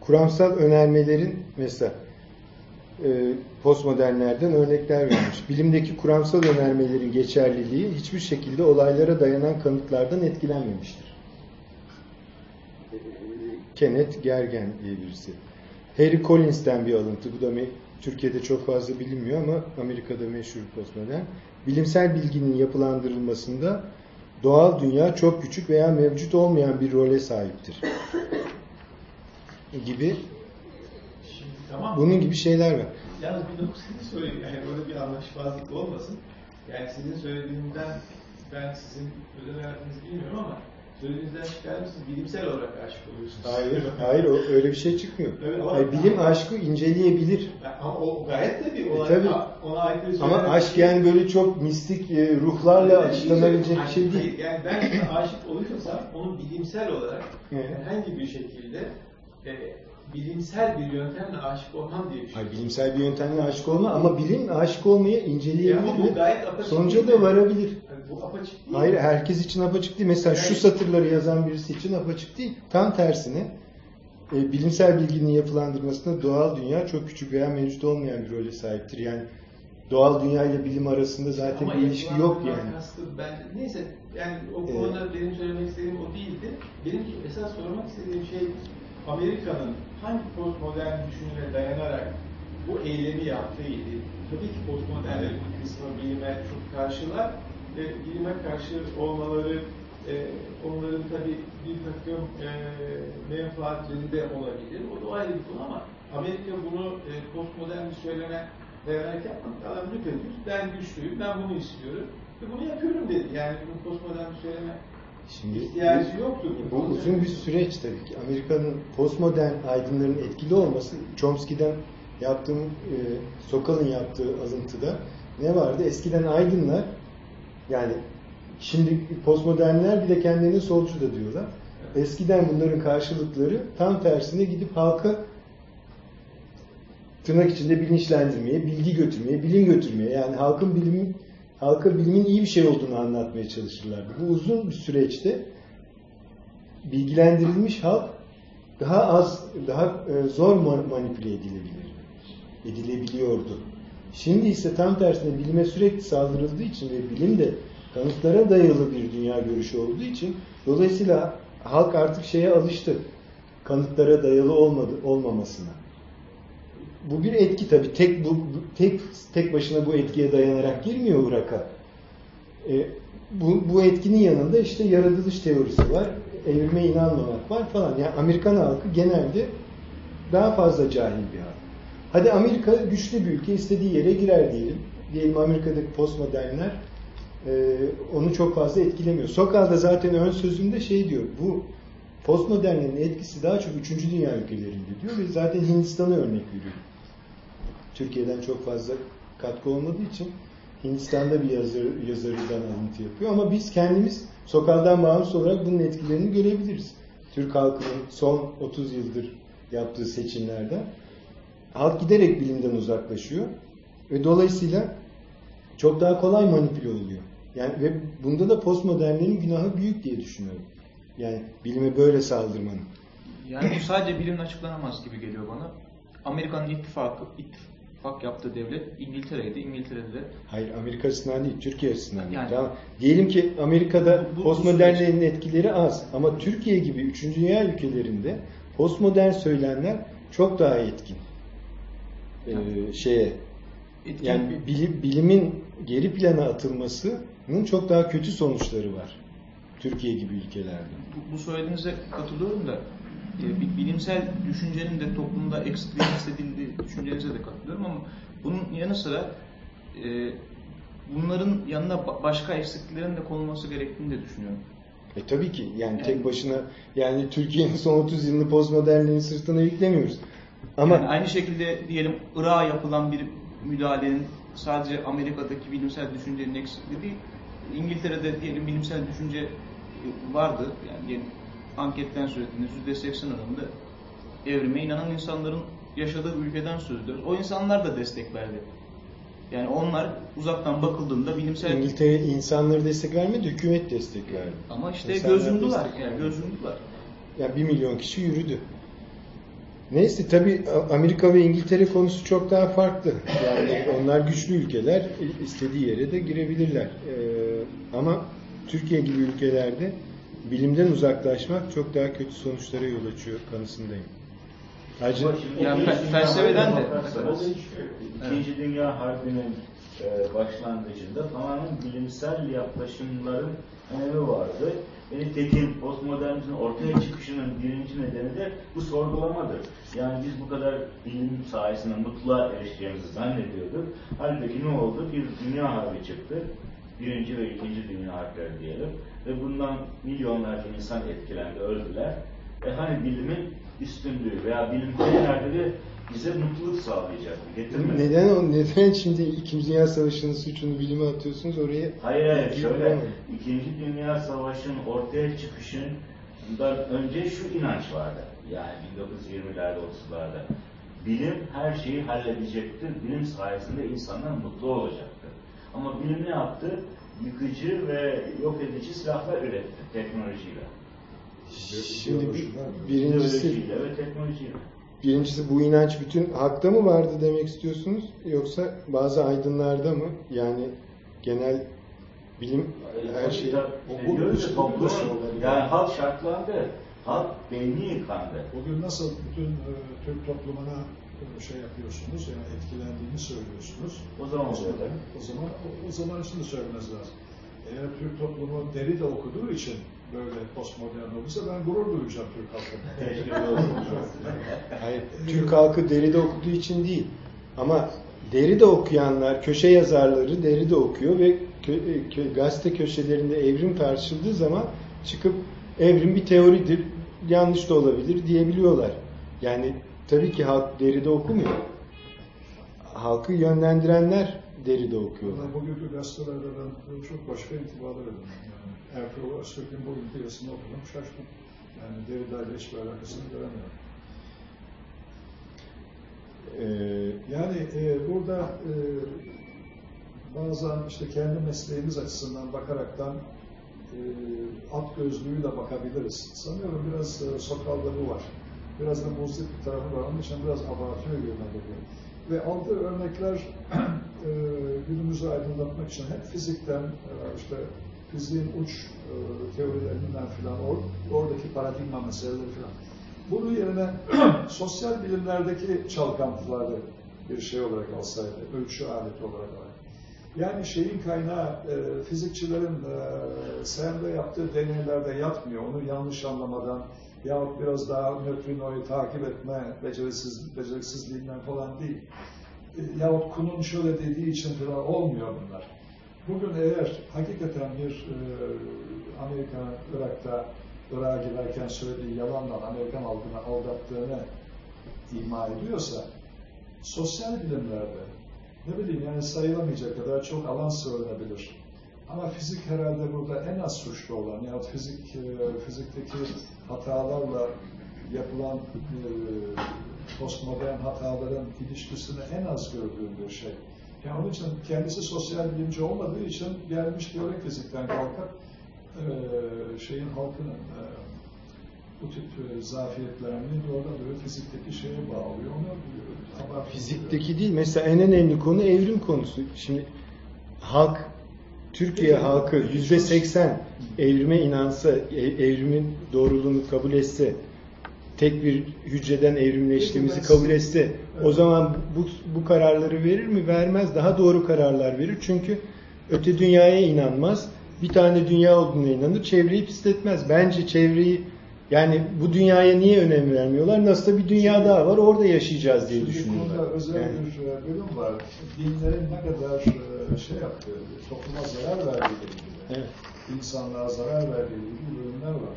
kuramsal önermelerin mesela e, postmodernlerden örnekler vermiş. Bilimdeki kuramsal önermelerin geçerliliği hiçbir şekilde olaylara dayanan kanıtlardan etkilenmemiştir. Kenneth Gergen diye birisi. Harry Collins'ten bir alıntı. Bu da Türkiye'de çok fazla bilinmiyor ama Amerika'da meşhur postmodern. Bilimsel bilginin yapılandırılmasında doğal dünya çok küçük veya mevcut olmayan bir role sahiptir. gibi Şimdi tamam. bunun gibi şeyler var. Yalnız bir noktasını söyleyeyim. Yani böyle bir anlaşmazlık olmasın. Yani sizin söylediğinden ben sizin özel hayatınızı bilmiyorum ama söylediğinizden çıkar mısınız? Bilimsel olarak aşık oluyorsunuz. Hayır, hayır o öyle bir şey çıkmıyor. Evet, ama- bilim aşkı inceleyebilir. Yani Ama o gayet tabii E, ona, tabii. ona aykırı Ama söylenemez. aşk yani böyle çok mistik e, ruhlarla Hayır, açıklanabilecek bir şey değil. Yani ben aşık oluyorsam onu bilimsel olarak Evet. herhangi bir şekilde e, bilimsel bir yöntemle aşık olmam diye bir şey. Hayır, bilimsel bir yöntemle aşık olma ama bilim aşık olmayı Ya ama inceleyebilir bu ve gayet sonuca da varabilir. Bu apaçık değil. Hayır, herkes için apaçık değil. Mesela şu Yani- satırları yazan birisi için apaçık değil. Tam tersine e, bilimsel bilginin yapılandırmasında doğal dünya çok küçük veya mevcut olmayan bir role sahiptir. Yani doğal dünya ile bilim arasında zaten Ama bir ilişki yok yani. Kastı ben, neyse yani o Evet. konuda benim söylemek istediğim o değildi. Benim esas sormak istediğim şey Amerika'nın hangi postmodern düşününe dayanarak bu eylemi yaptığı idi. Tabii ki postmodernlerin bir kısmı bilime çok karşılar ve bilime karşı olmaları e, onların tabii bir takım e, menfaatleri de olabilir. O da ayrı bir konu ama Amerika bunu e, postmodern bir söyleme dayanarak yapmadı. Adam nüfediyor. Ben güçlüyüm, ben bunu istiyorum. Ve bunu yapıyorum dedi. Yani bu postmodern bir söyleme Şimdi ihtiyacı yoktu. Bu uzun bir süreç tabii ki. Amerika'nın postmodern aydınların etkili olması, Chomsky'den yaptığım, e, Sokal'ın yaptığı alıntıda ne vardı? Eskiden aydınlar, yani şimdi postmodernler bir de kendilerini solcu da diyorlar. Eskiden bunların karşılıkları tam tersine gidip halka tırnak içinde bilinçlendirmeye, bilgi götürmeye, bilim götürmeye yani halkın bilimin halka bilimin iyi bir şey olduğunu anlatmaya çalışırlardı. Bu uzun bir süreçte bilgilendirilmiş halk daha az, daha e, zor ma- manipüle edilebilir, edilebiliyordu. Şimdi ise tam tersine bilime sürekli saldırıldığı için ve bilim de kanıtlara dayalı bir dünya görüşü olduğu için dolayısıyla halk artık şeye alıştı. Kanıtlara dayalı olmadı, olmamasına. Bu bir etki tabii. Tek bu- tek tek başına bu etkiye dayanarak girmiyor Irak'a. E, bu, bu etkinin yanında işte yaratılış teorisi var, evrime inanmamak var falan. Yani Amerikan halkı genelde daha fazla cahil bir halk. Hadi Amerika güçlü bir ülke, istediği yere girer diyelim. Diyelim Amerika'daki postmodernler e, onu çok fazla etkilemiyor. Sokal'da zaten ön sözünde şey diyor, bu postmodernlerin etkisi daha çok 3. dünya ülkelerinde diyor ve zaten Hindistan'a örnek veriyor. Türkiye'den çok fazla katkı olmadığı için Hindistan'da bir yazar, yazarından alıntı yapıyor. Ama biz kendimiz sokaldan bağımsız olarak bunun etkilerini görebiliriz. Türk halkının son 30 yıldır yaptığı seçimlerde halk giderek bilimden uzaklaşıyor ve dolayısıyla çok daha kolay manipüle oluyor. Yani ve bunda da postmodernlerin günahı büyük diye düşünüyorum. Yani bilime böyle saldırmanın. Yani bu sadece bilimle açıklanamaz gibi geliyor bana. Amerika'nın ittifakı, ittifak yaptığı devlet İngiltere'ydi. İngiltere'de de Hayır Amerika açısından değil, Türkiye açısından değil. Yani- Tamam. Diyelim ki Amerika'da Bu- bu- bu postmodernlerin etkileri az ama Türkiye gibi 3. dünya ülkelerinde postmodern söylemler çok daha etkin. Ee, şeye etkin yani bilim, bilimin geri plana atılmasının çok daha kötü sonuçları var. Türkiye gibi ülkelerde. bu, bu söylediğinize katılıyorum da e, bi- bilimsel düşüncenin de toplumda ekstremist edildiği düşüncenize de katılıyorum ama bunun yanı sıra e, bunların yanına ba- başka eksikliklerin de konulması gerektiğini de düşünüyorum. E tabii ki yani Yani- tek başına yani Türkiye'nin son 30 yılını postmodernliğin sırtına yüklemiyoruz. Ama Yani aynı şekilde diyelim Irak'a yapılan bir müdahalenin sadece Amerika'daki bilimsel düşüncenin eksikliği değil, İngiltere'de diyelim bilimsel düşünce vardı. Yani diyelim anketten söylediğiniz %80 oranında evrime inanan insanların yaşadığı ülkeden söz ediyoruz. O insanlar da destek verdi. Yani onlar uzaktan bakıldığında bilimsel İngiltere insanları destek vermedi, hükümet destek verdi. ama işte İnsanlar göz yumdular. destek Yani verdi. göz yumdular. Ya bir milyon kişi yürüdü. Neyse tabii Amerika ve İngiltere konusu çok daha farklı. Yani onlar güçlü ülkeler, istediği yere de girebilirler. Ee, ama Türkiye gibi ülkelerde bilimden uzaklaşmak çok daha kötü sonuçlara yol açıyor kanısındayım. Ayrıca Yani fe- felsefeden de. İkinci Dünya Harbi'nin e, başlangıcında tamamen bilimsel yaklaşımların önemi vardı. Nitekim postmodernizmin ortaya çıkışının birinci nedeni de bu sorgulamadır. Yani biz bu kadar bilim sayesinde mutluluğa erişeceğimizi zannediyorduk. Halbuki ne oldu? Bir dünya harbi çıktı. Birinci ve ikinci dünya harpleri diyelim. Ve bundan milyonlarca insan etkilendi, öldüler. E hani bilimin üstünlüğü veya bilim nerede bize mutluluk sağlayacaktı, getirmedi. neden o neden şimdi İkinci Dünya Savaşı'nın suçunu bilime atıyorsunuz oraya? Hayır hayır şöyle. İkinci Dünya Savaşı'nın ortaya çıkışından önce şu inanç vardı. Yani 1920'lerde, 30'larda. Bilim her şeyi halledecektir. Bilim sayesinde insanlar mutlu olacaktır. Ama bilim ne yaptı? Yıkıcı ve yok edici silahlar üretti teknolojiyle. Şimdi bir- birincisi Biyolojiyle ve teknolojiyle. Birincisi bu inanç bütün hakta mı vardı demek istiyorsunuz yoksa bazı aydınlarda mı? Yani genel bilim her şey görünce toplumun, yani halk şartlandı. Halk beyni yıkandı. Bugün nasıl bütün e, Türk toplumuna şey yapıyorsunuz, yani etkilendiğini söylüyorsunuz. O zaman o zaman, o zaman, o, o zaman şunu söylemeniz lazım. Eğer Türk toplumu deri de okuduğu için böyle postmodern olursa ben gurur duyacağım Türk olsa. Hayır, Türk halkı deride okuduğu için değil. Ama deride okuyanlar, köşe yazarları deride okuyor ve kö- kö- gazete köşelerinde evrim tartışıldığı zaman çıkıp evrim bir teoridir, yanlış da olabilir diyebiliyorlar. Yani tabii ki halk deride okumuyor. Halkı yönlendirenler deride okuyorlar. Bugünkü gazetelerde ben çok başka intibalar edindim. Ertuğrul Öztürk'ün bugünkü yazısını okudum, şaştım. Yani Derrida'yla hiçbir alakasını göremiyorum. Ee, Yani e, burada e, bazen işte kendi mesleğimiz açısından bakaraktan e, at gözlüğüyle bakabiliriz. Sanıyorum biraz e, sokalda bu var. Biraz da muzip bir tarafı var. Onun için biraz abartıyor gibime geliyor. Ve aldığı örnekler e, günümüzü aydınlatmak için hep fizikten, e, işte fiziğin uç e, teorilerinden filan, or, oradaki paradigma meseleleri filan. Bunun yerine sosyal bilimlerdeki çalkantıları bir şey olarak alsaydı, ölçü aleti olarak alsaydı. Yani şeyin kaynağı e, fizikçilerin e, CERN'de yaptığı deneylerde yatmıyor. Onu yanlış anlamadan yahut biraz daha nötrinoyu takip etme becerisiz, beceriksizliğinden falan değil. E, yahut Kuhn'un şöyle dediği için falan olmuyor bunlar. Bugün eğer hakikaten bir e, Amerika, Irak'ta Irak'a giderken söylediği yalanla Amerikan halkını aldattığını ima ediyorsa sosyal bilimlerde ne bileyim yani sayılamayacak kadar çok alan söylenebilir. Ama fizik herhalde burada en az suçlu olan ya fizik e, fizikteki hatalarla yapılan e, postmodern hataların ilişkisini en az gördüğüm bir şey. Yani onun için kendisi sosyal bilimci olmadığı için gelmiş teorik fizikten kalkıp e, şeyin halkının e, bu tip e, zafiyetlerini doğrudan doğru fizikteki şeye bağlıyor. Onu e. Fizikteki değil. Mesela en önemli konu evrim konusu. Şimdi halk, Türkiye halkı yüzde seksen evrime inansa, e- evrimin doğruluğunu kabul etse, tek bir hücreden evrimleştiğimizi kabul etse, o zaman bu, bu kararları verir mi? Vermez. Daha doğru kararlar verir. Çünkü öte dünyaya inanmaz. Bir tane dünya olduğuna inanır. Çevreyi pisletmez. Bence çevreyi Yani bu dünyaya niye önem vermiyorlar? Nasıl bir dünya daha var orada yaşayacağız diye Şimdi bu konuda düşünüyorlar. özel Yani. bir bölüm var. Dinlerin ne kadar e, şey yaptığı, topluma zarar verdiği ilgili. Evet. insanlığa zarar verdiği ilgili bölümler var.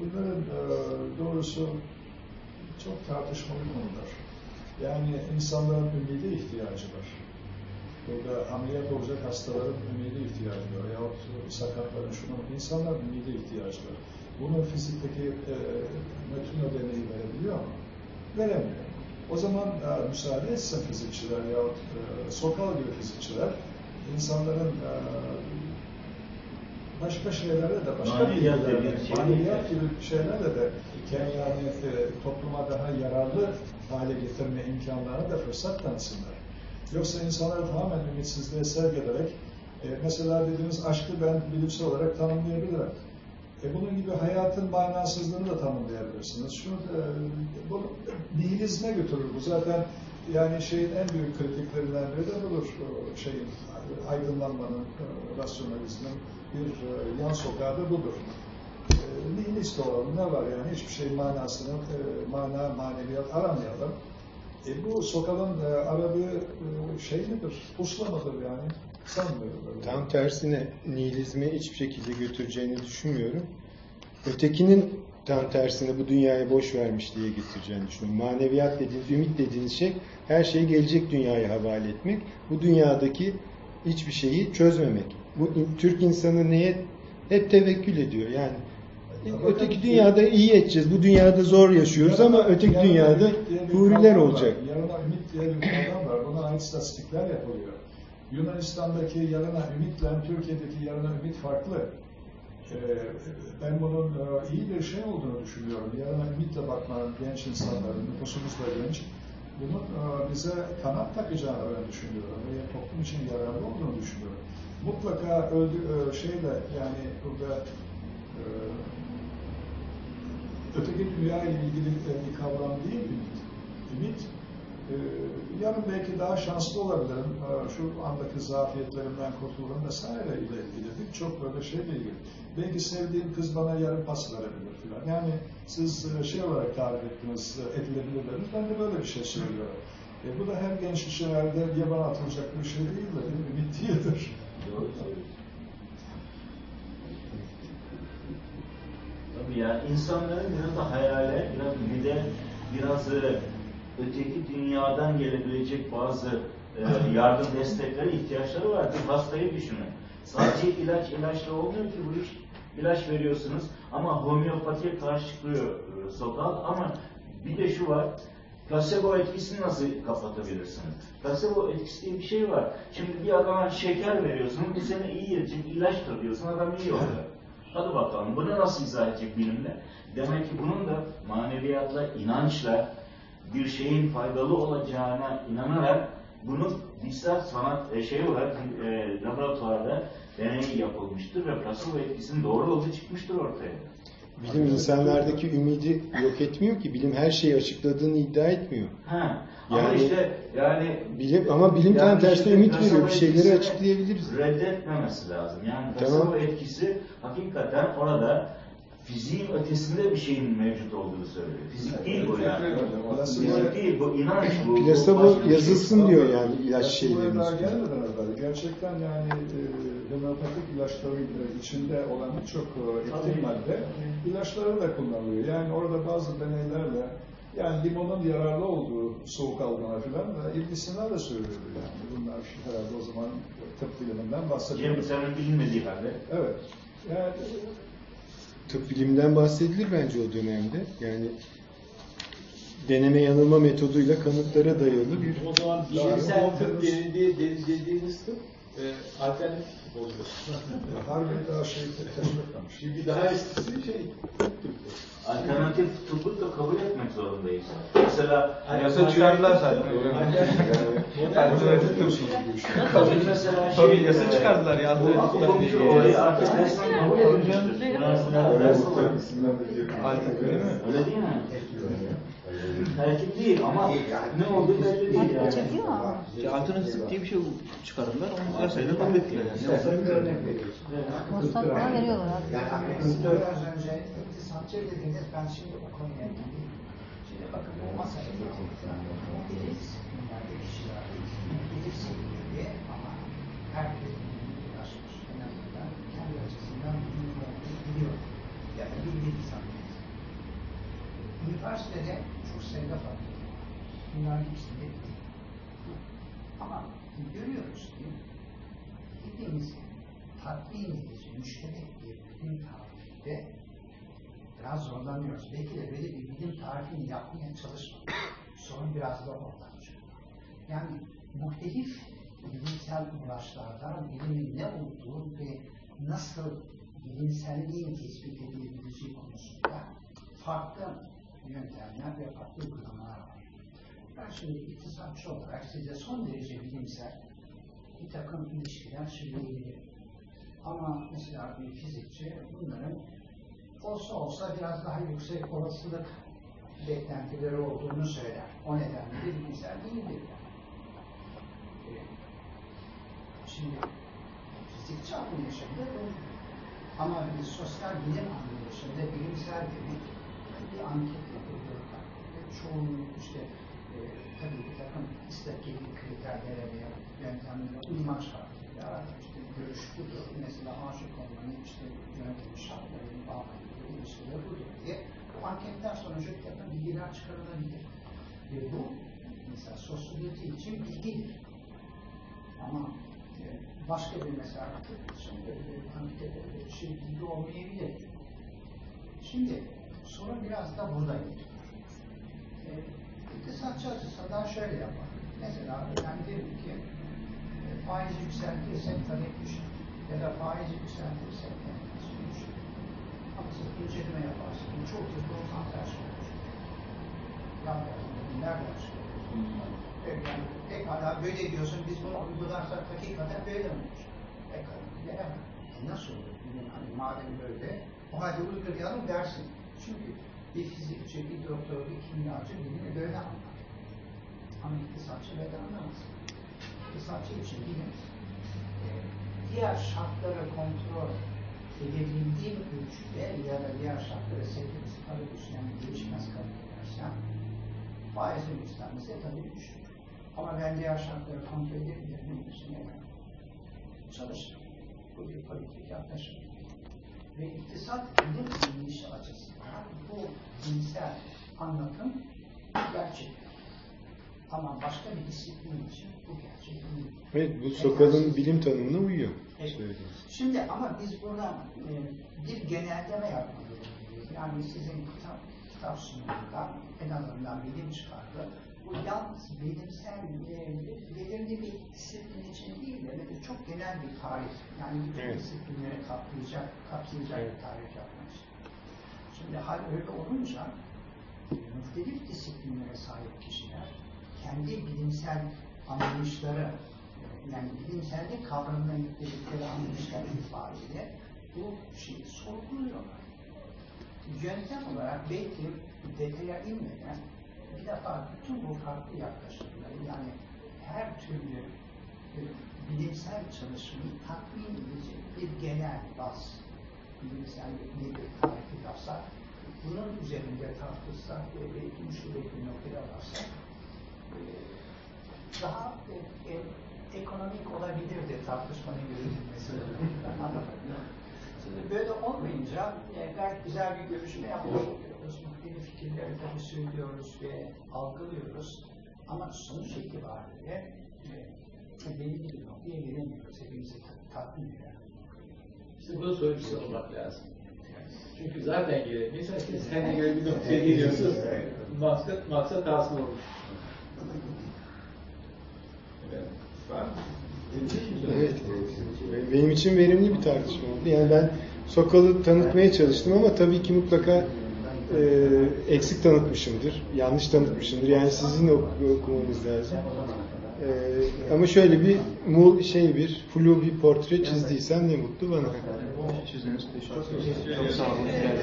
Bunların e, doğrusu çok tartışmalı konular. Yani insanların ümide ihtiyacı var. Burada ameliyat olacak hastaların ümide ihtiyacı var. Yahut sakatların şunun, insanların ümide ihtiyacı var. Bunun fizikteki e, nötron deneyi verebiliyor ama veremiyor. O zaman e, müsaade etsin fizikçiler yahut e, sokal gibi fizikçiler insanların e, başka şeylere de başka şey maneviyat değil. gibi şeylerle de e, topluma daha yararlı hale getirme imkanlarına da fırsat tanısınlar. Yoksa insanları tamamen ümitsizliğe sevk ederek e, mesela dediğimiz aşkı ben bilimsel olarak tanımlayabilirim. E, bunun gibi hayatın manasızlığını da tanımlayabilirsiniz. Şunu da, e, bu nihilizme götürür bu. Zaten yani şeyin en büyük kritiklerinden biri de budur. Şeyin, aydınlanmanın, e, rasyonalizmin bir e, yan sokağı da budur. E, nihilist olalım. Ne var yani? Hiçbir şey manasını, e, mana, maneviyat aramayalım. E, bu sokağın e, aradığı e, şey midir? Pusla mıdır yani? Sanmıyorum. öyle. Tam tersine nihilizme hiçbir şekilde götüreceğini düşünmüyorum. Ötekinin tam tersine bu dünyaya boş vermiş diye getireceğini düşünüyorum. Maneviyat dediğiniz, ümit dediğiniz şey her şeyi gelecek dünyaya havale etmek. Bu dünyadaki hiçbir şeyi çözmemek. Bu Türk insanı neye hep tevekkül ediyor. Yani öteki dünyada iyi edeceğiz. Bu dünyada zor yaşıyoruz ama öteki dünyada huriler olacak. Yarına ümit diye bir kavram var. Buna ait istatistikler yapılıyor. Yunanistan'daki yarına ümitle Türkiye'deki yarına ümit farklı. Ee, ben bunun e, iyi bir şey olduğunu düşünüyorum. Yarına ümitle bakmanın genç insanların, nüfusumuz da genç, bunun e, bize kanat takacağını ben düşünüyorum. Ve toplum için yararlı olduğunu düşünüyorum. Mutlaka öldü, e, şeyle yani burada öteki dünya ile ilgili bir kavram değil ümit. Ümit, e, yarın belki daha şanslı olabilirim, e, şu andaki zafiyetlerimden kurtulurum vesaire ile ilgili birçok böyle şeyle ilgili. Belki sevdiğim kız bana yarın pas verebilir filan. Yani siz e, şey olarak tarif ettiniz, e, edilebilir ben de böyle bir şey söylüyorum. E, bu da her genç kişilerde yabana atılacak bir şey değil de ümit değildir. Doğru. Tabii ya insanların biraz da hayale, biraz ümide, biraz e, öteki dünyadan gelebilecek bazı e, yardım desteklere ihtiyaçları var. Bir hastayı düşünün. Sadece ilaç ilaçla olmuyor ki bu iş. İlaç veriyorsunuz ama homeopatiye karşı çıkıyor e, sokak ama bir de şu var. Plasebo etkisini nasıl kapatabilirsiniz? Plasebo etkisi diye bir şey var. Şimdi bir adama şeker veriyorsun, bu seni iyi edecek ilaçtır diyorsun, adam iyi oluyor. Hadi bakalım, bunu nasıl izah edecek bilimle? Demek ki bunun da maneviyatla, inançla bir şeyin faydalı olacağına inanarak bunu bizzat sanat e, şey olarak e, laboratuvarda deney yapılmıştır ve plasebo etkisinin doğru olduğu çıkmıştır ortaya. Bilim insanlardaki ümidi yok etmiyor ki. Bilim her şeyi açıkladığını iddia etmiyor. Ha. Ama Yani- işte yani Bilim ama bilim tam Yani tersine ümit veriyor. Bir şeyleri açıklayabiliriz. Reddetmemesi lazım. Yani Tamam. etkisi hakikaten orada fiziğin ötesinde bir şeyin mevcut olduğunu söylüyor. Fizik değil bu yani. Fizik değil, bu inanç, bu. Plasebo şey. yazılsın diyor yani ilaç daha üstüne. gelmeden evvel gerçekten yani e, homeopatik ilaçların içinde olan birçok e, etkin madde ilaçları da kullanılıyor. Yani orada bazı deneylerle yani limonun yararlı olduğu soğuk algına falan da ilgisinden de söylüyordu yani. Bunlar herhalde o zaman tıp biliminden Cem bahsediyoruz. senin bilinmediği halde. Evet. Yani Tıp biliminden bahsedilir bence o dönemde. Yani deneme yanılma metoduyla kanıtlara dayalı bir O zaman bilimsel tıp denildiği, dediğiniz tıp e, alternatif tıp oluyor. harbi daha şey keşfetmemiş. Çünkü daha eskisi şey. Alternatif tıbbı da kabul etmek zorundayız. Mesela Yasa çıkardılar zaten. Kabul mesela şey... Tabii, yasa çıkardılar ya, alternatif tıbbi. olayı artık resmen kabul. Artık öyle değil mi? Terkip değil ama ne olduğu belli değil yani. Çekiyor mu? Ya alternatif diye bir şey çıkarırlar. Onu varsayılan kabul ettiler yani. Ne olsa bir örnek vereyim. Muslak bana veriyorlar abi. Yani siz biraz önce iktisatçı dediniz, ben şimdi o konuya. Şimdi bakın bu masaya muhtelif milyarda kişiler, muhtelif seviyede ama herkes ulaşmış. En azından kendi açısından biliyor. Yani bir bilgi sanatı. Üniversitede çok sayıda farklı. Bunların hepsi değil. Ama görüyoruz ki hepimiz tatmin edici, müşterek bir bilim tarifinde biraz zorlanıyoruz. Belki de böyle bir bilim tarifini yapmaya çalışmak. Sorun biraz da oradan çıkıyor. Yani muhtelif bilimsel uğraşlardan bilimin ne olduğu ve nasıl bilimselliğin tespit edilebileceği konusunda farklı yöntemler ve farklı uygulamalar var. Ben şimdi iktisatçı olarak size son derece bilimsel bir takım ilişkiler söyleyebilirim. Ama mesela bir fizikçi bunların olsa olsa biraz daha yüksek olasılık beklentileri olduğunu söyler. O nedenle de bilimsel değildir. Şimdi fizikçi anlayışında öyle. Ama bir sosyal bilim anlayışında bilimsel demek bir anket yapıldığı takdirde çoğunun işte e, tabii bir takım istatistik kriterlere veya yöntemlere uymak şartıyla işte görüş budur. Mesela aşık olmanın işte yöntemi şartlarını bağlantılı ilişkileri budur diye bu anketten sonucu bir takım bilgiler çıkarılabilir. Ve bu mesela sosyoloji için bilgidir. Ama e, başka bir mesela tıp için bir anket şey bilgi olmayabilir. Şimdi sorun biraz da burada geliyor. E, İktisatçı açısından şöyle yapar. Mesela ben derim ki e, faiz yükseltirsek talep düşer. Ya da faiz yükseltirsek enflasyon düşer. Ama siz inceleme yaparsınız. Çok o tam tersi olur. Yan tarafında binlerce. Evet, yani pekala böyle diyorsun, biz bunu uygularsak hakikaten böyle mi olur? Pekala? E nasıl olur? Bilin, hani madem böyle, o halde uygulayalım dersin. Çünkü bir fizikçi, bir doktor, bir kimyacı bilimi böyle anlar. Ama iktisatçı böyle anlamaz. İktisatçı için bilim, e, diğer şartları kontrol edebildiğim ölçüde ya da diğer şartları sevdiğimiz kalıp yani değişmez kabul edersem faizin yükselmesi tabii düşür. Ama ben diğer şartları kontrol edebilir miyim? Üstüne çalışırım. Bu bir politik yaklaşım. Ve iktisat bilim anlayışı açısından bu cinsel anlatım gerçek. Ama başka bir disiplin için bu gerçek değil. Evet bu Sokal'ın bilim tanımına uyuyor. Evet. söylediğiniz. Şimdi ama biz burada e, bir genelleme yapmak zorundayız. Yani sizin kitap, kitap sunumunda en azından bilim çıkardı. Bu yalnız bilimsel e, belirli bir disiplin için değil de böyle çok genel bir tarih. Yani bütün Evet. disiplinleri kapsayacak, kapsayacak Evet. bir tarih yapmak istiyor. Şimdi hal öyle olunca muhtelif disiplinlere sahip kişiler kendi bilimsel anlayışları yani bilimsellik kavramına yükledikleri anlayışlar itibariyle bu şeyi sorguluyorlar. Yöntem olarak belki detaya inmeden bir defa bütün bu farklı yaklaşımları yani her türlü e, bilimsel çalışmayı tatmin edecek bir genel baz bilimsel nedir tarifi yapsak bunun üzerinde tartışsak ve belki müşterek bir noktaya varsak e, daha e, e, ekonomik olabilirdi tartışmanın yürütülmesi. Anlatabiliyor? Şimdi böyle olmayınca e, gayet güzel bir görüşme yapmış oluyoruz. Muhtelif fikirleri tabii söylüyoruz ve algılıyoruz. Ama sonuç itibariyle e, belli bir noktaya gelemiyoruz. Hepimizi ta- tatmin eder. İşte bunu sonuçta olmak lazım. Çünkü zaten gelemeyiz. Herkes kendine göre bir noktaya geliyorsunuz. Maksat, maksat hasıl olmuş. Evet. Var mı? Evet. Benim için verimli bir tartışma oldu. Yani ben Sokal'ı tanıtmaya çalıştım ama tabii ki mutlaka e, eksik tanıtmışımdır. Yanlış tanıtmışımdır. Yani sizin ok- okumanız lazım. Ee, ama şöyle bir mu şey bir flu bir portre çizdiysen ne mutlu bana. Çizdiğiniz teşekkür ederim. Çok sağ olun. Ne kadar.